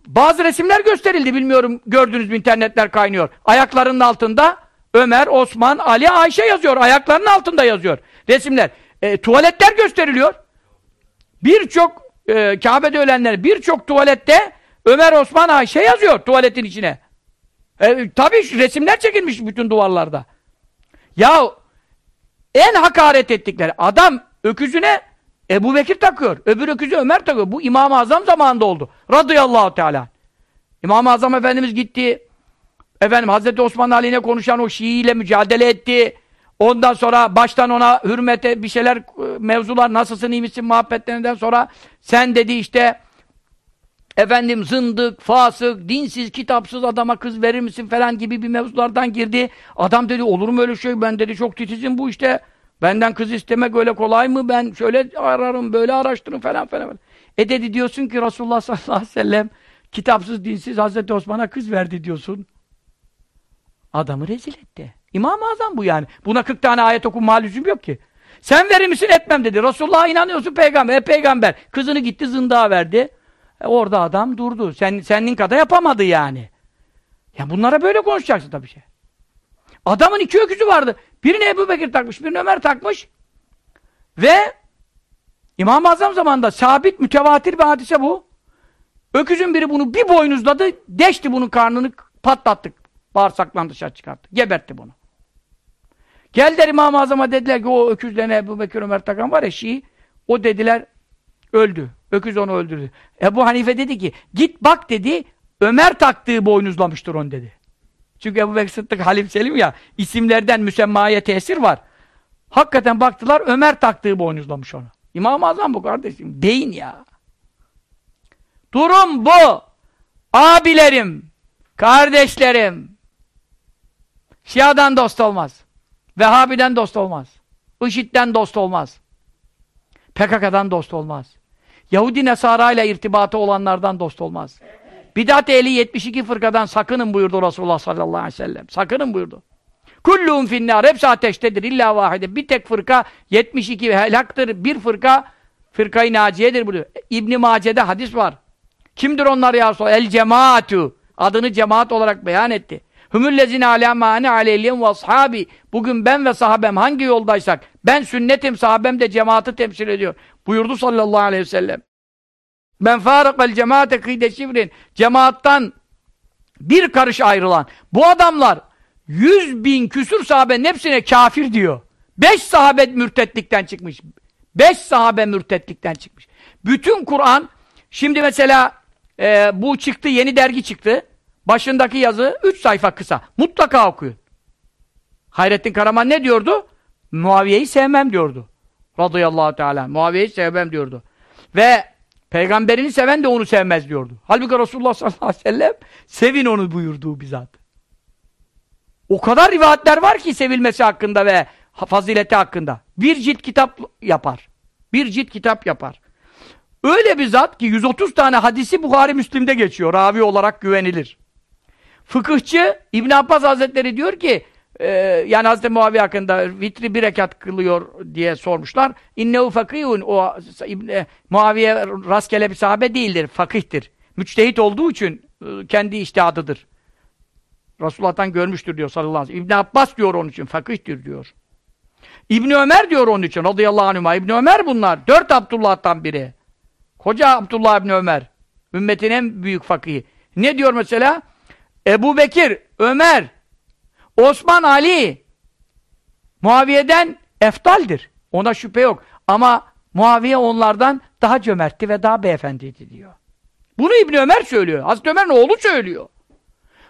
Bazı resimler gösterildi bilmiyorum gördünüz mü internetler kaynıyor. Ayaklarının altında Ömer, Osman, Ali, Ayşe yazıyor. Ayaklarının altında yazıyor resimler. E, tuvaletler gösteriliyor. Birçok e, Kabe'de ölenler birçok tuvalette Ömer, Osman, Ayşe yazıyor tuvaletin içine. E, tabii resimler çekilmiş bütün duvarlarda. Ya en hakaret ettikleri adam öküzüne Ebu Bekir takıyor. Öbür öküzü Ömer takıyor. Bu İmam-ı Azam zamanında oldu. Radıyallahu Teala. İmam-ı Azam Efendimiz gitti. Efendim Hazreti Osman Ali'ne konuşan o Şii ile mücadele etti. Ondan sonra baştan ona hürmete bir şeyler e, mevzular nasılsın iyi misin muhabbetlerinden sonra sen dedi işte efendim zındık, fasık, dinsiz, kitapsız adama kız verir misin falan gibi bir mevzulardan girdi. Adam dedi olur mu öyle şey ben dedi çok titizim bu işte benden kız istemek öyle kolay mı ben şöyle ararım böyle araştırın falan falan. E dedi diyorsun ki Resulullah sallallahu aleyhi ve sellem kitapsız, dinsiz Hazreti Osman'a kız verdi diyorsun. Adamı rezil etti. İmam-ı Azam bu yani. Buna 40 tane ayet okunma lüzum yok ki. Sen verir misin etmem dedi. Resulullah'a inanıyorsun peygamber. E, peygamber. Kızını gitti zındığa verdi. E, orada adam durdu. Sen, senin kadar yapamadı yani. Ya bunlara böyle konuşacaksın tabii şey. Adamın iki öküzü vardı. Birini Ebu Bekir takmış, birini Ömer takmış. Ve İmam-ı Azam zamanında sabit, mütevatir bir hadise bu. Öküzün biri bunu bir boynuzladı, deşti bunun karnını, patlattık. Bağırsaklan dışarı çıkarttı. Gebertti bunu. Geldiler İmam-ı Azam'a dediler ki o öküzlerine Ebu Bekir Ömer takan var ya Şii. O dediler öldü. Öküz onu öldürdü. Ebu Hanife dedi ki git bak dedi Ömer taktığı boynuzlamıştır onu dedi. Çünkü Ebu Bekir Sıddık Halim Selim ya isimlerden müsemmaya tesir var. Hakikaten baktılar Ömer taktığı boynuzlamış onu. İmam-ı Azam bu kardeşim. Beyin ya. Durum bu. Abilerim, kardeşlerim. Şia'dan dost olmaz. Vehhabi'den dost olmaz. IŞİD'den dost olmaz. PKK'dan dost olmaz. Yahudi Nesara ile irtibatı olanlardan dost olmaz. Bidat ehli 72 fırkadan sakının buyurdu Resulullah sallallahu aleyhi ve sellem. Sakının buyurdu. Kulluhum finnâr. Hepsi ateştedir. İlla vahide. Bir tek fırka 72 helaktır. Bir fırka fırkayı naciyedir buyuruyor. İbn Mace'de hadis var. Kimdir onlar ya Resulallah? El cemaatu. Adını cemaat olarak beyan etti. Hümüllezine alâ mâne aleyhiyem ve ashabi. Bugün ben ve sahabem hangi yoldaysak, ben sünnetim, sahabem de cemaati temsil ediyor. Buyurdu sallallahu aleyhi ve sellem. Ben fârakal cemaate kıyde şifrin. Cemaattan bir karış ayrılan. Bu adamlar yüz bin küsur sahabenin hepsine kafir diyor. Beş sahabe mürtetlikten çıkmış. Beş sahabe mürtetlikten çıkmış. Bütün Kur'an, şimdi mesela e, bu çıktı, yeni dergi çıktı. Başındaki yazı üç sayfa kısa. Mutlaka okuyun. Hayrettin Karaman ne diyordu? Muaviye'yi sevmem diyordu. Radıyallahu teala. Muaviye'yi sevmem diyordu. Ve peygamberini seven de onu sevmez diyordu. Halbuki Resulullah sallallahu aleyhi ve sellem sevin onu buyurduğu bizzat. O kadar rivayetler var ki sevilmesi hakkında ve fazileti hakkında. Bir cilt kitap yapar. Bir cilt kitap yapar. Öyle bir zat ki 130 tane hadisi Buhari Müslim'de geçiyor. Ravi olarak güvenilir. Fıkıhçı İbn Abbas Hazretleri diyor ki e, yani Hazreti Muaviye hakkında vitri bir rekat kılıyor diye sormuşlar. İnnehu fakihun o İbn, e, Muaviye rastgele bir sahabe değildir. Fakihtir. Müçtehit olduğu için e, kendi iştihadıdır. Resulullah'tan görmüştür diyor sallallahu aleyhi ve sellem. İbn Abbas diyor onun için fakihtir diyor. İbn Ömer diyor onun için radıyallahu anhuma. İbn Ömer bunlar. Dört Abdullah'tan biri. Koca Abdullah İbn Ömer. Ümmetin en büyük fakihi. Ne diyor mesela? Ebu Bekir, Ömer, Osman Ali Muaviye'den eftaldir. Ona şüphe yok. Ama Muaviye onlardan daha cömertti ve daha beyefendiydi diyor. Bunu İbn Ömer söylüyor. Hazreti Ömer'in oğlu söylüyor.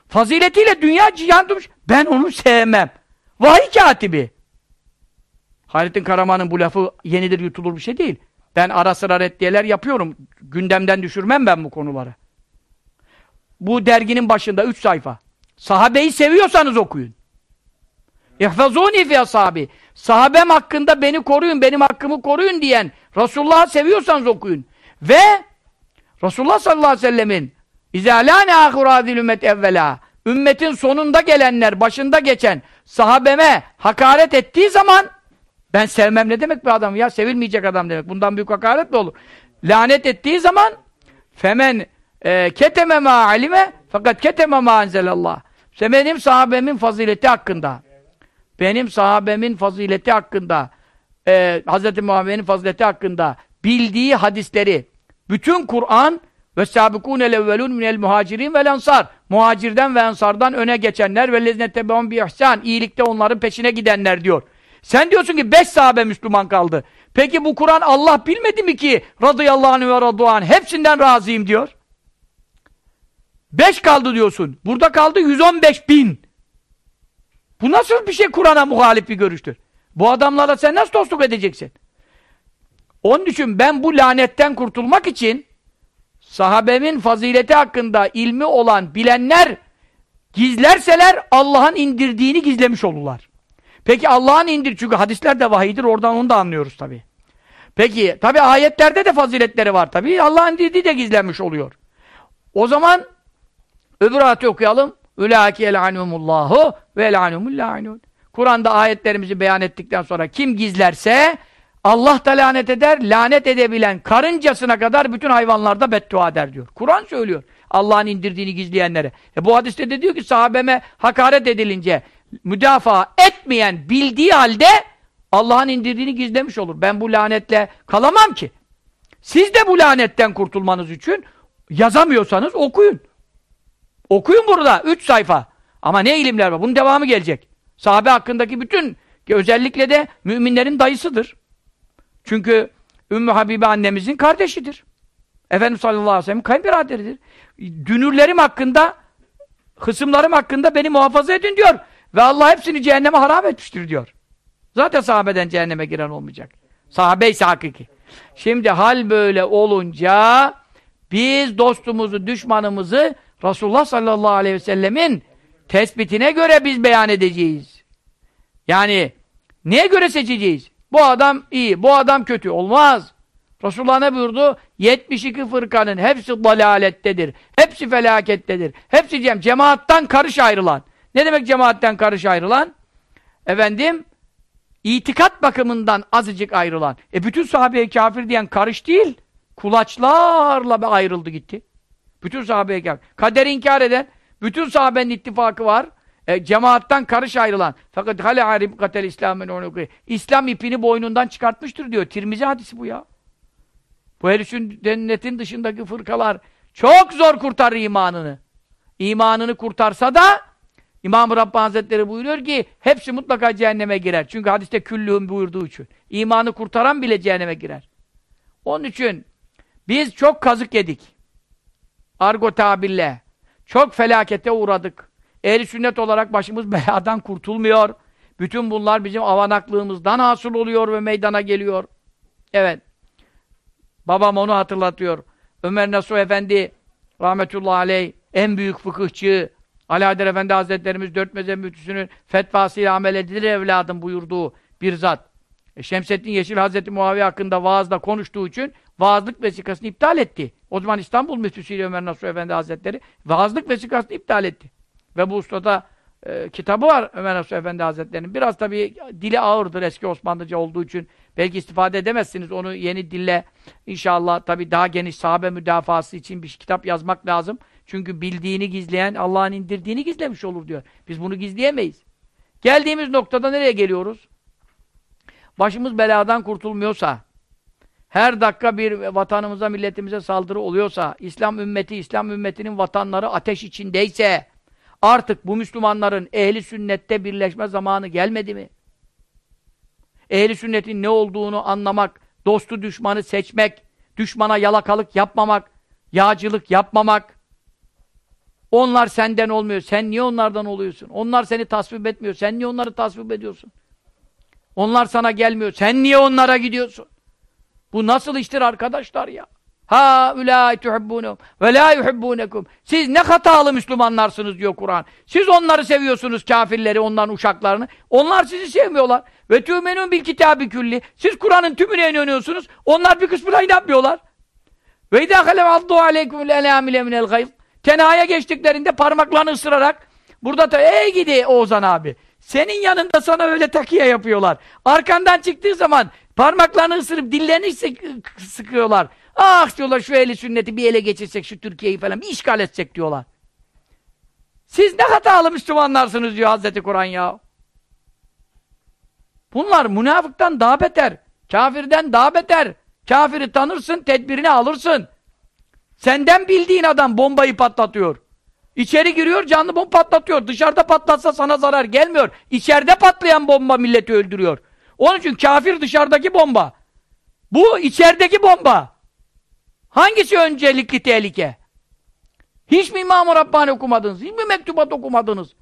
Faziletiyle dünya cihan. Ben onu sevmem. Vahiy katibi. Halit'in Karaman'ın bu lafı yenidir yutulur bir şey değil. Ben ara sıra reddiyeler yapıyorum. Gündemden düşürmem ben bu konuları. Bu derginin başında üç sayfa. Sahabeyi seviyorsanız okuyun. İhfazûni fi ashabi. Sahabem hakkında beni koruyun, benim hakkımı koruyun diyen Resulullah'ı seviyorsanız okuyun. Ve Resulullah sallallahu aleyhi ve sellemin İzâlâne âhurâzil ümmet evvelâ Ümmetin sonunda gelenler, başında geçen sahabeme hakaret ettiği zaman ben sevmem ne demek bir adam ya? Sevilmeyecek adam demek. Bundan büyük hakaret mi olur? Lanet ettiği zaman femen e, keteme ma alime fakat keteme ma anzelallah. İşte benim sahabemin fazileti hakkında benim sahabemin fazileti hakkında e, Hz. Muhammed'in fazileti hakkında bildiği hadisleri bütün Kur'an ve sabikûne levvelûn minel muhacirin vel ansar muhacirden ve ensardan öne geçenler ve lezne tebeun bi ihsan iyilikte onların peşine gidenler diyor. Sen diyorsun ki beş sahabe Müslüman kaldı. Peki bu Kur'an Allah bilmedi mi ki radıyallahu anh ve raduan hepsinden razıyım diyor. Beş kaldı diyorsun. Burada kaldı 115 bin. Bu nasıl bir şey Kur'an'a muhalif bir görüştür? Bu adamlarla sen nasıl dostluk edeceksin? Onun için ben bu lanetten kurtulmak için sahabemin fazileti hakkında ilmi olan bilenler gizlerseler Allah'ın indirdiğini gizlemiş olurlar. Peki Allah'ın indir çünkü hadisler de vahidir oradan onu da anlıyoruz tabi. Peki tabi ayetlerde de faziletleri var tabi Allah'ın indirdiği de gizlenmiş oluyor. O zaman öbür ayeti okuyalım. Ülâki el'anumullahu ve el'anumul la'inun. Kur'an'da ayetlerimizi beyan ettikten sonra kim gizlerse Allah da lanet eder, lanet edebilen karıncasına kadar bütün hayvanlarda beddua eder diyor. Kur'an söylüyor. Allah'ın indirdiğini gizleyenlere. E bu hadiste de diyor ki sahabeme hakaret edilince müdafaa etmeyen bildiği halde Allah'ın indirdiğini gizlemiş olur. Ben bu lanetle kalamam ki. Siz de bu lanetten kurtulmanız için yazamıyorsanız okuyun. Okuyun burada. Üç sayfa. Ama ne ilimler var? Bunun devamı gelecek. Sahabe hakkındaki bütün özellikle de müminlerin dayısıdır. Çünkü Ümmü Habibe annemizin kardeşidir. Efendimiz sallallahu aleyhi ve sellem kayınbiraderidir. Dünürlerim hakkında, hısımlarım hakkında beni muhafaza edin diyor. Ve Allah hepsini cehenneme haram etmiştir diyor. Zaten sahabeden cehenneme giren olmayacak. Sahabe ise hakiki. Şimdi hal böyle olunca biz dostumuzu, düşmanımızı Resulullah sallallahu aleyhi ve sellemin tespitine göre biz beyan edeceğiz. Yani neye göre seçeceğiz? Bu adam iyi, bu adam kötü. Olmaz. Resulullah ne buyurdu? 72 fırkanın hepsi dalalettedir. Hepsi felakettedir. Hepsi cem cemaattan karış ayrılan. Ne demek cemaatten karış ayrılan? Efendim, itikat bakımından azıcık ayrılan. E bütün sahabeye kafir diyen karış değil, kulaçlarla ayrıldı gitti. Bütün sahabeye kafir. Kader inkar eden, bütün sahabenin ittifakı var. E, cemaattan karış ayrılan. Fakat hale arim katel İslam'ın onu İslam ipini boynundan çıkartmıştır diyor. Tirmizi hadisi bu ya. Bu herifin cennetin dışındaki fırkalar çok zor kurtarır imanını. İmanını kurtarsa da İmam-ı Rabbani Hazretleri buyuruyor ki hepsi mutlaka cehenneme girer. Çünkü hadiste küllühüm buyurduğu için. İmanı kurtaran bile cehenneme girer. Onun için biz çok kazık yedik. Argo tabirle. Çok felakete uğradık. Ehli sünnet olarak başımız beladan kurtulmuyor. Bütün bunlar bizim avanaklığımızdan hasıl oluyor ve meydana geliyor. Evet. Babam onu hatırlatıyor. Ömer Nasuh Efendi rahmetullahi aleyh en büyük fıkıhçı Haydar Efendi Hazretlerimiz dört mezhep müftüsünün fetvasıyla amel edilir evladım buyurduğu bir zat. E, Şemsettin Yeşil Hazreti Muaviye hakkında vaazda konuştuğu için vaazlık vesikasını iptal etti. O zaman İstanbul müftüsüyle Ömer Nasuh Efendi Hazretleri vaazlık vesikasını iptal etti. Ve bu ustada e, kitabı var Ömer Nasuh Efendi Hazretleri'nin. Biraz tabii dili ağırdır eski Osmanlıca olduğu için. Belki istifade edemezsiniz. Onu yeni dille inşallah tabii daha geniş sahabe müdafası için bir kitap yazmak lazım. Çünkü bildiğini gizleyen Allah'ın indirdiğini gizlemiş olur diyor. Biz bunu gizleyemeyiz. Geldiğimiz noktada nereye geliyoruz? Başımız beladan kurtulmuyorsa, her dakika bir vatanımıza, milletimize saldırı oluyorsa, İslam ümmeti, İslam ümmetinin vatanları ateş içindeyse, artık bu Müslümanların ehli sünnette birleşme zamanı gelmedi mi? Ehli sünnetin ne olduğunu anlamak, dostu düşmanı seçmek, düşmana yalakalık yapmamak, yağcılık yapmamak, onlar senden olmuyor. Sen niye onlardan oluyorsun? Onlar seni tasvip etmiyor. Sen niye onları tasvip ediyorsun? Onlar sana gelmiyor. Sen niye onlara gidiyorsun? Bu nasıl iştir arkadaşlar ya? Ha ulai tuhibbunhum ve la yuhibbunekum. Siz ne hatalı Müslümanlarsınız diyor Kur'an. Siz onları seviyorsunuz kafirleri, onların uşaklarını. Onlar sizi sevmiyorlar. Ve tümenun bil kitabı külli. Siz Kur'an'ın tümüne inanıyorsunuz. Onlar bir kısmına inanmıyorlar. Ve idâ halem addu aleykumul elâmile minel gayz. Tenaya geçtiklerinde parmaklarını ısırarak burada da ey gidi Oğuzhan abi. Senin yanında sana öyle takiye yapıyorlar. Arkandan çıktığı zaman parmaklarını ısırıp dillerini sıkıyorlar. Ah diyorlar şu eli sünneti bir ele geçirsek şu Türkiye'yi falan bir işgal etsek diyorlar. Siz ne hatalı Müslümanlarsınız diyor Hazreti Kur'an ya. Bunlar münafıktan daha beter. Kafirden daha beter. Kafiri tanırsın, tedbirini alırsın. Senden bildiğin adam bombayı patlatıyor. İçeri giriyor, canlı bomba patlatıyor. Dışarıda patlatsa sana zarar gelmiyor. İçeride patlayan bomba milleti öldürüyor. Onun için kafir dışarıdaki bomba. Bu içerideki bomba. Hangisi öncelikli tehlike? Hiç mi İmam-ı Rabbani okumadınız? Hiç mi mektubat okumadınız?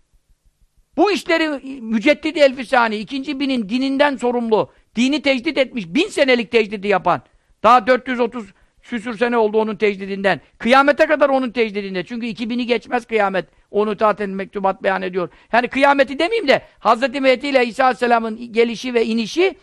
Bu işleri Müceddid Elfisani, ikinci binin dininden sorumlu, dini tecdit etmiş, bin senelik tecdidi yapan, daha 430 Küsür sene oldu onun tecdidinden. Kıyamete kadar onun tecdidinde. Çünkü 2000'i geçmez kıyamet. Onu zaten mektubat beyan ediyor. Yani kıyameti demeyeyim de Hz. Mehdi ile İsa Aleyhisselam'ın gelişi ve inişi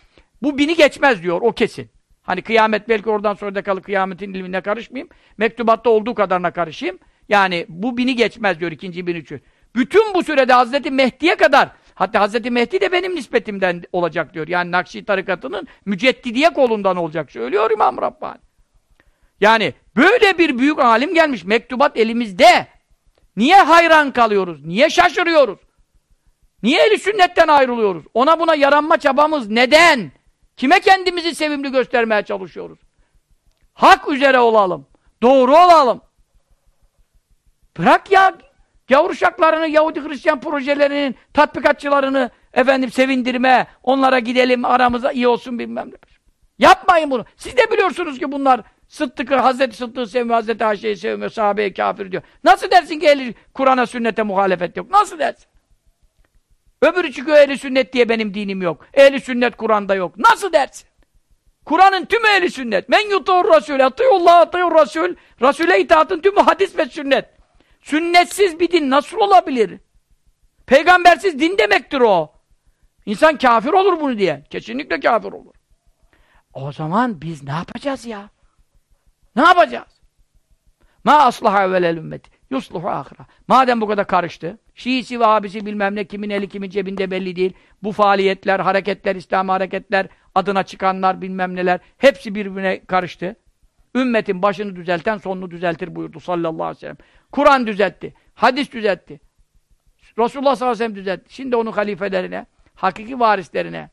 bu bini geçmez diyor. O kesin. Hani kıyamet belki oradan sonra da kalı kıyametin ilmine karışmayayım. Mektubatta olduğu kadarına karışayım. Yani bu bini geçmez diyor ikinci bin üçü. Bütün bu sürede Hazreti Mehdi'ye kadar hatta Hazreti Mehdi de benim nispetimden olacak diyor. Yani Nakşi tarikatının müceddidiye kolundan olacak. Söylüyor İmam Rabbani. Yani böyle bir büyük alim gelmiş. Mektubat elimizde. Niye hayran kalıyoruz? Niye şaşırıyoruz? Niye eli sünnetten ayrılıyoruz? Ona buna yaranma çabamız neden? Kime kendimizi sevimli göstermeye çalışıyoruz? Hak üzere olalım. Doğru olalım. Bırak ya yavru Yahudi Hristiyan projelerinin tatbikatçılarını efendim sevindirme, onlara gidelim aramıza iyi olsun bilmem ne. Yapmayın bunu. Siz de biliyorsunuz ki bunlar Sıddık'ı, Hazreti Sıddık'ı sevmiyor, Hazreti Ayşe'yi sevmiyor, sahabeye kafir diyor. Nasıl dersin ki ehli Kur'an'a, sünnete muhalefet yok? Nasıl dersin? Öbürü çıkıyor ehli sünnet diye benim dinim yok. Ehli sünnet Kur'an'da yok. Nasıl dersin? Kur'an'ın tümü ehli sünnet. Men yutur Rasul, atıyullah atıyur Rasul. Rasule itaatın tümü hadis ve sünnet. Sünnetsiz bir din nasıl olabilir? Peygambersiz din demektir o. İnsan kafir olur bunu diye. Kesinlikle kafir olur. O zaman biz ne yapacağız ya? Ne yapacağız? Ma aslaha evvelel ümmeti. Yusluhu ahira. Madem bu kadar karıştı, Şiisi ve abisi bilmem ne kimin eli kimin cebinde belli değil. Bu faaliyetler, hareketler, İslam hareketler, adına çıkanlar bilmem neler hepsi birbirine karıştı. Ümmetin başını düzelten sonunu düzeltir buyurdu sallallahu aleyhi ve sellem. Kur'an düzeltti, hadis düzeltti. Resulullah sallallahu aleyhi ve sellem düzeltti. Şimdi onun halifelerine, hakiki varislerine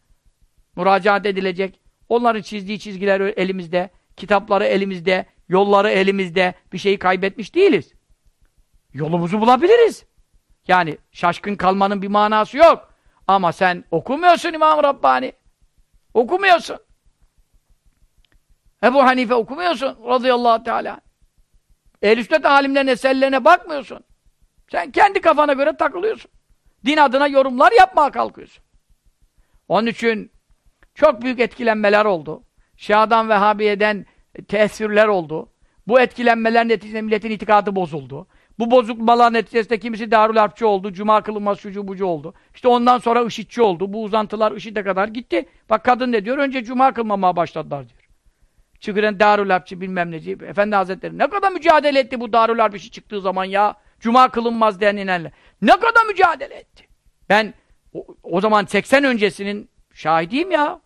müracaat edilecek. Onların çizdiği çizgiler elimizde, kitapları elimizde, yolları elimizde, bir şeyi kaybetmiş değiliz. Yolumuzu bulabiliriz. Yani şaşkın kalmanın bir manası yok. Ama sen okumuyorsun İmam Rabbani. Okumuyorsun. Ebu Hanife okumuyorsun radıyallahu teala. Ehl-i sünnet alimlerinin eserlerine bakmıyorsun. Sen kendi kafana göre takılıyorsun. Din adına yorumlar yapmaya kalkıyorsun. Onun için çok büyük etkilenmeler oldu. Şia'dan Vehhabiye'den tesirler oldu. Bu etkilenmeler neticesinde milletin itikadı bozuldu. Bu bozulmalar neticesinde kimisi Darül Harpçı oldu, Cuma kılınmaz şucu bucu oldu. İşte ondan sonra IŞİD'çi oldu. Bu uzantılar IŞİD'e kadar gitti. Bak kadın ne diyor? Önce Cuma kılmamaya başladılar diyor. Çıkıren Darül Harpçı bilmem neci. Efendi Hazretleri ne kadar mücadele etti bu Darül Harp işi çıktığı zaman ya. Cuma kılınmaz denilenle. Ne kadar mücadele etti. Ben o, o zaman 80 öncesinin şahidiyim ya.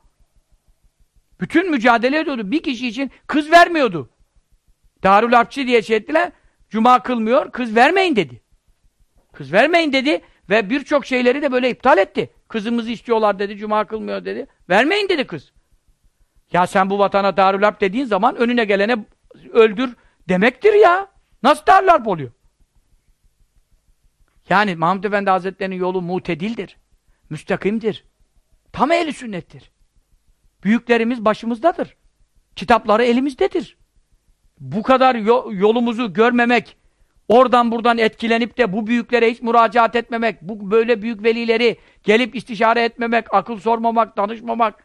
Bütün mücadele ediyordu. Bir kişi için kız vermiyordu. Darül Harpçı diye şey ettiler. Cuma kılmıyor, kız vermeyin dedi. Kız vermeyin dedi ve birçok şeyleri de böyle iptal etti. Kızımızı istiyorlar dedi, cuma kılmıyor dedi. Vermeyin dedi kız. Ya sen bu vatana Darül Harp dediğin zaman önüne gelene öldür demektir ya. Nasıl Darül Harp oluyor? Yani Mahmud Efendi Hazretleri'nin yolu mutedildir. Müstakimdir. Tam ehli sünnettir. Büyüklerimiz başımızdadır. Kitapları elimizdedir bu kadar yolumuzu görmemek, oradan buradan etkilenip de bu büyüklere hiç müracaat etmemek, bu böyle büyük velileri gelip istişare etmemek, akıl sormamak, danışmamak.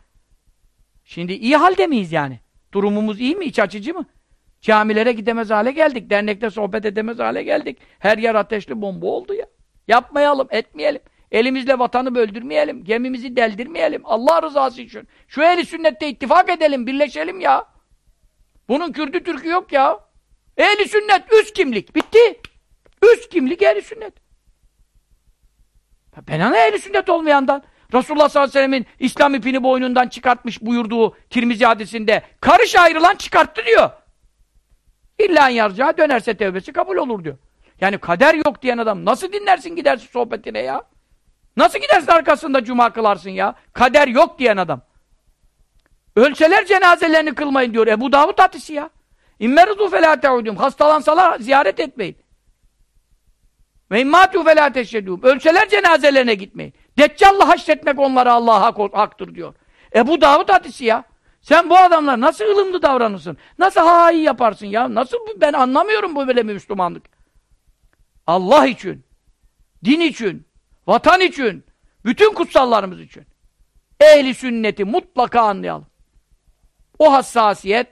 Şimdi iyi halde miyiz yani? Durumumuz iyi mi? İç açıcı mı? Camilere gidemez hale geldik. Dernekte sohbet edemez hale geldik. Her yer ateşli bomba oldu ya. Yapmayalım, etmeyelim. Elimizle vatanı böldürmeyelim. Gemimizi deldirmeyelim. Allah rızası için. Şu eli sünnette ittifak edelim, birleşelim ya. Bunun Kürdü Türk'ü yok ya. Ehli sünnet, üst kimlik. Bitti. Üst kimlik ehli sünnet. Ben ana ehli sünnet olmayandan. Resulullah sallallahu aleyhi ve sellemin İslam ipini boynundan çıkartmış buyurduğu Tirmizi hadisinde karış ayrılan çıkarttı diyor. İlla yarcağa dönerse tevbesi kabul olur diyor. Yani kader yok diyen adam nasıl dinlersin gidersin sohbetine ya? Nasıl gidersin arkasında cuma kılarsın ya? Kader yok diyen adam. Ölseler cenazelerini kılmayın diyor. Ebu Davud hadisi ya. İmmerudu felâ te'udûm. Hastalansalar ziyaret etmeyin. Ve immâtû felâ teşhedûm. Ölseler cenazelerine gitmeyin. Deccal'la haşretmek onlara Allah'a haktır diyor. Ebu Davud hadisi ya. Sen bu adamlar nasıl ılımlı davranırsın? Nasıl hayi yaparsın ya? Nasıl ben anlamıyorum bu böyle Müslümanlık. Allah için, din için, vatan için, bütün kutsallarımız için. Ehli sünneti mutlaka anlayalım. O hassasiyet,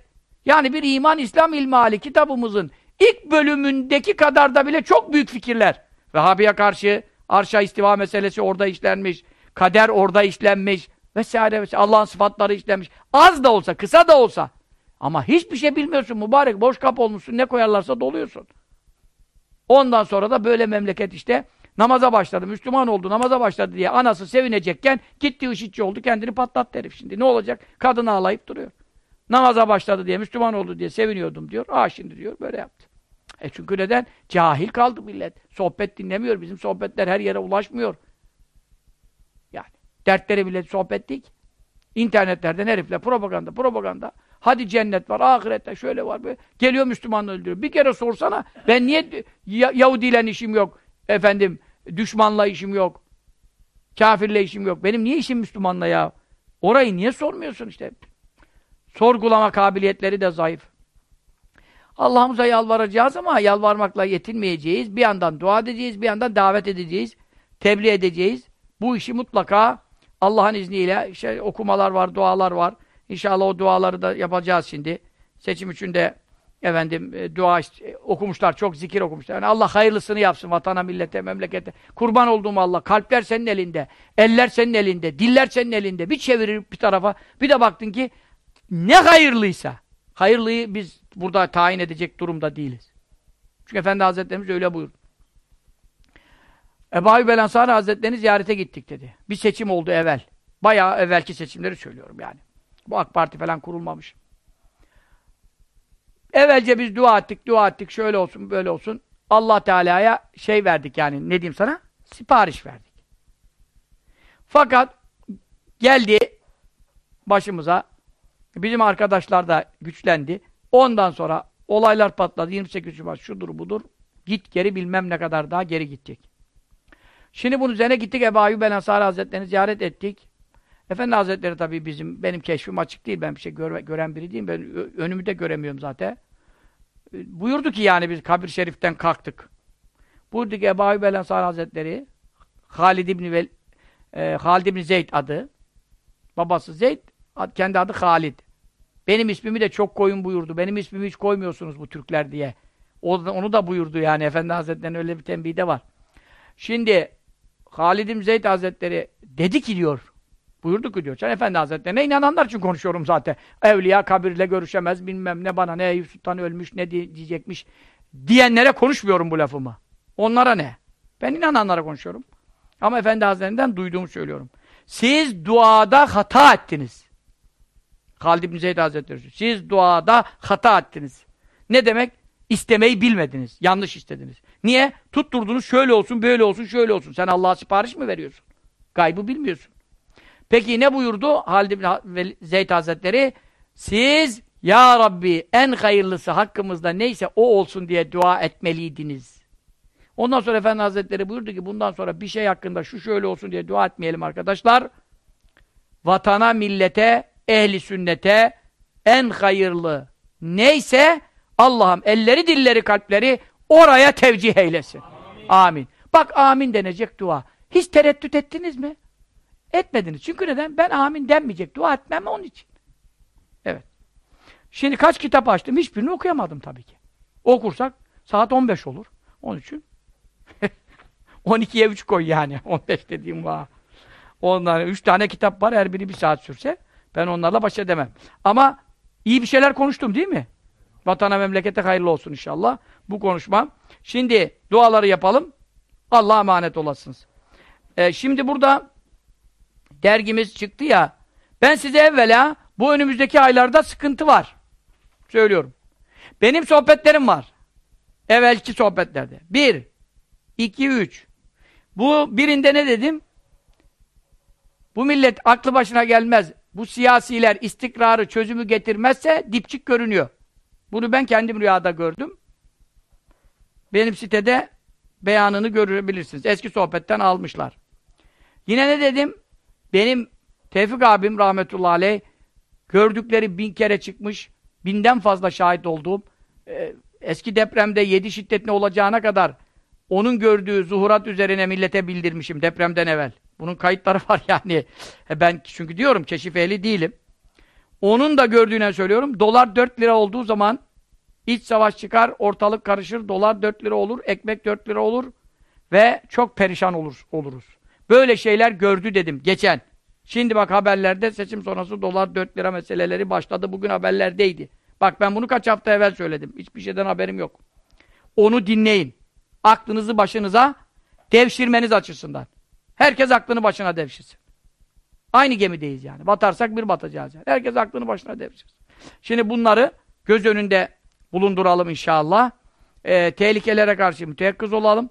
yani bir iman İslam ilmali kitabımızın ilk bölümündeki kadar da bile çok büyük fikirler. Vehhabiye karşı arşa istiva meselesi orada işlenmiş, kader orada işlenmiş vesaire vesaire. Allah'ın sıfatları işlenmiş. Az da olsa, kısa da olsa. Ama hiçbir şey bilmiyorsun mübarek. Boş kap olmuşsun. Ne koyarlarsa doluyorsun. Ondan sonra da böyle memleket işte namaza başladı. Müslüman oldu, namaza başladı diye anası sevinecekken gitti IŞİD'ci oldu. Kendini patlattı herif şimdi. Ne olacak? Kadın ağlayıp duruyor. Namaza başladı diye, Müslüman oldu diye seviniyordum diyor. Aa şimdi diyor, böyle yaptı. E çünkü neden? Cahil kaldı millet. Sohbet dinlemiyor. Bizim sohbetler her yere ulaşmıyor. Yani dertleri bile sohbet değil. İnternetlerden herifle propaganda, propaganda. Hadi cennet var, ahirette şöyle var böyle. Geliyor Müslümanı öldürüyor. Bir kere sorsana, ben niye Yahudiyle işim yok, efendim, düşmanla işim yok, kafirle işim yok. Benim niye işim Müslümanla ya? Orayı niye sormuyorsun işte? Sorgulama kabiliyetleri de zayıf. Allah'ımıza yalvaracağız ama yalvarmakla yetinmeyeceğiz. Bir yandan dua edeceğiz, bir yandan davet edeceğiz. Tebliğ edeceğiz. Bu işi mutlaka Allah'ın izniyle işte okumalar var, dualar var. İnşallah o duaları da yapacağız şimdi. Seçim için de efendim e, dua işte, okumuşlar, çok zikir okumuşlar. Yani Allah hayırlısını yapsın vatana, millete, memlekete. Kurban olduğum Allah. Kalpler senin elinde, eller senin elinde, diller senin elinde. Bir çevirir bir tarafa. Bir de baktın ki ne hayırlıysa, hayırlıyı biz burada tayin edecek durumda değiliz. Çünkü Efendi Hazretlerimiz öyle buyurdu. Ebu Ayyub Hazretlerini ziyarete gittik dedi. Bir seçim oldu evvel. Bayağı evvelki seçimleri söylüyorum yani. Bu AK Parti falan kurulmamış. Evvelce biz dua ettik, dua ettik, şöyle olsun, böyle olsun. Allah Teala'ya şey verdik yani, ne diyeyim sana? Sipariş verdik. Fakat geldi başımıza Bizim arkadaşlar da güçlendi. Ondan sonra olaylar patladı. 28 Şubat şudur budur. Git geri bilmem ne kadar daha geri gidecek. Şimdi bunun üzerine gittik Ebu Ayyub el Hazretleri'ni ziyaret ettik. Efendi Hazretleri tabii bizim, benim keşfim açık değil. Ben bir şey gör, gören biri değilim. Ben önümü de göremiyorum zaten. E, buyurdu ki yani biz kabir şeriften kalktık. Buyurdu ki Ebu Ayyub el Ansari Hazretleri Halid İbni, Vel, e, Halid İbni Zeyd adı. Babası Zeyd, kendi adı Halid. Benim ismimi de çok koyun buyurdu. Benim ismimi hiç koymuyorsunuz bu Türkler diye. Onu da buyurdu yani. Efendi Hazretleri'nin öyle bir tembih de var. Şimdi Halid-i Zeyd Hazretleri dedi ki diyor, buyurdu ki diyor, sen Efendi Hazretlerine inananlar için konuşuyorum zaten. Evliya kabirle görüşemez, bilmem ne bana ne, Eyüp Sultan ölmüş, ne diyecekmiş diyenlere konuşmuyorum bu lafımı. Onlara ne? Ben inananlara konuşuyorum. Ama Efendi Hazretlerinden duyduğumu söylüyorum. Siz duada hata ettiniz. Halid ibn Zeyd Hazretleri. Siz duada hata ettiniz. Ne demek? İstemeyi bilmediniz. Yanlış istediniz. Niye? Tutturdunuz şöyle olsun, böyle olsun, şöyle olsun. Sen Allah'a sipariş mi veriyorsun? Gaybı bilmiyorsun. Peki ne buyurdu Halid ibn Zeyd Hazretleri? Siz Ya Rabbi en hayırlısı hakkımızda neyse o olsun diye dua etmeliydiniz. Ondan sonra Efendi Hazretleri buyurdu ki bundan sonra bir şey hakkında şu şöyle olsun diye dua etmeyelim arkadaşlar. Vatana, millete, ehli sünnete en hayırlı neyse Allah'ım elleri, dilleri, kalpleri oraya tevcih eylesin. Amin. amin. Bak amin denecek dua. Hiç tereddüt ettiniz mi? Etmediniz. Çünkü neden? Ben amin denmeyecek. Dua etmem onun için. Evet. Şimdi kaç kitap açtım? Hiçbirini okuyamadım tabii ki. Okursak saat 15 olur. Onun için 12'ye 3 koy yani. 15 dediğim var. Ondan 3 tane kitap var. Her biri bir saat sürse ben onlarla baş edemem. Ama iyi bir şeyler konuştum değil mi? Vatana memlekete hayırlı olsun inşallah. Bu konuşma. Şimdi duaları yapalım. Allah'a emanet olasınız. Ee, şimdi burada dergimiz çıktı ya. Ben size evvela bu önümüzdeki aylarda sıkıntı var. Söylüyorum. Benim sohbetlerim var. Evvelki sohbetlerde. Bir, iki, üç. Bu birinde ne dedim? Bu millet aklı başına gelmez. Bu siyasiler istikrarı, çözümü getirmezse dipçik görünüyor. Bunu ben kendim rüyada gördüm. Benim sitede beyanını görebilirsiniz. Eski sohbetten almışlar. Yine ne dedim? Benim Tevfik abim rahmetullahi aleyh gördükleri bin kere çıkmış, binden fazla şahit olduğum e, eski depremde yedi şiddetli olacağına kadar onun gördüğü zuhurat üzerine millete bildirmişim depremden evvel. Bunun kayıtları var yani. E ben çünkü diyorum keşif ehli değilim. Onun da gördüğüne söylüyorum. Dolar 4 lira olduğu zaman iç savaş çıkar, ortalık karışır, dolar 4 lira olur, ekmek 4 lira olur ve çok perişan olur, oluruz. Böyle şeyler gördü dedim geçen. Şimdi bak haberlerde seçim sonrası dolar 4 lira meseleleri başladı. Bugün haberlerdeydi. Bak ben bunu kaç hafta evvel söyledim. Hiçbir şeyden haberim yok. Onu dinleyin. Aklınızı başınıza devşirmeniz açısından. Herkes aklını başına devşirsin. Aynı gemideyiz yani. Batarsak bir batacağız yani. Herkes aklını başına devşirsin. Şimdi bunları göz önünde bulunduralım inşallah. Ee, tehlikelere karşı müteyakkız olalım.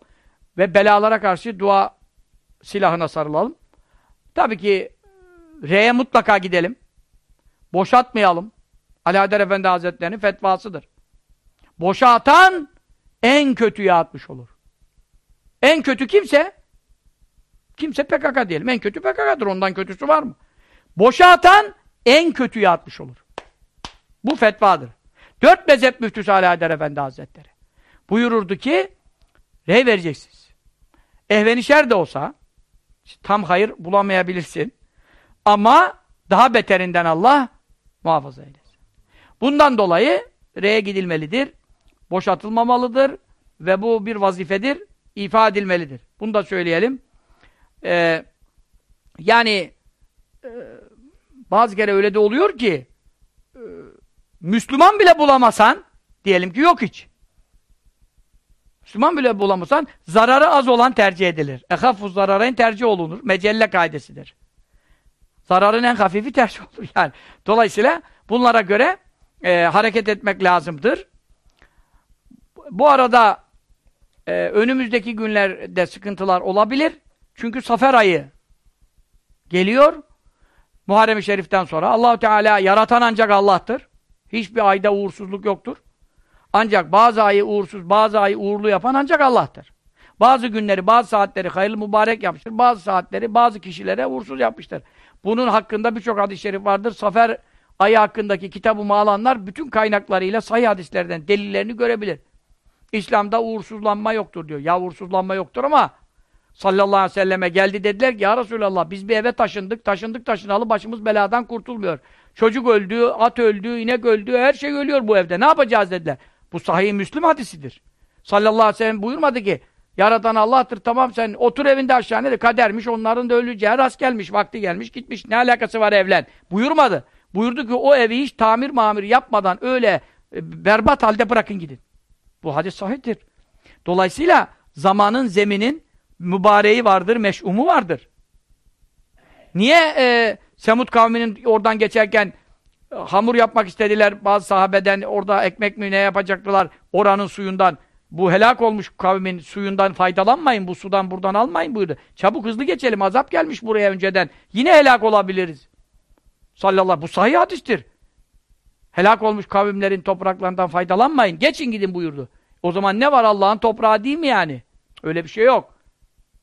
Ve belalara karşı dua silahına sarılalım. Tabii ki R'ye mutlaka gidelim. Boşatmayalım. Haydar Efendi Hazretleri'nin fetvasıdır. Boşatan en kötüye atmış olur. En kötü kimse kimse PKK diyelim. En kötü PKK'dır. Ondan kötüsü var mı? Boşatan en kötüye atmış olur. Bu fetvadır. Dört mezhep müftüsü Haydar Efendi Hazretleri buyururdu ki rey vereceksiniz. Ehvenişer de olsa tam hayır bulamayabilirsin. Ama daha beterinden Allah muhafaza eylesin. Bundan dolayı R'ye gidilmelidir. Boşatılmamalıdır. Ve bu bir vazifedir. ifa edilmelidir. Bunu da söyleyelim. Ee, yani e, bazı kere öyle de oluyor ki e, Müslüman bile bulamasan diyelim ki yok hiç. Müslüman bile bulamasan zararı az olan tercih edilir. Ehaffu zararın tercih olunur. Mecelle kaidesidir. Zararın en hafifi tercih olur yani. Dolayısıyla bunlara göre e, hareket etmek lazımdır. Bu arada e, önümüzdeki günlerde sıkıntılar olabilir. Çünkü Safer ayı geliyor. Muharrem-i Şerif'ten sonra Allahu Teala yaratan ancak Allah'tır. Hiçbir ayda uğursuzluk yoktur. Ancak bazı ayı uğursuz, bazı ayı uğurlu yapan ancak Allah'tır. Bazı günleri, bazı saatleri hayırlı mübarek yapmıştır. Bazı saatleri bazı kişilere uğursuz yapmıştır. Bunun hakkında birçok hadis-i şerif vardır. Safer ayı hakkındaki kitabımı alanlar bütün kaynaklarıyla sahih hadislerden delillerini görebilir. İslam'da uğursuzlanma yoktur diyor. Ya uğursuzlanma yoktur ama sallallahu aleyhi ve selleme geldi dediler ki ya Resulallah biz bir eve taşındık, taşındık taşınalı başımız beladan kurtulmuyor. Çocuk öldü, at öldü, inek öldü, her şey ölüyor bu evde. Ne yapacağız dediler. Bu sahih Müslüm hadisidir. Sallallahu aleyhi ve sellem buyurmadı ki Yaratan Allah'tır tamam sen otur evinde aşağı ne de kadermiş onların da öleceği rast gelmiş vakti gelmiş gitmiş ne alakası var evlen buyurmadı. Buyurdu ki o evi hiç tamir mamir yapmadan öyle e, berbat halde bırakın gidin. Bu hadis sahihtir. Dolayısıyla zamanın zeminin mübareği vardır, meş'umu vardır. Niye e, Semud kavminin oradan geçerken hamur yapmak istediler bazı sahabeden orada ekmek mi ne yapacaktılar oranın suyundan. Bu helak olmuş kavmin suyundan faydalanmayın, bu sudan buradan almayın buyurdu. Çabuk hızlı geçelim, azap gelmiş buraya önceden. Yine helak olabiliriz. Sallallahu bu sahih hadistir. Helak olmuş kavimlerin topraklarından faydalanmayın, geçin gidin buyurdu. O zaman ne var Allah'ın toprağı değil mi yani? Öyle bir şey yok.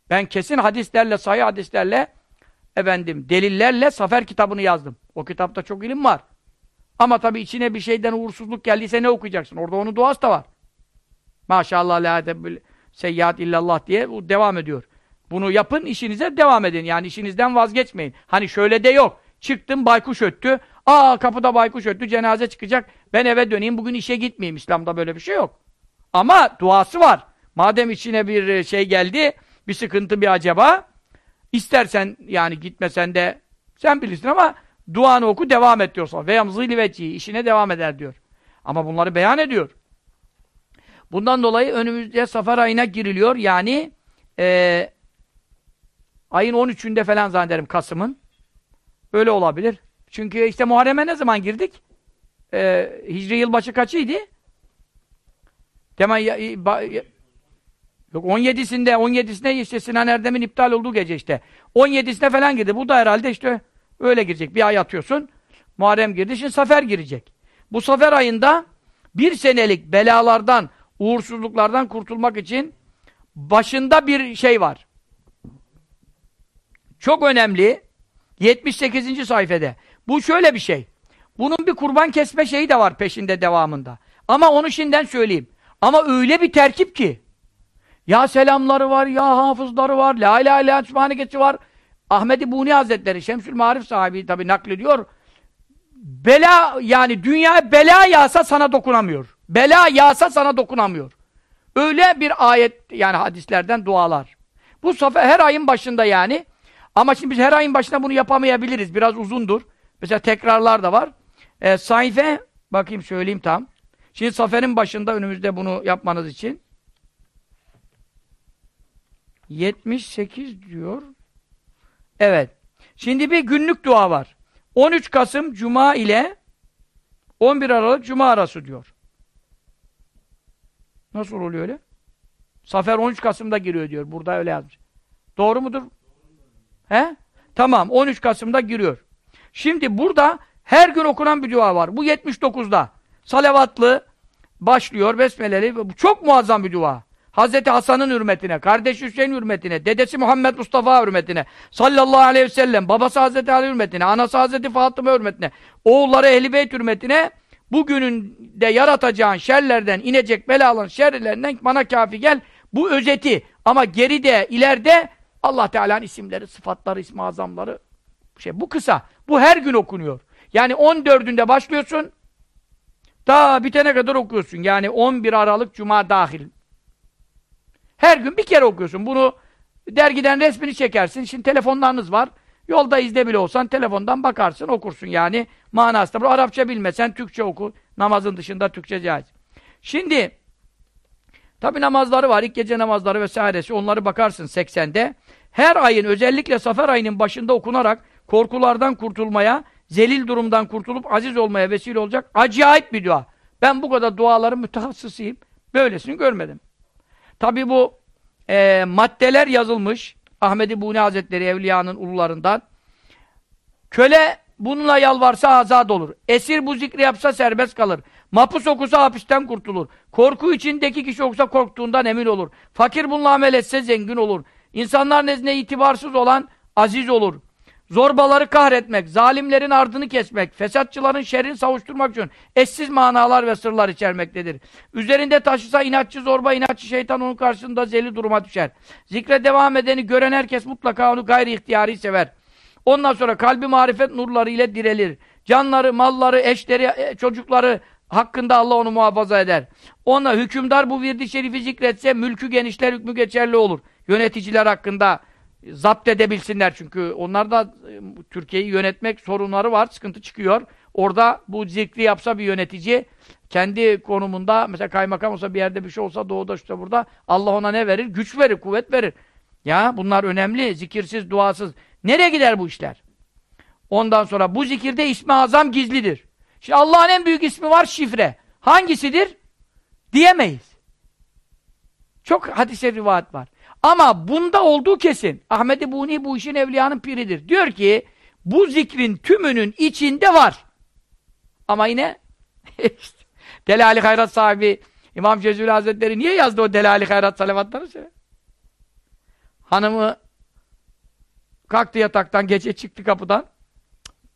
Ben kesin hadislerle, sahih hadislerle efendim delillerle Safer kitabını yazdım. O kitapta çok ilim var. Ama tabii içine bir şeyden uğursuzluk geldiyse ne okuyacaksın? Orada onun duası da var. Maşallah la edebbül seyyiat illallah diye bu devam ediyor. Bunu yapın, işinize devam edin. Yani işinizden vazgeçmeyin. Hani şöyle de yok. Çıktım baykuş öttü. Aa kapıda baykuş öttü, cenaze çıkacak. Ben eve döneyim, bugün işe gitmeyeyim. İslam'da böyle bir şey yok. Ama duası var. Madem içine bir e, şey geldi, bir sıkıntı bir acaba, istersen yani gitmesen de sen bilirsin ama duanı oku devam et diyorsa. Ve yamzili işine devam eder diyor. Ama bunları beyan ediyor. Bundan dolayı önümüzde Safer ayına giriliyor. Yani e, ayın 13'ünde falan zannederim Kasım'ın. Öyle olabilir. Çünkü işte Muharrem'e ne zaman girdik? E, Hicri yılbaşı kaçıydı? Demen ya, ba, ya, yok 17'sinde 17'sinde işte Sinan Erdem'in iptal olduğu gece işte. 17'sinde falan girdi. Bu da herhalde işte öyle girecek. Bir ay atıyorsun. Muharrem girdi. Şimdi Safer girecek. Bu Safer ayında bir senelik belalardan, uğursuzluklardan kurtulmak için başında bir şey var. Çok önemli. 78. sayfede. Bu şöyle bir şey. Bunun bir kurban kesme şeyi de var peşinde devamında. Ama onu şimdiden söyleyeyim. Ama öyle bir terkip ki. Ya selamları var, ya hafızları var, la ilahe illallah var. Ahmed-i Buni Hazretleri, Şemsül Marif sahibi tabi naklediyor. Bela yani dünya bela yağsa sana dokunamıyor. Bela yağsa sana dokunamıyor. Öyle bir ayet yani hadislerden dualar. Bu sefer her ayın başında yani. Ama şimdi biz her ayın başında bunu yapamayabiliriz. Biraz uzundur. Mesela tekrarlar da var. E, sayfe bakayım söyleyeyim tam. Şimdi saferin başında önümüzde bunu yapmanız için 78 diyor. Evet. Şimdi bir günlük dua var. 13 Kasım Cuma ile 11 Aralık Cuma arası diyor. Nasıl oluyor öyle? Safer 13 Kasım'da giriyor diyor. Burada öyle yazmış. Doğru mudur? He? Tamam. 13 Kasım'da giriyor. Şimdi burada her gün okunan bir dua var. Bu 79'da. Salavatlı başlıyor. Besmeleli. Çok muazzam bir dua. Hazreti Hasan'ın hürmetine, kardeş Hüseyin hürmetine, dedesi Muhammed Mustafa hürmetine, sallallahu aleyhi ve sellem, babası Hazreti Ali hürmetine, anası Hazreti Fatıma hürmetine, oğulları Ehl-i Beyt hürmetine, bugünün de yaratacağın şerlerden, inecek belaların şerlerinden bana kafi gel. Bu özeti. Ama geride, ileride Allah Teala'nın isimleri, sıfatları, ismi azamları şey bu kısa. Bu her gün okunuyor. Yani 14'ünde başlıyorsun. Daha bitene kadar okuyorsun. Yani 11 Aralık Cuma dahil. Her gün bir kere okuyorsun. Bunu dergiden resmini çekersin. Şimdi telefonlarınız var. Yolda izle bile olsan telefondan bakarsın, okursun yani. Manası da bu. Arapça bilmesen Türkçe oku. Namazın dışında Türkçe caiz. Şimdi tabi namazları var. ilk gece namazları vesairesi. Onları bakarsın 80'de. Her ayın özellikle Safer ayının başında okunarak korkulardan kurtulmaya, zelil durumdan kurtulup aziz olmaya vesile olacak acayip bir dua. Ben bu kadar duaların mütehassısıyım. Böylesini görmedim. Tabi bu e, maddeler yazılmış. Ahmed-i Buni Hazretleri Evliya'nın ulularından. Köle bununla yalvarsa azad olur. Esir bu zikri yapsa serbest kalır. Mapus okusa hapisten kurtulur. Korku içindeki kişi okusa korktuğundan emin olur. Fakir bununla amel etse zengin olur. İnsanlar nezdinde itibarsız olan aziz olur. Zorbaları kahretmek, zalimlerin ardını kesmek, fesatçıların şerrini savuşturmak için eşsiz manalar ve sırlar içermektedir. Üzerinde taşısa inatçı zorba, inatçı şeytan onun karşısında zeli duruma düşer. Zikre devam edeni gören herkes mutlaka onu gayri ihtiyari sever. Ondan sonra kalbi marifet nurları ile direlir. Canları, malları, eşleri, e, çocukları hakkında Allah onu muhafaza eder. Ona hükümdar bu virdi şerifi zikretse mülkü genişler, hükmü geçerli olur. Yöneticiler hakkında zapt edebilsinler çünkü onlar da e, Türkiye'yi yönetmek sorunları var, sıkıntı çıkıyor. Orada bu zikri yapsa bir yönetici kendi konumunda mesela kaymakam olsa bir yerde bir şey olsa doğuda işte burada Allah ona ne verir? Güç verir, kuvvet verir. Ya bunlar önemli. Zikirsiz, duasız. Nereye gider bu işler? Ondan sonra bu zikirde ismi azam gizlidir. Şimdi Allah'ın en büyük ismi var şifre. Hangisidir? Diyemeyiz. Çok hadise rivayet var. Ama bunda olduğu kesin. Ahmed-i Buni bu işin evliyanın piridir. Diyor ki bu zikrin tümünün içinde var. Ama yine işte, Delali Hayrat sahibi İmam Cezül Hazretleri niye yazdı o Delali Hayrat salavatları? Hanımı kalktı yataktan, gece çıktı kapıdan.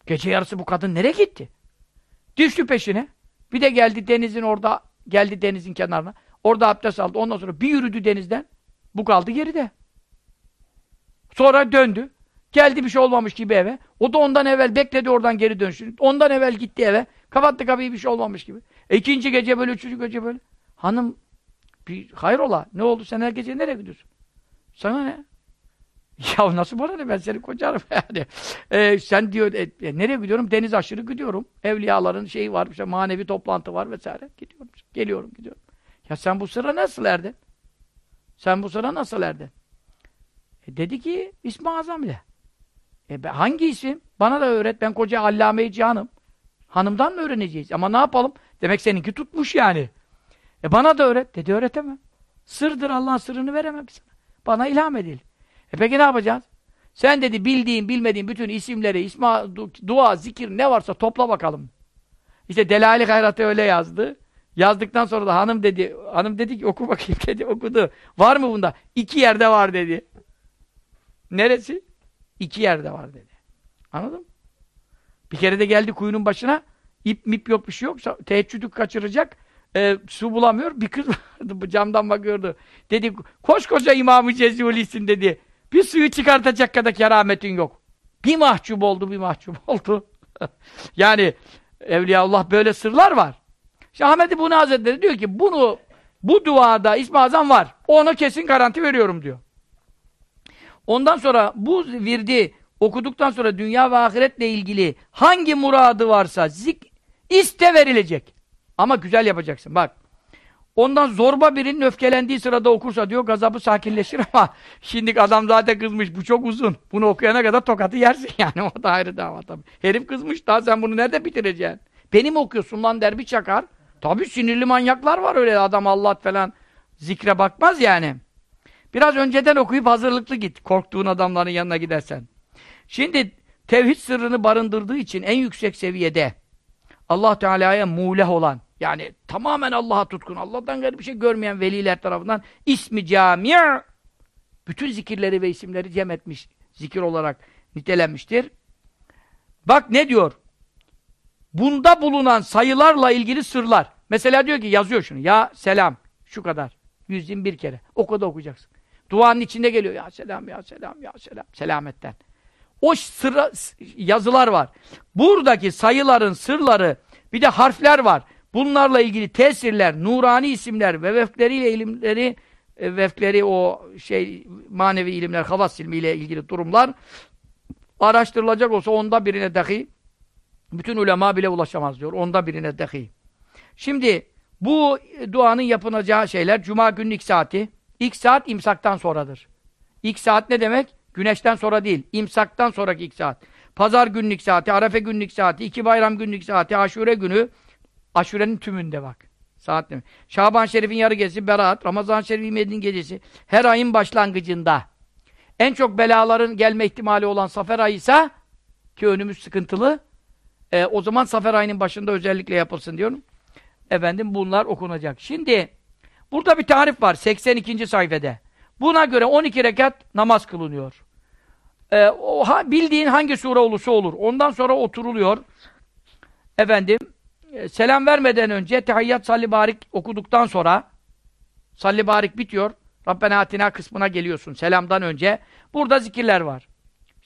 Gece yarısı bu kadın nereye gitti? Düştü peşine. Bir de geldi denizin orada, geldi denizin kenarına. Orada abdest aldı. Ondan sonra bir yürüdü denizden. Bu kaldı geride. Sonra döndü. Geldi bir şey olmamış gibi eve. O da ondan evvel bekledi oradan geri dönüşünü. Ondan evvel gitti eve. Kapattı kapıyı bir şey olmamış gibi. E, ikinci gece böyle, üçüncü gece böyle. Hanım bir hayrola ne oldu sen her gece nereye gidiyorsun? Sana ne? Ya nasıl bana ne ben seni kocarım yani. Ee, sen diyor e, e, nereye gidiyorum? Deniz aşırı gidiyorum. Evliyaların şeyi var, işte manevi toplantı var vesaire. Gidiyorum. Geliyorum gidiyorum. Ya sen bu sıra nasıl erdin? Sen bu sıra nasıl erdin? E, dedi ki ismi azam ile. E, hangi isim? Bana da öğret. Ben koca allame-i cihanım. Hanımdan mı öğreneceğiz? Ama ne yapalım? Demek seninki tutmuş yani. E bana da öğret. Dedi öğretemem. Sırdır Allah'ın sırrını veremem sana. Bana ilham edil. E peki ne yapacağız? Sen dedi bildiğin, bilmediğin bütün isimleri, isma, dua, zikir ne varsa topla bakalım. İşte Delali Hayrat'ı öyle yazdı. Yazdıktan sonra da hanım dedi, hanım dedi ki oku bakayım dedi, okudu. Var mı bunda? İki yerde var dedi. Neresi? İki yerde var dedi. Anladın mı? Bir kere de geldi kuyunun başına, ip mip yok bir şey yok, teheccüdü kaçıracak, e, su bulamıyor, bir kız vardı, camdan bakıyordu. Dedi, koskoca İmam-ı Cezuli'sin dedi. Bir suyu çıkartacak kadar kerametin yok. Bir mahcup oldu, bir mahcup oldu. yani Evliyaullah böyle sırlar var. İşte Ahmet Bunu Hazretleri diyor ki bunu bu duada İsmi Azam var. Ona kesin garanti veriyorum diyor. Ondan sonra bu virdi okuduktan sonra dünya ve ahiretle ilgili hangi muradı varsa zik iste verilecek. Ama güzel yapacaksın. Bak. Ondan zorba birinin öfkelendiği sırada okursa diyor gazabı sakinleşir ama şimdi adam zaten kızmış bu çok uzun. Bunu okuyana kadar tokatı yersin yani o da ayrı dava tabii. Herif kızmış daha sen bunu nerede bitireceksin? Benim okuyorsun lan der bir çakar. Tabii sinirli manyaklar var öyle adam Allah falan zikre bakmaz yani. Biraz önceden okuyup hazırlıklı git korktuğun adamların yanına gidersen. Şimdi tevhid sırrını barındırdığı için en yüksek seviyede Allah Teala'ya muleh olan yani tamamen Allah'a tutkun, Allah'tan gayrı bir şey görmeyen veliler tarafından ismi cami' bütün zikirleri ve isimleri cem etmiş, zikir olarak nitelenmiştir. Bak ne diyor? Bunda bulunan sayılarla ilgili sırlar. Mesela diyor ki yazıyor şunu. Ya selam. Şu kadar. bir kere. O da okuyacaksın. Duanın içinde geliyor. Ya selam, ya selam, ya selam. Selametten. O sıra, yazılar var. Buradaki sayıların sırları bir de harfler var. Bunlarla ilgili tesirler, nurani isimler ve vefkleriyle ilimleri e, vefkleri o şey manevi ilimler, havas ilmiyle ilgili durumlar araştırılacak olsa onda birine dahi bütün ulema bile ulaşamaz diyor. Onda birine dahi. Şimdi bu duanın yapılacağı şeyler Cuma günün ilk saati. İlk saat imsaktan sonradır. İlk saat ne demek? Güneşten sonra değil. İmsaktan sonraki ilk saat. Pazar günlük saati, Arefe günlük saati, iki bayram günlük saati, Aşure günü. Aşurenin tümünde bak. Saat demek. Şaban Şerif'in yarı gecesi, Berat, Ramazan Şerif'in Medine gecesi. Her ayın başlangıcında. En çok belaların gelme ihtimali olan Safer ayı ise ki önümüz sıkıntılı. E, o zaman Safer ayının başında özellikle yapılsın diyorum. efendim bunlar okunacak. Şimdi burada bir tarif var 82. sayfede. Buna göre 12 rekat namaz kılınıyor. Ee, o, ha, bildiğin hangi sure olursa olur. Ondan sonra oturuluyor. Efendim e, selam vermeden önce tehiyyat salli barik okuduktan sonra salli barik bitiyor. Rabbena atina kısmına geliyorsun selamdan önce. Burada zikirler var.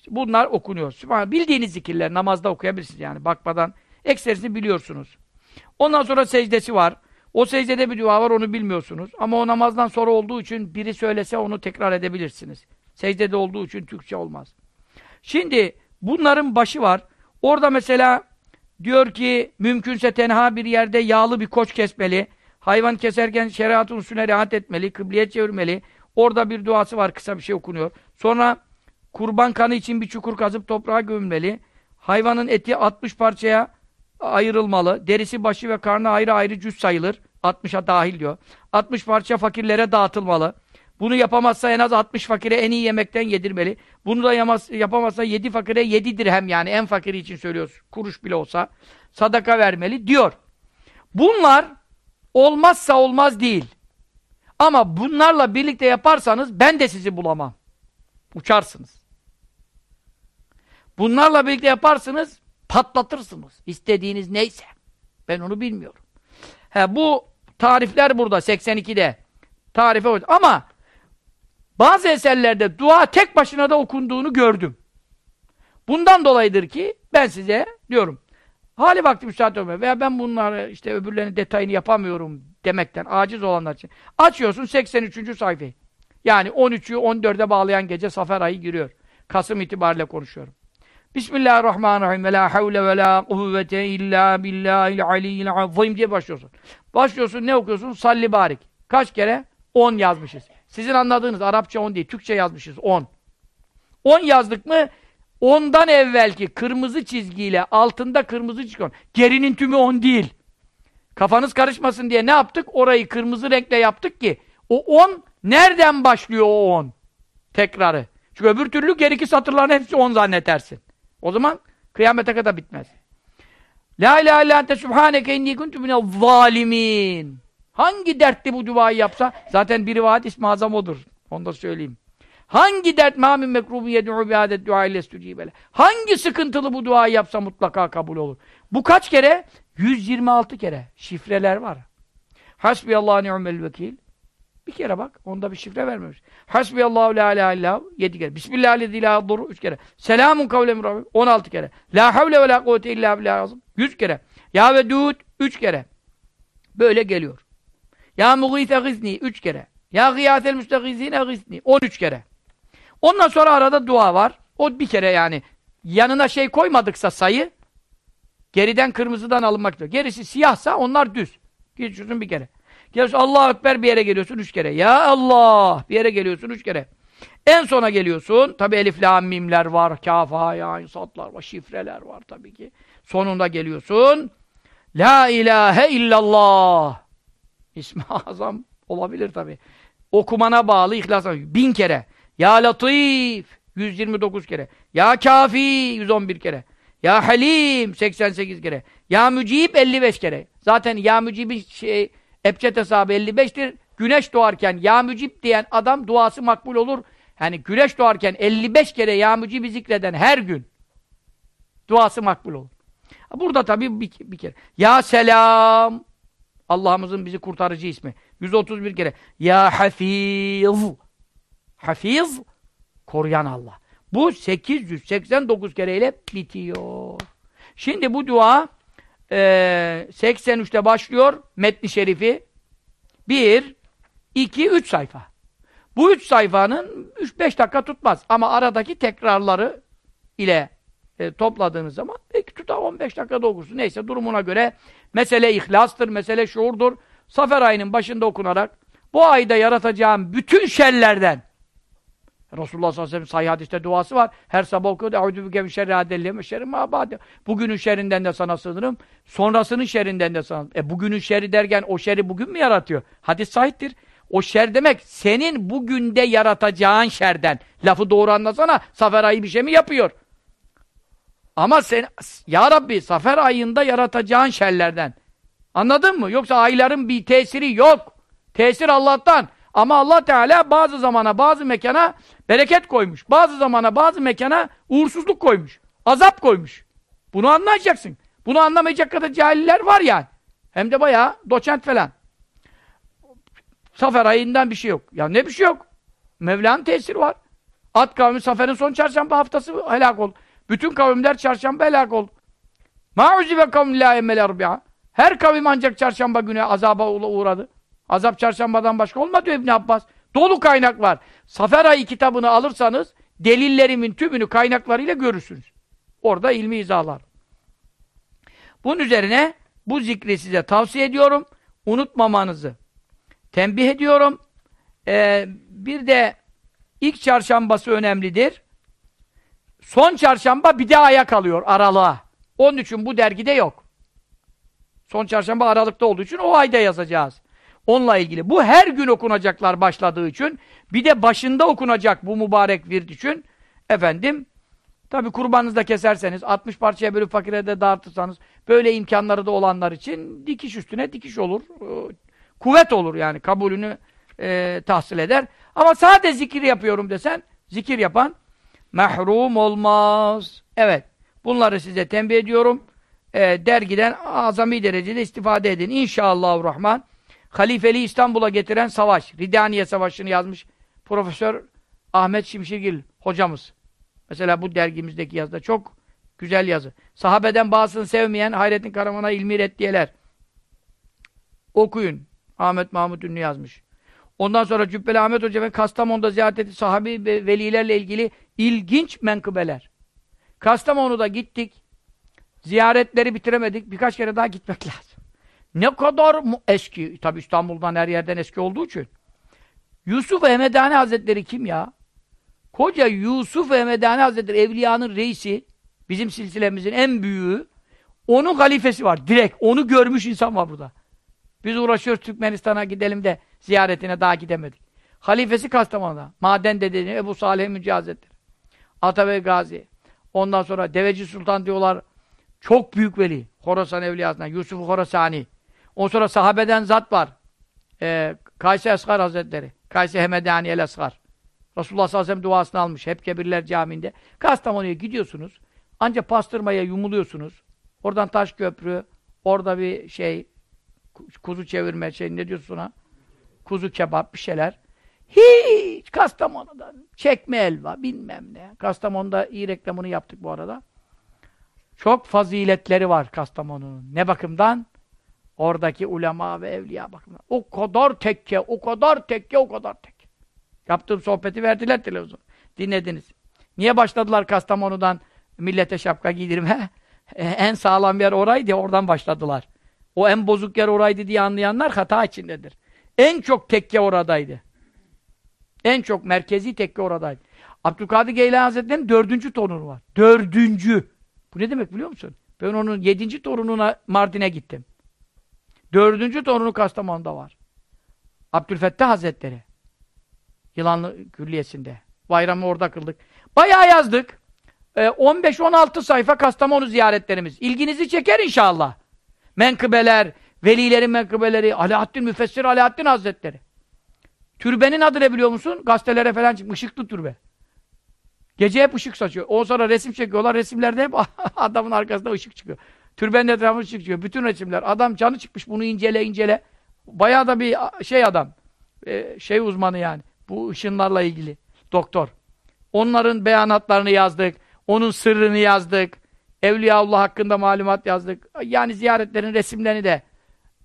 Bunlar okunuyor. Bildiğiniz zikirler namazda okuyabilirsiniz yani bakmadan. Ekserisini biliyorsunuz. Ondan sonra secdesi var. O secdede bir dua var onu bilmiyorsunuz. Ama o namazdan sonra olduğu için biri söylese onu tekrar edebilirsiniz. Secdede olduğu için Türkçe olmaz. Şimdi bunların başı var. Orada mesela diyor ki mümkünse tenha bir yerde yağlı bir koç kesmeli. Hayvan keserken şeriatın usulüne rahat etmeli. Kıbleye çevirmeli. Orada bir duası var. Kısa bir şey okunuyor. Sonra kurban kanı için bir çukur kazıp toprağa gömülmeli. Hayvanın eti 60 parçaya ayrılmalı. Derisi, başı ve karnı ayrı ayrı cüz sayılır. 60'a dahil diyor. 60 parça fakirlere dağıtılmalı. Bunu yapamazsa en az 60 fakire en iyi yemekten yedirmeli. Bunu da yapamazsa 7 fakire 7 dirhem yani en fakiri için söylüyoruz. Kuruş bile olsa sadaka vermeli diyor. Bunlar olmazsa olmaz değil. Ama bunlarla birlikte yaparsanız ben de sizi bulamam. Uçarsınız. Bunlarla birlikte yaparsınız patlatırsınız. İstediğiniz neyse. Ben onu bilmiyorum. He, bu tarifler burada 82'de. Tarife. Ama bazı eserlerde dua tek başına da okunduğunu gördüm. Bundan dolayıdır ki ben size diyorum. Hali vakti müsaade olmuyor. Veya ben bunları işte öbürlerinin detayını yapamıyorum demekten aciz olanlar için. Açıyorsun 83. sayfayı. Yani 13'ü 14'e bağlayan gece Safer ayı giriyor. Kasım itibariyle konuşuyorum. Bismillahirrahmanirrahim. Ve la havle ve la kuvvete illa billahil aliyyil azim diye başlıyorsun. Başlıyorsun ne okuyorsun? Salli barik. Kaç kere? 10 yazmışız. Sizin anladığınız Arapça 10 değil. Türkçe yazmışız 10. 10 yazdık mı ondan evvelki kırmızı çizgiyle altında kırmızı çizgi. Gerinin tümü 10 değil. Kafanız karışmasın diye ne yaptık? Orayı kırmızı renkle yaptık ki o 10 nereden başlıyor o 10? Tekrarı. Çünkü öbür türlü geriki satırların hepsi 10 zannetersin. O zaman kıyamete kadar bitmez. La ilahe illa ente subhaneke inni kuntu minel zalimin. Hangi dertli bu duayı yapsa, zaten bir rivayet ismi azam odur. Onu da söyleyeyim. Hangi dert ma min mekrubi yed'u bi'adet dua ile stücibele. Hangi sıkıntılı bu duayı yapsa mutlaka kabul olur. Bu kaç kere? 126 kere. Şifreler var. Hasbiyallahu ni'mel vekil. Bir kere bak. Onda bir şifre vermemiş. Hasbiyallahu la ilahe illahu. Yedi kere. Bismillahirrahmanirrahim. Üç kere. Selamun kavlem rabbim. On altı kere. La havle ve la kuvvete illa billahirrahmanirrahim. Yüz kere. Ya vedud. Üç kere. Böyle geliyor. Ya mughite gizni. Üç kere. Ya gıyâtel müstegizine gizni. On üç kere. Ondan sonra arada dua var. O bir kere yani. Yanına şey koymadıksa sayı geriden kırmızıdan alınmak diyor. Gerisi siyahsa onlar düz. Geçiyorsun bir kere. Geliyorsun Allah Ekber bir yere geliyorsun üç kere. Ya Allah bir yere geliyorsun üç kere. En sona geliyorsun. Tabi elif, la, mimler var. Kafa, ya, satlar var. Şifreler var tabii ki. Sonunda geliyorsun. La ilahe illallah. İsmi azam olabilir tabi. Okumana bağlı ihlas. Bin kere. Ya Latif. 129 kere. Ya Kafi. 111 kere. Ya Halim. 88 kere. Ya Mücib. 55 kere. Zaten Ya Mücib'in şey Ebced hesabı 55'tir. Güneş doğarken ya mücib diyen adam duası makbul olur. Yani güneş doğarken 55 kere ya mücibi zikreden her gün duası makbul olur. Burada tabii bir, bir kere. Ya selam. Allah'ımızın bizi kurtarıcı ismi. 131 kere. Ya hafiz. Hafiz koruyan Allah. Bu 889 kereyle bitiyor. Şimdi bu dua e, 83'te başlıyor metni şerifi. 1, 2, 3 sayfa. Bu 3 sayfanın 3-5 dakika tutmaz. Ama aradaki tekrarları ile e, topladığınız zaman belki tutar 15 dakikada okursun. Neyse durumuna göre mesele ihlastır, mesele şuurdur. Safer ayının başında okunarak bu ayda yaratacağım bütün şerlerden Resulullah sallallahu aleyhi ve sellem sahih hadiste duası var. Her sabah okuyor. Eûzü bike min şerri adelliyem ve şerri. Bugünün şerrinden de sana sığınırım. Sonrasının şerrinden de sana. E bugünün şerri derken o şerri bugün mü yaratıyor? Hadis sahiptir. O şer demek senin bugünde yaratacağın şerden. Lafı doğru anlasana. Safer ayı bir şey mi yapıyor? Ama sen ya Rabbi Safer ayında yaratacağın şerlerden. Anladın mı? Yoksa ayların bir tesiri yok. Tesir Allah'tan. Ama Allah Teala bazı zamana, bazı mekana bereket koymuş. Bazı zamana, bazı mekana uğursuzluk koymuş. Azap koymuş. Bunu anlayacaksın. Bunu anlamayacak kadar cahiller var yani. Hem de bayağı doçent falan. Safer ayından bir şey yok. Ya ne bir şey yok? Mevla'nın tesiri var. At kavmi Safer'in son çarşamba haftası helak oldu. Bütün kavimler çarşamba helak oldu. Ma'uzi ve kavmi la emmel. Her kavim ancak çarşamba günü azaba uğradı. Azap çarşambadan başka olmadı İbn Abbas. Dolu kaynak var. Safer ayı kitabını alırsanız delillerimin tümünü kaynaklarıyla görürsünüz. Orada ilmi izahlar. Bunun üzerine bu zikri size tavsiye ediyorum. Unutmamanızı tembih ediyorum. Ee, bir de ilk çarşambası önemlidir. Son çarşamba bir de aya kalıyor aralığa. Onun için bu dergide yok. Son çarşamba aralıkta olduğu için o ayda yazacağız. Onunla ilgili. Bu her gün okunacaklar başladığı için. Bir de başında okunacak bu mübarek vird için. Efendim, tabi kurbanınızı da keserseniz, 60 parçaya bölüp fakire de dağıtırsanız, böyle imkanları da olanlar için dikiş üstüne dikiş olur. Ee, kuvvet olur yani, kabulünü e, tahsil eder. Ama sadece zikir yapıyorum desen, zikir yapan mahrum olmaz. Evet, bunları size tembih ediyorum. E, dergiden azami derecede istifade edin. İnşallahurrahman. Halifeli İstanbul'a getiren savaş, Ridaniye Savaşı'nı yazmış Profesör Ahmet Şimşirgil hocamız. Mesela bu dergimizdeki yazıda çok güzel yazı. Sahabeden bazısını sevmeyen Hayrettin Karaman'a ilmi reddiyeler. Okuyun. Ahmet Mahmut Ünlü yazmış. Ondan sonra Cübbeli Ahmet Hoca ve Kastamonu'da ziyaret etti sahabi ve velilerle ilgili ilginç menkıbeler. Kastamonu'da gittik. Ziyaretleri bitiremedik. Birkaç kere daha gitmek lazım. Ne kadar eski. Tabi İstanbul'dan her yerden eski olduğu için. Yusuf Ehmedani Hazretleri kim ya? Koca Yusuf Ehmedani Hazretleri Evliya'nın reisi. Bizim silsilemizin en büyüğü. Onun halifesi var. Direkt. Onu görmüş insan var burada. Biz uğraşıyoruz Türkmenistan'a gidelim de ziyaretine daha gidemedik. Halifesi Kastamonu'da. Maden dedeni Ebu Salih Münci Hazretleri. Atabey Gazi. Ondan sonra Deveci Sultan diyorlar. Çok büyük veli. Horasan Evliyasından. Yusuf Horasani. Ondan sonra sahabeden zat var. Ee, Kayse Esgar Hazretleri. Kayse Hemedani El Esgar. Resulullah sallallahu aleyhi ve sellem duasını almış. Hep Kebirler Camii'nde. Kastamonu'ya gidiyorsunuz. Ancak pastırmaya yumuluyorsunuz. Oradan taş köprü. Orada bir şey kuzu çevirme şey ne diyorsun ona? Kuzu kebap bir şeyler. Hiç Kastamonu'da çekme elva bilmem ne. Kastamonu'da iyi reklamını yaptık bu arada. Çok faziletleri var Kastamonu'nun. Ne bakımdan? Oradaki ulema ve evliya bakımından. O kadar tekke, o kadar tekke, o kadar tekke. Yaptığım sohbeti verdiler televizyon. Dinlediniz. Niye başladılar Kastamonu'dan millete şapka giydirme? en sağlam yer oraydı, oradan başladılar. O en bozuk yer oraydı diye anlayanlar hata içindedir. En çok tekke oradaydı. En çok merkezi tekke oradaydı. Abdülkadir Geylani Hazretleri'nin dördüncü torunu var. Dördüncü. Bu ne demek biliyor musun? Ben onun yedinci torununa Mardin'e gittim. Dördüncü torunu Kastamonu'da var. Abdülfettah Hazretleri. Yılanlı Külliyesi'nde. Bayramı orada kıldık. Bayağı yazdık. Ee, 15-16 sayfa Kastamonu ziyaretlerimiz. İlginizi çeker inşallah. Menkıbeler, velilerin menkıbeleri, Alaaddin Müfessir Alaaddin Hazretleri. Türbenin adı ne biliyor musun? Gazetelere falan çıkmış. Işıklı türbe. Gece hep ışık saçıyor. O sonra resim çekiyorlar. Resimlerde hep adamın arkasında ışık çıkıyor. Türbenin etrafında ışık çıkıyor. Bütün resimler. Adam canı çıkmış bunu incele incele. Bayağı da bir şey adam. Ee, şey uzmanı yani. Bu ışınlarla ilgili. Doktor. Onların beyanatlarını yazdık. Onun sırrını yazdık. Evliyaullah hakkında malumat yazdık. Yani ziyaretlerin resimlerini de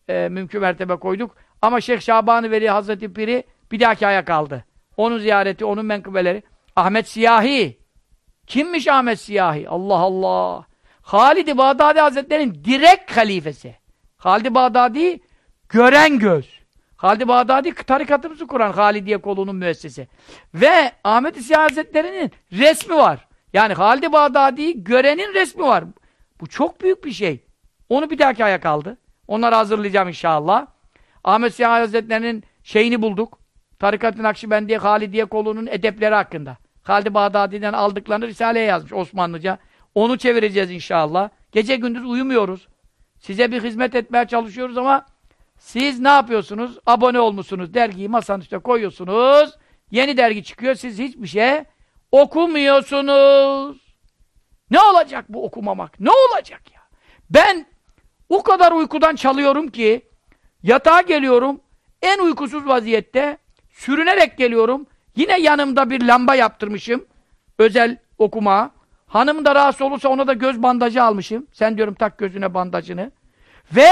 e, mümkün mertebe koyduk. Ama Şeyh Şaban-ı Veli Hazreti Piri bir dahaki aya kaldı. Onun ziyareti, onun menkıbeleri. Ahmet Siyahi. Kimmiş Ahmet Siyahi? Allah Allah. Halid-i Bağdadi Hazretleri'nin direkt halifesi. Halid-i Bağdadi gören göz. Halid-i Bağdadi tarikatımızı kuran Halidiye kolunun müessesi. Ve Ahmet Siyahi Hazretleri'nin resmi var. Yani Halid-i Bağdadi'yi görenin resmi var. Bu çok büyük bir şey. Onu bir dahaki aya kaldı. Onları hazırlayacağım inşallah. Ahmet Siyahi Hazretleri'nin şeyini bulduk. Tarikat-ı Halidiye kolunun edepleri hakkında. Halid-i Bağdadi'den aldıklarını Risale'ye yazmış Osmanlıca. Onu çevireceğiz inşallah. Gece gündüz uyumuyoruz. Size bir hizmet etmeye çalışıyoruz ama siz ne yapıyorsunuz? Abone olmuşsunuz. Dergiyi masanın üstüne koyuyorsunuz. Yeni dergi çıkıyor. Siz hiçbir şey okumuyorsunuz. Ne olacak bu okumamak? Ne olacak ya? Ben o kadar uykudan çalıyorum ki yatağa geliyorum. En uykusuz vaziyette sürünerek geliyorum. Yine yanımda bir lamba yaptırmışım. Özel okuma. Hanım da rahatsız olursa ona da göz bandajı almışım. Sen diyorum tak gözüne bandajını. Ve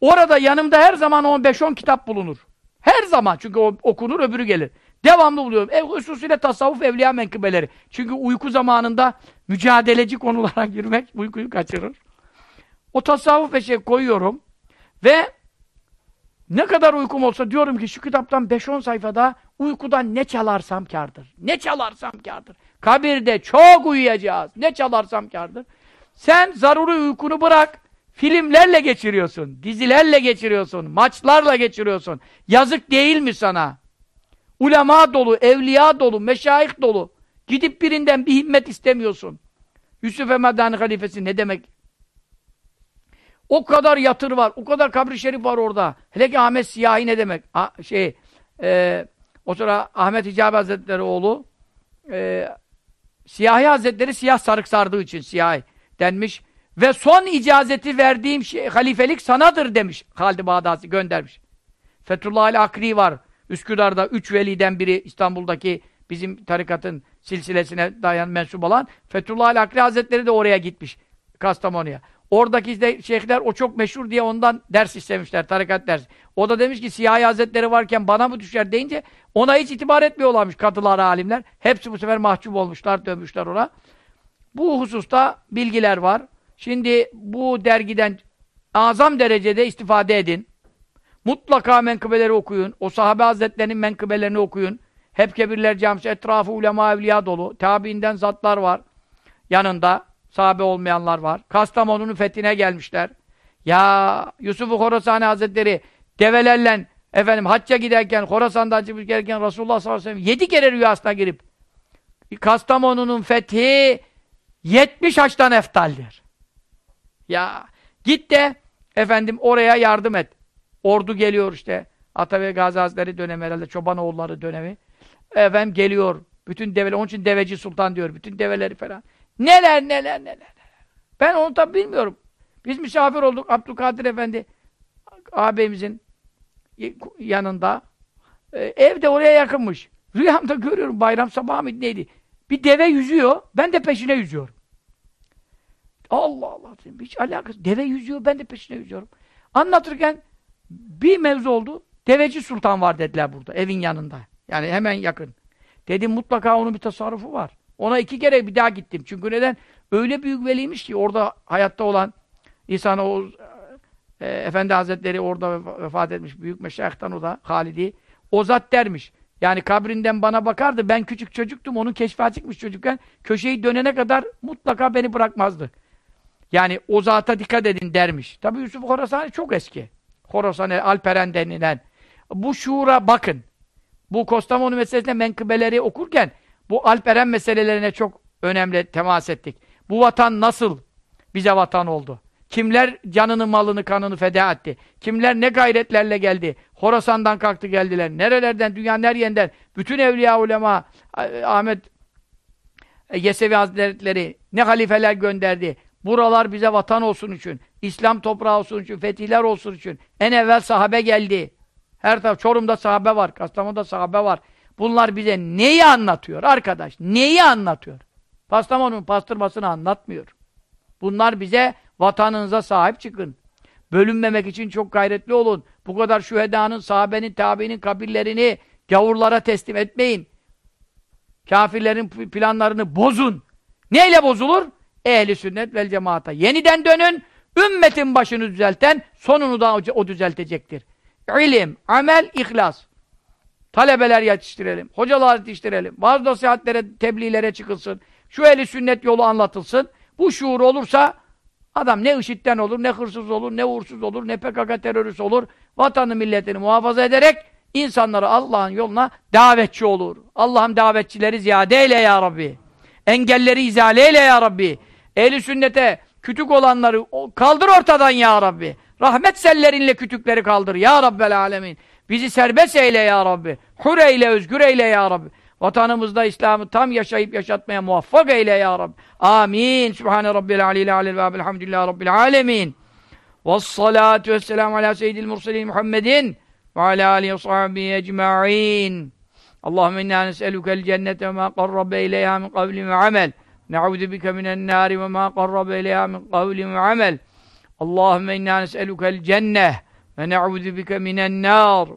orada yanımda her zaman 15-10 kitap bulunur. Her zaman. Çünkü o okunur öbürü gelir. Devamlı buluyorum. Ev hususuyla tasavvuf evliya menkıbeleri. Çünkü uyku zamanında mücadeleci konulara girmek uykuyu kaçırır. O tasavvuf şey koyuyorum. Ve ne kadar uykum olsa diyorum ki şu kitaptan 5-10 sayfada uykudan ne çalarsam kardır. Ne çalarsam kardır. Kabirde çok uyuyacağız. Ne çalarsam kardır. Sen zaruri uykunu bırak. Filmlerle geçiriyorsun. Dizilerle geçiriyorsun. Maçlarla geçiriyorsun. Yazık değil mi sana? Ulema dolu, evliya dolu, meşayih dolu. Gidip birinden bir himmet istemiyorsun. Yusuf Emedani halifesi ne demek? O kadar yatır var, o kadar kabri şerif var orada. Hele ki Ahmet Siyahi ne demek? A şey, e, o sonra Ahmet Hicabi Hazretleri oğlu e, Siyahi Hazretleri siyah sarık sardığı için Siyahi denmiş. Ve son icazeti verdiğim şey, halifelik sanadır demiş Halid Bağdadi göndermiş. Fethullah el Akri var. Üsküdar'da üç veliden biri İstanbul'daki bizim tarikatın silsilesine dayan mensup olan Fethullah el Akri Hazretleri de oraya gitmiş. Kastamonu'ya. Oradaki işte şeyhler o çok meşhur diye ondan ders istemişler, tarikat dersi. O da demiş ki Siyahi Hazretleri varken bana mı düşer deyince ona hiç itibar etmiyorlarmış kadılar, alimler. Hepsi bu sefer mahcup olmuşlar, dönmüşler ona. Bu hususta bilgiler var. Şimdi bu dergiden azam derecede istifade edin. Mutlaka menkıbeleri okuyun. O sahabe hazretlerinin menkıbelerini okuyun. Hep kebirler camisi, etrafı ulema evliya dolu. Tabiinden zatlar var. Yanında sahabe olmayanlar var. Kastamonu'nun fethine gelmişler. Ya Yusuf-u Horasani Hazretleri develerle efendim hacca giderken, Horasan'da hacca giderken Resulullah sallallahu aleyhi ve sellem yedi kere rüyasına girip Kastamonu'nun fethi 70 haçtan eftaldir. Ya git de efendim oraya yardım et. Ordu geliyor işte. Atabey Gazi Hazretleri dönemi herhalde. Çobanoğulları dönemi. Efendim geliyor. Bütün develer. Onun için deveci sultan diyor. Bütün develeri falan. Neler neler neler. Ben onu tabi bilmiyorum. Biz misafir olduk. Abdülkadir Efendi ağabeyimizin yanında. Ee, ev de oraya yakınmış. Rüyamda görüyorum. Bayram sabahı mı neydi? Bir deve yüzüyor. Ben de peşine yüzüyorum. Allah Allah. Hiç alakası. Deve yüzüyor. Ben de peşine yüzüyorum. Anlatırken bir mevzu oldu. Deveci Sultan var dediler burada. Evin yanında. Yani hemen yakın. Dedim mutlaka onun bir tasarrufu var. Ona iki kere bir daha gittim. Çünkü neden? Öyle büyük veliymiş ki orada hayatta olan İhsan Oğuz e, Efendi Hazretleri orada vefat etmiş. Büyük meşayihtan o da Halidi. O zat dermiş. Yani kabrinden bana bakardı. Ben küçük çocuktum. Onun keşfe açıkmış çocukken. Köşeyi dönene kadar mutlaka beni bırakmazdı. Yani o zata dikkat edin dermiş. Tabi Yusuf Horasani çok eski. Horasani, Alperen denilen. Bu şuura bakın. Bu Kostamonu meselesinde menkıbeleri okurken bu Alperen meselelerine çok önemli temas ettik. Bu vatan nasıl bize vatan oldu? Kimler canını, malını, kanını feda etti? Kimler ne gayretlerle geldi? Horasan'dan kalktı geldiler. Nerelerden, dünyanın her yerinden. Bütün evliya ulema, Ahmet Yesevi Hazretleri ne halifeler gönderdi. Buralar bize vatan olsun için, İslam toprağı olsun için, fetihler olsun için. En evvel sahabe geldi. Her taraf, Çorum'da sahabe var, Kastamonu'da sahabe var. Bunlar bize neyi anlatıyor arkadaş? Neyi anlatıyor? Pastamonu'nun pastırmasını anlatmıyor. Bunlar bize vatanınıza sahip çıkın. Bölünmemek için çok gayretli olun. Bu kadar şühedanın, sahabenin, tabiinin kabirlerini gavurlara teslim etmeyin. Kafirlerin planlarını bozun. Neyle bozulur? Ehli sünnet vel cemaata. Yeniden dönün, ümmetin başını düzelten, sonunu da o düzeltecektir. İlim, amel, ihlas. Talebeler yetiştirelim, hocalar yetiştirelim, bazı nasihatlere, tebliğlere çıkılsın, şu eli sünnet yolu anlatılsın. Bu şuur olursa adam ne IŞİD'den olur, ne hırsız olur, ne uğursuz olur, ne PKK terörist olur. Vatanı milletini muhafaza ederek insanları Allah'ın yoluna davetçi olur. Allah'ım davetçileri ziyade eyle ya Rabbi. Engelleri izale eyle ya Rabbi. Ehli sünnete Kütük olanları kaldır ortadan ya Rabbi. Rahmet sellerinle kütükleri kaldır ya Rabbel alemin. Bizi serbest eyle ya Rabbi. Hur eyle, özgür eyle ya Rabbi. Vatanımızda İslam'ı tam yaşayıp yaşatmaya muvaffak eyle ya Rabbi. Amin. Sübhane Rabbil aleyhi aleyhi ve elhamdülillahi Rabbil alemin. Vessalatu vesselamu ala seyyidil murselin Muhammedin ve ala alihi ve sahbihi ecma'in. Allahümme inna nes'elukel cennete ve ma qarrabe ileyha min kavli ve amel. Ne'udhu bike minen nari ve ma qarrabe ileyha min kavli ve amel. Allahümme inna nes'elukel cenneh ve ne'udhu bike minen nar.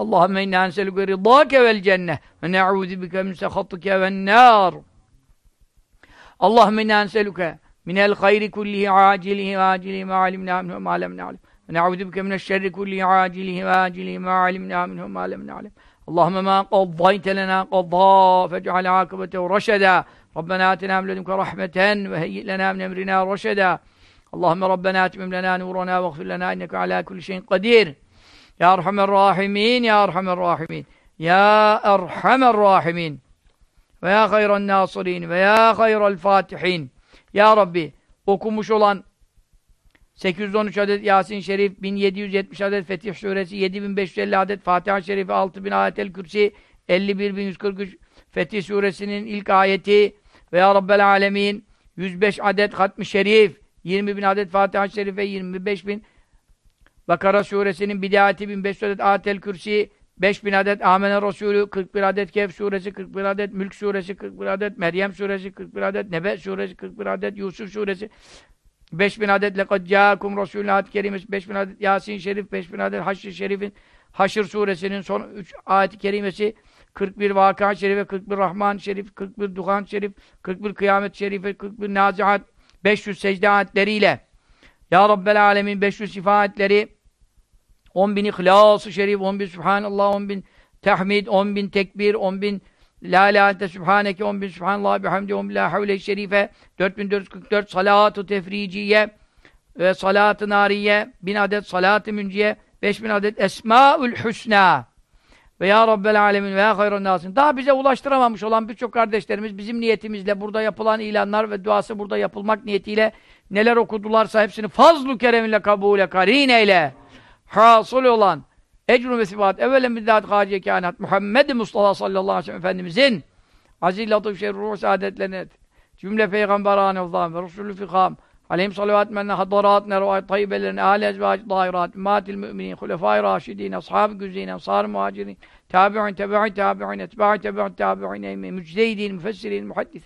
اللهم إنا نسألك رضاك والجنة ونعوذ بك من سخطك والنار. اللهم إنا نسألك من الخير كله عاجله وآجله ما علمنا منه وما لم نعلم. ونعوذ بك من الشر كله عاجله وآجله ما علمنا منه وما لم نعلم. اللهم ما قضيت لنا قضاء فاجعل عاقبته رشدا. ربنا آتنا من لدنك رحمة وهيئ لنا من أمرنا رشدا. اللهم ربنا اتمم لنا نورنا واغفر لنا إنك على كل شيء قدير. Ya Erhamer Rahimin, Ya Erhamer Rahimin. Ya Erhamer Rahimin. Ve Ya Hayran Nasirin, ve Ya Hayral Fatihin. Ya Rabbi, okumuş olan 813 adet Yasin Şerif, 1770 adet Fetih Suresi, 7550 adet Fatiha Şerifi, 6000 ayetel kürsi, 51143 Fetih Suresinin ilk ayeti ve Ya Rabbel Alemin 105 adet Hatmi Şerif, 20 bin adet Fatiha Şerife, 25 bin Bakara Suresinin bidayeti 1500 adet ayetel kürsi, 5000 adet Amene Resulü, 41 adet Kehf Suresi, 41 adet Mülk Suresi, 41 adet Meryem Suresi, 41 adet Nebe Suresi, 41 adet Yusuf Suresi, 5000 adet lekad ca'akum Resulün ayet-i kerimesi, 5000 adet Yasin Şerif, 5000 adet Haşr Şerif'in Haşr suresinin son 3 ayet-i kerimesi, 41 Vakıa Şerife, 41 Rahman Şerif, 41 Duhan Şerif, 41 Kıyamet Şerife, 41 Nazihat, 500 secde ayetleriyle Ya Rabbel Alemin 500 şifa ayetleri 10 bin İhlas-ı Şerif, 10 bin Subhanallah, 10 bin Tahmid, 10 bin Tekbir, 10 bin La ilahe ente subhaneke 10 bin subhanallah bihamdi 10 bin la havle şerife 4444 salatu tefriciye ve salat-ı nariye 1000 adet salat-ı münciye 5000 adet esmaül husna ve ya Rabbel alemin ve ya hayran nasin. Daha bize ulaştıramamış olan birçok kardeşlerimiz bizim niyetimizle burada yapılan ilanlar ve duası burada yapılmak niyetiyle neler okudularsa hepsini fazlu kereminle kabule karin eyle. Hasıl olan ecrü ve sibat evvelen bidat hâciye kânat Muhammed Mustafa sallallahu aleyhi ve sellem Efendimizin aziz latif şerru ruh saadetlerine cümle peygamberâne Allah'ım ve Resulü fikam aleyhim salavat menne hadarat nervâit tayyibelerine âle ezvâc dâhirat mâtil müminin hulefâi râşidîn ashâb-ı güzîn ensâr muhacirin tabi'in tabi'in etbâ'i tebi'in tabi'in eymi mücdeydin müfessirin muhaddis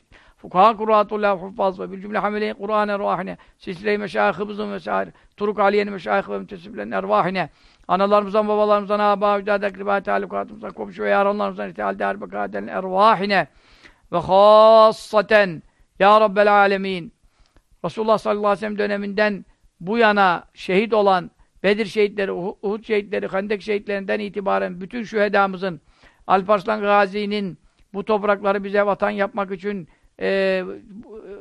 fukaha kuratullah huffaz ve bil cümle hamile Kur'an ervahine silsile-i meşâihimizin vesaire turuk aliyen meşâih ve mütesiblerin ervahine. Analarımızdan, babalarımızdan, âbâ, hüdâd, akribâ, talukatımızdan, komşu ve yaranlarımızdan, ithal, dâr, bekâden, ervâhine ve khâssaten Ya Rabbel âlemîn Resulullah sallallahu aleyhi ve sellem döneminden bu yana şehit olan Bedir şehitleri, Uhud şehitleri, Hendek şehitlerinden itibaren bütün şühedamızın Alparslan Gazi'nin bu toprakları bize vatan yapmak için e,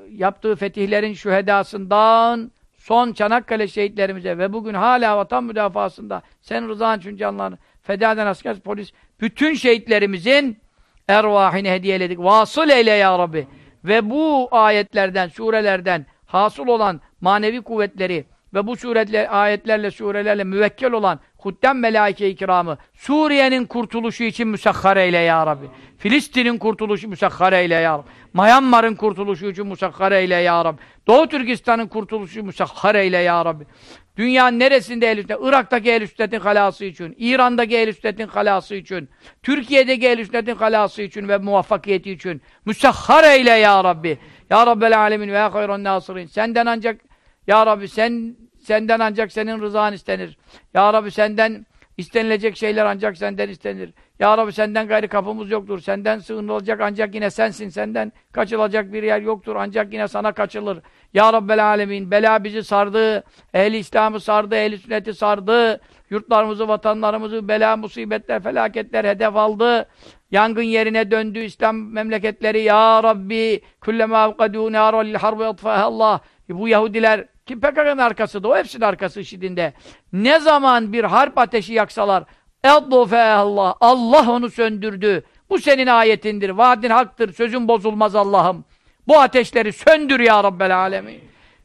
yaptığı fetihlerin şühedasından son Çanakkale şehitlerimize ve bugün hala vatan müdafasında sen rızan için canlarını feda eden asker, polis, bütün şehitlerimizin ervahini hediyeledik. Vasıl eyle ya Rabbi. Ve bu ayetlerden, surelerden hasıl olan manevi kuvvetleri ve bu suretler, ayetlerle, surelerle müvekkel olan Huddem melaike-i kiramı Suriye'nin kurtuluşu için müsakhar eyle ya Rabbi. Filistin'in kurtuluşu müsakhar eyle ya Rabbi. Myanmar'ın kurtuluşu için müsakhar eyle ya Rabbi. Doğu Türkistan'ın kurtuluşu müsakhar eyle ya Rabbi. Dünyanın neresinde ehl Irak'taki ehl halası için, İran'daki ehl halası için, Türkiye'deki ehl halası için ve muvaffakiyeti için müsakhar eyle ya Rabbi. Ya Rabbel alemin ve hayran nasirin. Senden ancak ya Rabbi sen Senden ancak senin rızan istenir. Ya Rabbi senden istenilecek şeyler ancak senden istenir. Ya Rabbi senden gayri kapımız yoktur. Senden sığınılacak ancak yine sensin. Senden kaçılacak bir yer yoktur. Ancak yine sana kaçılır. Ya Rabbel Alemin bela bizi sardı. Ehli İslam'ı sardı. Ehli sünneti sardı. Yurtlarımızı, vatanlarımızı bela, musibetler, felaketler hedef aldı. Yangın yerine döndü İslam memleketleri. Ya Rabbi kullema avkadû nâro lil harbi Allah. Bu Yahudiler ki PKK'nın arkası da o hepsinin arkası işidinde. Ne zaman bir harp ateşi yaksalar Allah Allah onu söndürdü. Bu senin ayetindir. Vaadin haktır. Sözün bozulmaz Allah'ım. Bu ateşleri söndür ya Rabbel alemin.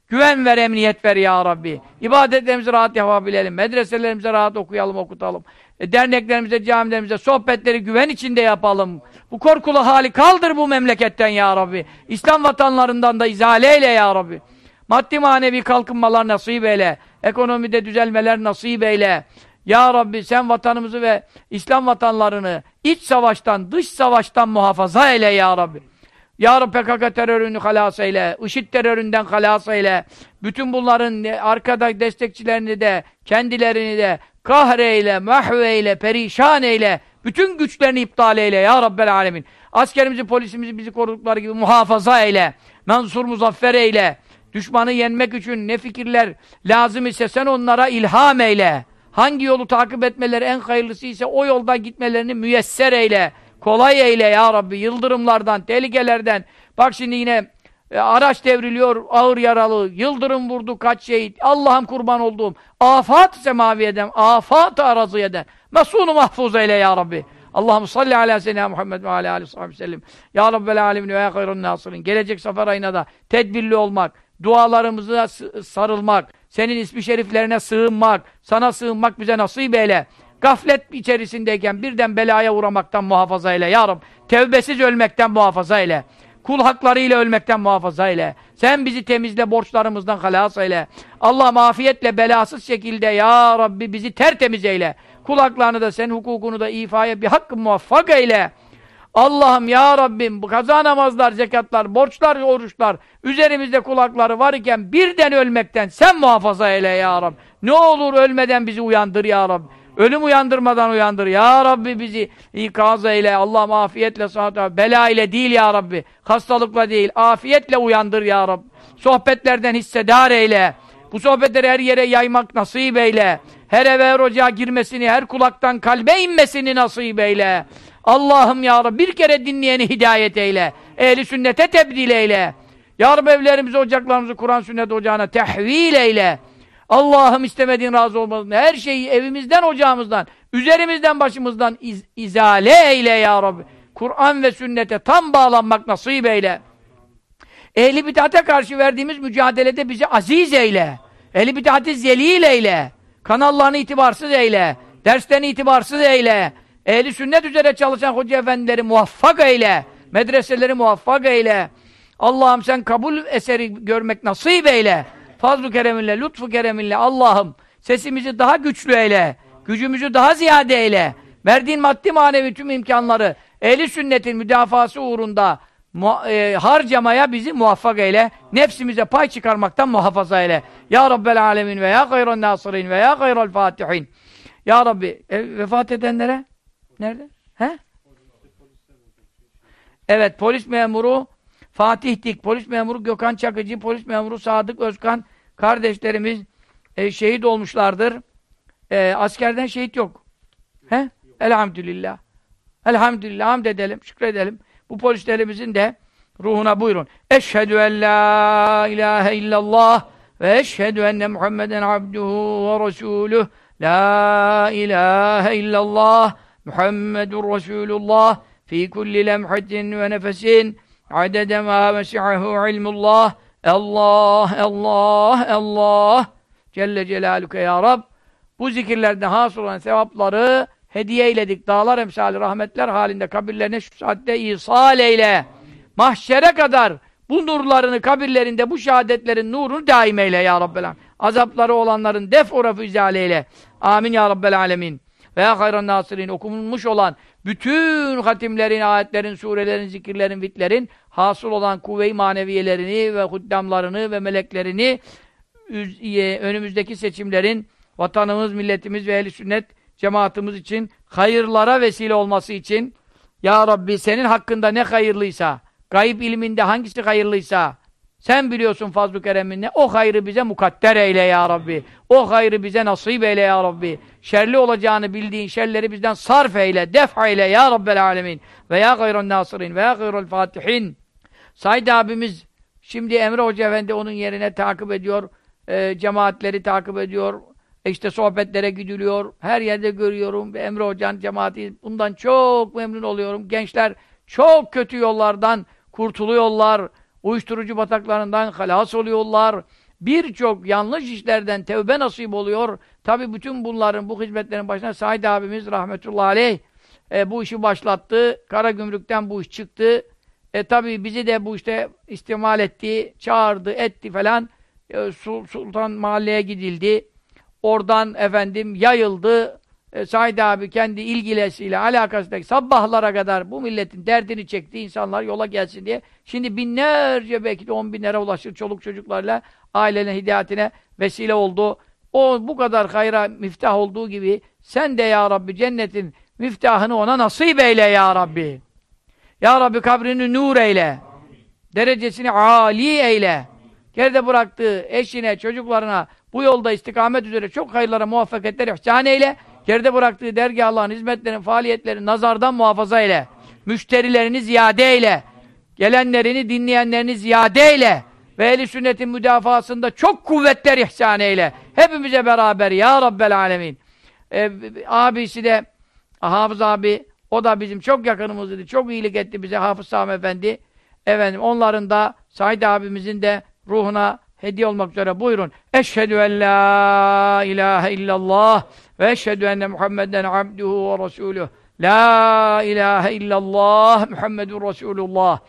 Güven ver, emniyet ver ya Rabbi. İbadetlerimizi rahat yapabilelim. Medreselerimize rahat okuyalım, okutalım. E, derneklerimize, camilerimize, sohbetleri güven içinde yapalım. Bu korkulu hali kaldır bu memleketten ya Rabbi. İslam vatanlarından da izale eyle ya Rabbi. Maddi manevi kalkınmalar nasip eyle. Ekonomide düzelmeler nasip eyle. Ya Rabbi sen vatanımızı ve İslam vatanlarını iç savaştan, dış savaştan muhafaza eyle ya Rabbi. Ya Rabbi PKK terörünü halas eyle, IŞİD teröründen halas eyle. Bütün bunların arkada destekçilerini de, kendilerini de kahreyle, mahveyle, perişan eyle. Bütün güçlerini iptal eyle ya Rabbel Alemin. Askerimizi, polisimizi bizi korudukları gibi muhafaza eyle. Mansur muzaffer eyle. Düşmanı yenmek için ne fikirler lazım ise sen onlara ilham eyle. Hangi yolu takip etmeleri en hayırlısı ise o yolda gitmelerini müyesser eyle. Kolay eyle ya Rabbi. Yıldırımlardan, tehlikelerden. Bak şimdi yine e, araç devriliyor, ağır yaralı. Yıldırım vurdu kaç şehit. Allah'ım kurban olduğum. Afat semaviyeden, afat araziyeden. Mesunu mahfuz eyle ya Rabbi. Allah'ım salli ala seyyidina Muhammed ve ala aleyhi ve sellem. Ya Rabbel alemin ve ya hayrun nasirin. Gelecek sefer ayına da tedbirli olmak, dualarımıza sarılmak, senin ismi şeriflerine sığınmak, sana sığınmak bize nasip eyle. Gaflet içerisindeyken birden belaya uğramaktan muhafaza eyle ya Rab. Tevbesiz ölmekten muhafaza eyle. Kul haklarıyla ölmekten muhafaza eyle. Sen bizi temizle, borçlarımızdan halas eyle. Allah mafiyetle, belasız şekilde ya Rabbi bizi tertemiz eyle. Kul haklarını da, senin hukukunu da ifaya bir hakkı muvaffak eyle. Allah'ım ya Rabbim bu kaza namazlar, zekatlar, borçlar, oruçlar üzerimizde kulakları var iken birden ölmekten sen muhafaza eyle ya Rabbi. Ne olur ölmeden bizi uyandır ya Rabbi. Ölüm uyandırmadan uyandır. Ya Rabbi bizi ikaz eyle. Allah afiyetle, sıhhat, bela ile değil ya Rabbi. Hastalıkla değil, afiyetle uyandır ya Rabbi. Sohbetlerden hissedar eyle. Bu sohbetleri her yere yaymak nasip eyle. Her eve her ocağa girmesini, her kulaktan kalbe inmesini nasip eyle. Allah'ım ya Rabbi bir kere dinleyeni hidayet eyle. Ehli sünnete tebdil eyle. Ya Rabbi evlerimizi, ocaklarımızı Kur'an sünnet ocağına tehvil eyle. Allah'ım istemediğin razı olmadığın her şeyi evimizden, ocağımızdan, üzerimizden, başımızdan iz izale eyle ya Rabbi. Kur'an ve sünnete tam bağlanmak nasip eyle. Ehli bid'ate karşı verdiğimiz mücadelede bizi aziz eyle. Ehli bid'ati zelil eyle. Kanallarını itibarsız eyle. Derslerini itibarsız eyle. Ehli sünnet üzere çalışan hoca efendileri muvaffak eyle. Medreseleri muvaffak eyle. Allah'ım sen kabul eseri görmek nasip eyle. Fazl-ı kereminle, lütfu kereminle Allah'ım sesimizi daha güçlü eyle. Gücümüzü daha ziyade eyle. Verdiğin maddi manevi tüm imkanları ehli sünnetin müdafası uğrunda e, harcamaya bizi muvaffak eyle. Nefsimize pay çıkarmaktan muhafaza eyle. Ya Rabbel alemin ve ya hayran nasirin ve ya hayral fatihin. Ya Rabbi e, vefat edenlere nerede? He? Evet polis memuru Fatih Dik, polis memuru Gökhan Çakıcı, polis memuru Sadık Özkan kardeşlerimiz e, şehit olmuşlardır. E, askerden şehit yok. He? Elhamdülillah. Elhamdülillah hamd edelim, şükredelim. Bu polislerimizin de ruhuna buyurun. Eşhedü en la ilahe illallah ve eşhedü enne Muhammeden abduhu ve resuluh. La ilahe illallah Muhammedun Resulullah fi kulli lemhatin ve nefesin adede ma mesi'ahu ilmullah Allah, Allah, Allah Celle Celaluke ya Rab bu zikirlerden hasıl olan sevapları hediye eyledik. Dağlar emsali rahmetler halinde kabirlerine şu saatte ihsal eyle. Mahşere kadar bu nurlarını kabirlerinde bu şehadetlerin nurunu daim eyle ya Rabbel. Azapları olanların def urafı izale eyle. Amin ya Rabbel Alemin. Ve ya hayran nasirin okunmuş olan bütün hatimlerin, ayetlerin, surelerin, zikirlerin, vitlerin hasıl olan kuvve-i maneviyelerini ve huddamlarını ve meleklerini önümüzdeki seçimlerin vatanımız, milletimiz ve ehl sünnet cemaatimiz için hayırlara vesile olması için Ya Rabbi senin hakkında ne hayırlıysa, gayb ilminde hangisi hayırlıysa sen biliyorsun fazl-ı kereminle. O hayrı bize mukadder eyle ya Rabbi. O hayrı bize nasip eyle ya Rabbi. Şerli olacağını bildiğin şerleri bizden sarf eyle, def eyle ya Rabbel alemin. Ve ya gayrun nasirin ve ya gayrul fatihin. Said abimiz şimdi Emre Hoca Efendi onun yerine takip ediyor. E, cemaatleri takip ediyor. E işte sohbetlere gidiliyor. Her yerde görüyorum. Emre Hoca'nın cemaati bundan çok memnun oluyorum. Gençler çok kötü yollardan kurtuluyorlar uyuşturucu bataklarından halas oluyorlar. birçok yanlış işlerden tevbe nasip oluyor. Tabi bütün bunların, bu hizmetlerin başına Said abimiz rahmetullahi aleyh e, bu işi başlattı. Kara gümrükten bu iş çıktı. E tabi bizi de bu işte istimal etti, çağırdı, etti falan. E, Sultan Mahalle'ye gidildi. Oradan efendim yayıldı. E, Said abi kendi ilgilesiyle alakasındaki sabahlara kadar bu milletin derdini çekti. insanlar yola gelsin diye. Şimdi binlerce belki de on binlere ulaşır çoluk çocuklarla ailenin hidayetine vesile oldu. O bu kadar hayra miftah olduğu gibi sen de ya Rabbi cennetin miftahını ona nasip eyle ya Rabbi. Ya Rabbi kabrini nur eyle. Derecesini âli eyle. Geride bıraktığı eşine, çocuklarına bu yolda istikamet üzere çok hayırlara muvaffakiyetler ihsan eyle. Geride bıraktığı dergahların, hizmetlerin, faaliyetlerin nazardan muhafaza eyle. Müşterilerini ziyade eyle. Gelenlerini, dinleyenlerini ziyade eyle. Ve ehli sünnetin müdafasında çok kuvvetler ihsan eyle. Hepimize beraber ya Rabbel alemin. Ee, abisi de Hafız abi o da bizim çok yakınımızdı. Çok iyilik etti bize Hafız Sami Efendi. Efendim onların da Said abimizin de ruhuna hediye olmak üzere buyurun. Eşhedü en la ilahe illallah ve eşhedü enne Muhammeden abduhu ve resuluh. La ilahe illallah Muhammedun Resulullah.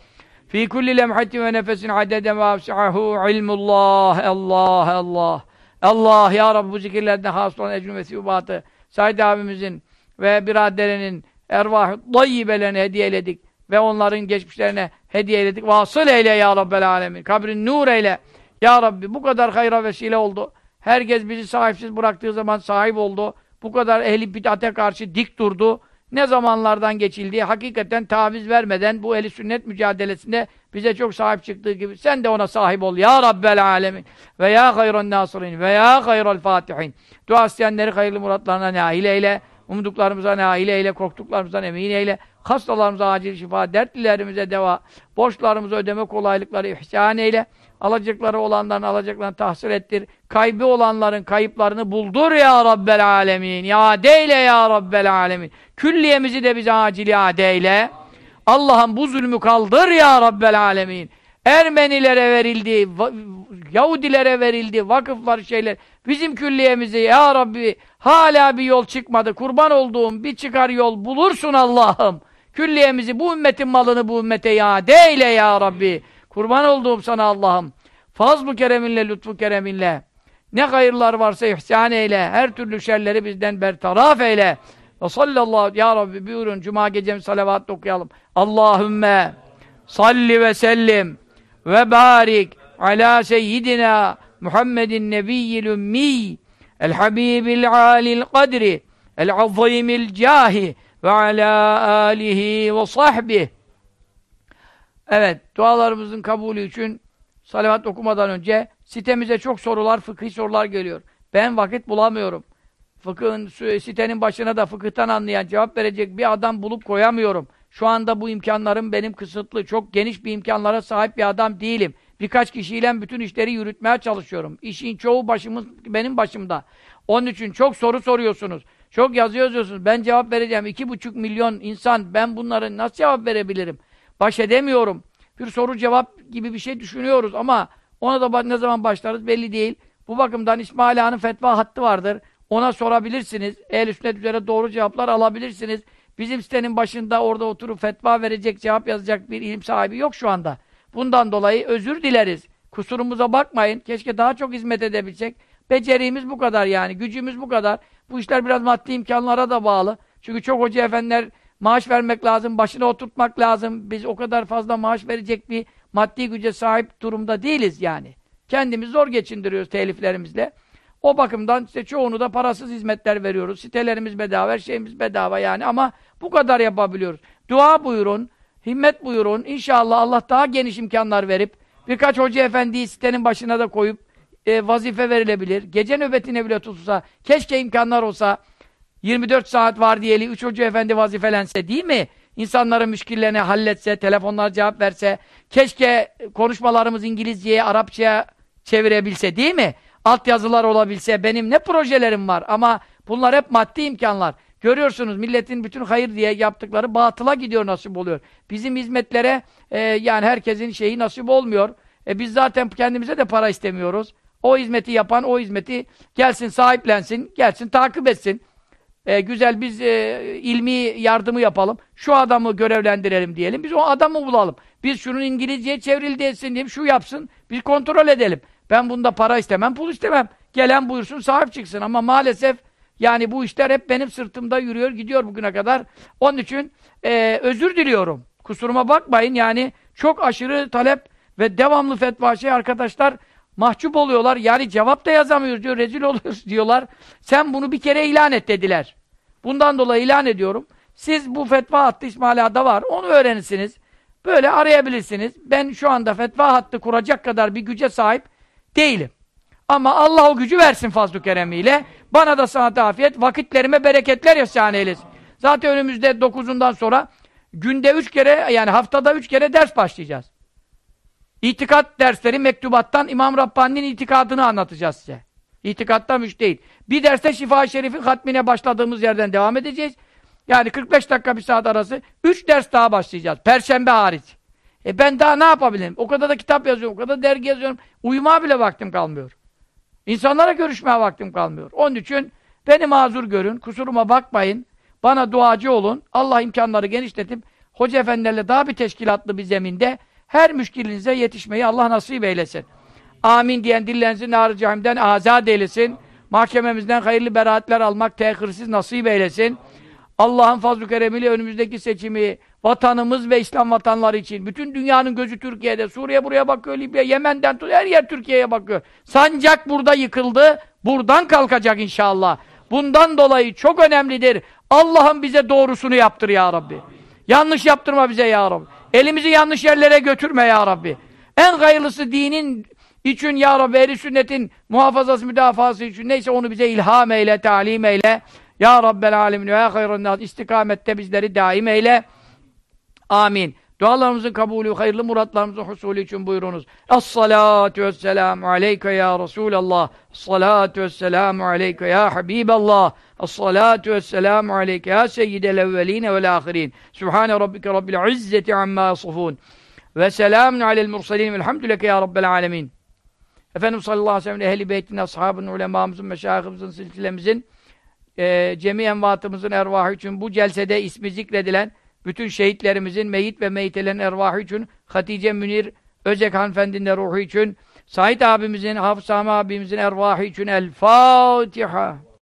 Fi kulli lemhatin ve nefesin adede ve afsahu ilmullah. Allah Allah. Allah ya Rabbi bu zikirlerden hasıl olan ecrü ve Said abimizin ve biraderinin ervah-ı dayyibelerini hediye eyledik ve onların geçmişlerine hediye eyledik. Vasıl eyle ya Rabbel alemin. Kabrin nur eyle. Ya Rabbi bu kadar hayra vesile oldu. Herkes bizi sahipsiz bıraktığı zaman sahip oldu. Bu kadar ehli bid'ate karşı dik durdu. Ne zamanlardan geçildi. Hakikaten taviz vermeden bu ehli sünnet mücadelesinde bize çok sahip çıktığı gibi sen de ona sahip ol ya Rabbel alemin. Ve ya hayran nasirin ve ya hayral fatihin. Dua isteyenleri hayırlı muratlarına nail eyle. Umduklarımıza nail eyle, korktuklarımızdan emin eyle. Hastalarımıza acil şifa, dertlilerimize deva, borçlarımıza ödeme kolaylıkları ihsan eyle. Alacakları olanların alacaklarını tahsil ettir. Kaybı olanların kayıplarını buldur ya Rabbel alemin. Ya deyle ya Rabbel alemin. Külliyemizi de bize acil ya deyle. Allah'ım bu zulmü kaldır ya Rabbel alemin. Ermenilere verildi, Yahudilere verildi, vakıflar şeyler. Bizim külliyemizi ya Rabbi hala bir yol çıkmadı. Kurban olduğum bir çıkar yol bulursun Allah'ım. Külliyemizi bu ümmetin malını bu ümmete iade eyle ya Rabbi. Kurban olduğum sana Allah'ım. Fazl-ı kereminle, lütfu kereminle. Ne hayırlar varsa ihsan eyle. Her türlü şerleri bizden bertaraf eyle. Ve sallallahu ya Rabbi buyurun cuma gecemiz salavat okuyalım. Allahümme salli ve sellim ve barik ala seyyidina Muhammedin nebiyyil ümmi el habibil alil kadri el azimil cahi ve ala alihi ve sahbihi Evet, dualarımızın kabulü için salavat okumadan önce sitemize çok sorular, fıkhi sorular geliyor. Ben vakit bulamıyorum. Fıkhın, sitenin başına da fıkıhtan anlayan, cevap verecek bir adam bulup koyamıyorum. Şu anda bu imkanlarım benim kısıtlı. Çok geniş bir imkanlara sahip bir adam değilim. Birkaç kişiyle bütün işleri yürütmeye çalışıyorum. İşin çoğu başımız benim başımda. Onun için çok soru soruyorsunuz. Çok yazı yazıyorsunuz. Ben cevap vereceğim. İki buçuk milyon insan ben bunları nasıl cevap verebilirim? Baş edemiyorum. Bir soru cevap gibi bir şey düşünüyoruz ama ona da ne zaman başlarız belli değil. Bu bakımdan İsmail Ağa'nın fetva hattı vardır. Ona sorabilirsiniz. Ehl-i sünnet üzere doğru cevaplar alabilirsiniz. Bizim sitenin başında orada oturup fetva verecek, cevap yazacak bir ilim sahibi yok şu anda. Bundan dolayı özür dileriz. Kusurumuza bakmayın. Keşke daha çok hizmet edebilsek. Becerimiz bu kadar yani. Gücümüz bu kadar. Bu işler biraz maddi imkanlara da bağlı. Çünkü çok hoca efendiler maaş vermek lazım, başına oturtmak lazım. Biz o kadar fazla maaş verecek bir maddi güce sahip durumda değiliz yani. Kendimiz zor geçindiriyoruz teliflerimizle. O bakımdan işte çoğunu da parasız hizmetler veriyoruz. Sitelerimiz bedava, şeyimiz bedava yani ama bu kadar yapabiliyoruz. Dua buyurun, himmet buyurun. İnşallah Allah daha geniş imkanlar verip birkaç hoca efendiyi sitenin başına da koyup e, vazife verilebilir. Gece nöbetine bile tutulsa, keşke imkanlar olsa 24 saat var diyeli 3 hoca efendi vazifelense değil mi? İnsanların müşkillerini halletse, telefonlar cevap verse, keşke konuşmalarımız İngilizceye, Arapçaya çevirebilse değil mi? altyazılar olabilse, benim ne projelerim var ama bunlar hep maddi imkanlar. Görüyorsunuz milletin bütün hayır diye yaptıkları batıla gidiyor nasip oluyor. Bizim hizmetlere e, yani herkesin şeyi nasip olmuyor. E, biz zaten kendimize de para istemiyoruz. O hizmeti yapan, o hizmeti gelsin sahiplensin, gelsin takip etsin. E, güzel biz e, ilmi yardımı yapalım. Şu adamı görevlendirelim diyelim. Biz o adamı bulalım. Biz şunun İngilizceye çevrildi etsin diyelim. Şu yapsın. Biz kontrol edelim. Ben bunda para istemem, pul istemem. Gelen buyursun, sahip çıksın. Ama maalesef yani bu işler hep benim sırtımda yürüyor, gidiyor bugüne kadar. Onun için e, özür diliyorum. Kusuruma bakmayın. Yani çok aşırı talep ve devamlı fetva şey arkadaşlar mahcup oluyorlar. Yani cevap da yazamıyoruz diyor, rezil oluyoruz diyorlar. Sen bunu bir kere ilan et dediler. Bundan dolayı ilan ediyorum. Siz bu fetva hattı İsmail Ağa'da var. Onu öğrenirsiniz. Böyle arayabilirsiniz. Ben şu anda fetva hattı kuracak kadar bir güce sahip değilim. Ama Allah o gücü versin fazl-ı keremiyle. Bana da sana afiyet, vakitlerime bereketler ihsan eylesin. Zaten önümüzde dokuzundan sonra günde üç kere, yani haftada üç kere ders başlayacağız. İtikat dersleri mektubattan İmam Rabbani'nin itikadını anlatacağız size. İtikattan üç değil. Bir derste Şifa-i Şerif'in hatmine başladığımız yerden devam edeceğiz. Yani 45 dakika bir saat arası. Üç ders daha başlayacağız. Perşembe hariç. E ben daha ne yapabilirim? O kadar da kitap yazıyorum, o kadar da dergi yazıyorum. Uyumaya bile vaktim kalmıyor. İnsanlara görüşmeye vaktim kalmıyor. Onun için beni mazur görün, kusuruma bakmayın. Bana duacı olun. Allah imkanları genişletip hoca efendilerle daha bir teşkilatlı bir zeminde her müşkilinize yetişmeyi Allah nasip eylesin. Amin diyen dillerinizi nar cahimden azat eylesin. Mahkememizden hayırlı beraatler almak tehirsiz nasip eylesin. Allah'ın fazl-ı keremiyle önümüzdeki seçimi vatanımız ve İslam vatanları için bütün dünyanın gözü Türkiye'de. Suriye buraya bakıyor, Libya, Yemen'den tut her yer Türkiye'ye bakıyor. Sancak burada yıkıldı. Buradan kalkacak inşallah. Bundan dolayı çok önemlidir. Allah'ın bize doğrusunu yaptır ya Rabbi. Yanlış yaptırma bize ya Rabbi. Elimizi yanlış yerlere götürme ya Rabbi. En hayırlısı dinin için ya Rabbi ehli sünnetin muhafazası müdafası için neyse onu bize ilham eyle, talim eyle. Ya Rabbel alemin ve ya hayrun istikamette bizleri daim eyle. Amin. Dualarımızın kabulü, hayırlı muratlarımızın husulü için buyurunuz. Es-salatu vesselamu aleyke ya Resulallah. Es-salatu vesselamu aleyke ya Habiballah. Es-salatu vesselamu aleyke ya seyyidel evveline vel ahirin. Sübhane rabbike rabbil izzeti amma yasifun. Ve selamun alel mursalin velhamdüleke ya Rabbel alemin. Efendimiz sallallahu aleyhi ve sellem ehli beytin, ashabın, ulemamızın, meşayihimizin, silsilemizin, e, cemi envatımızın ervahı için bu celsede ismi zikredilen bütün şehitlerimizin, meyit ve meyitelerin ervahı için, Hatice Münir Özek hanımefendinin ruhu için, Said abimizin, Hafız Sami abimizin ervahı için El Fatiha.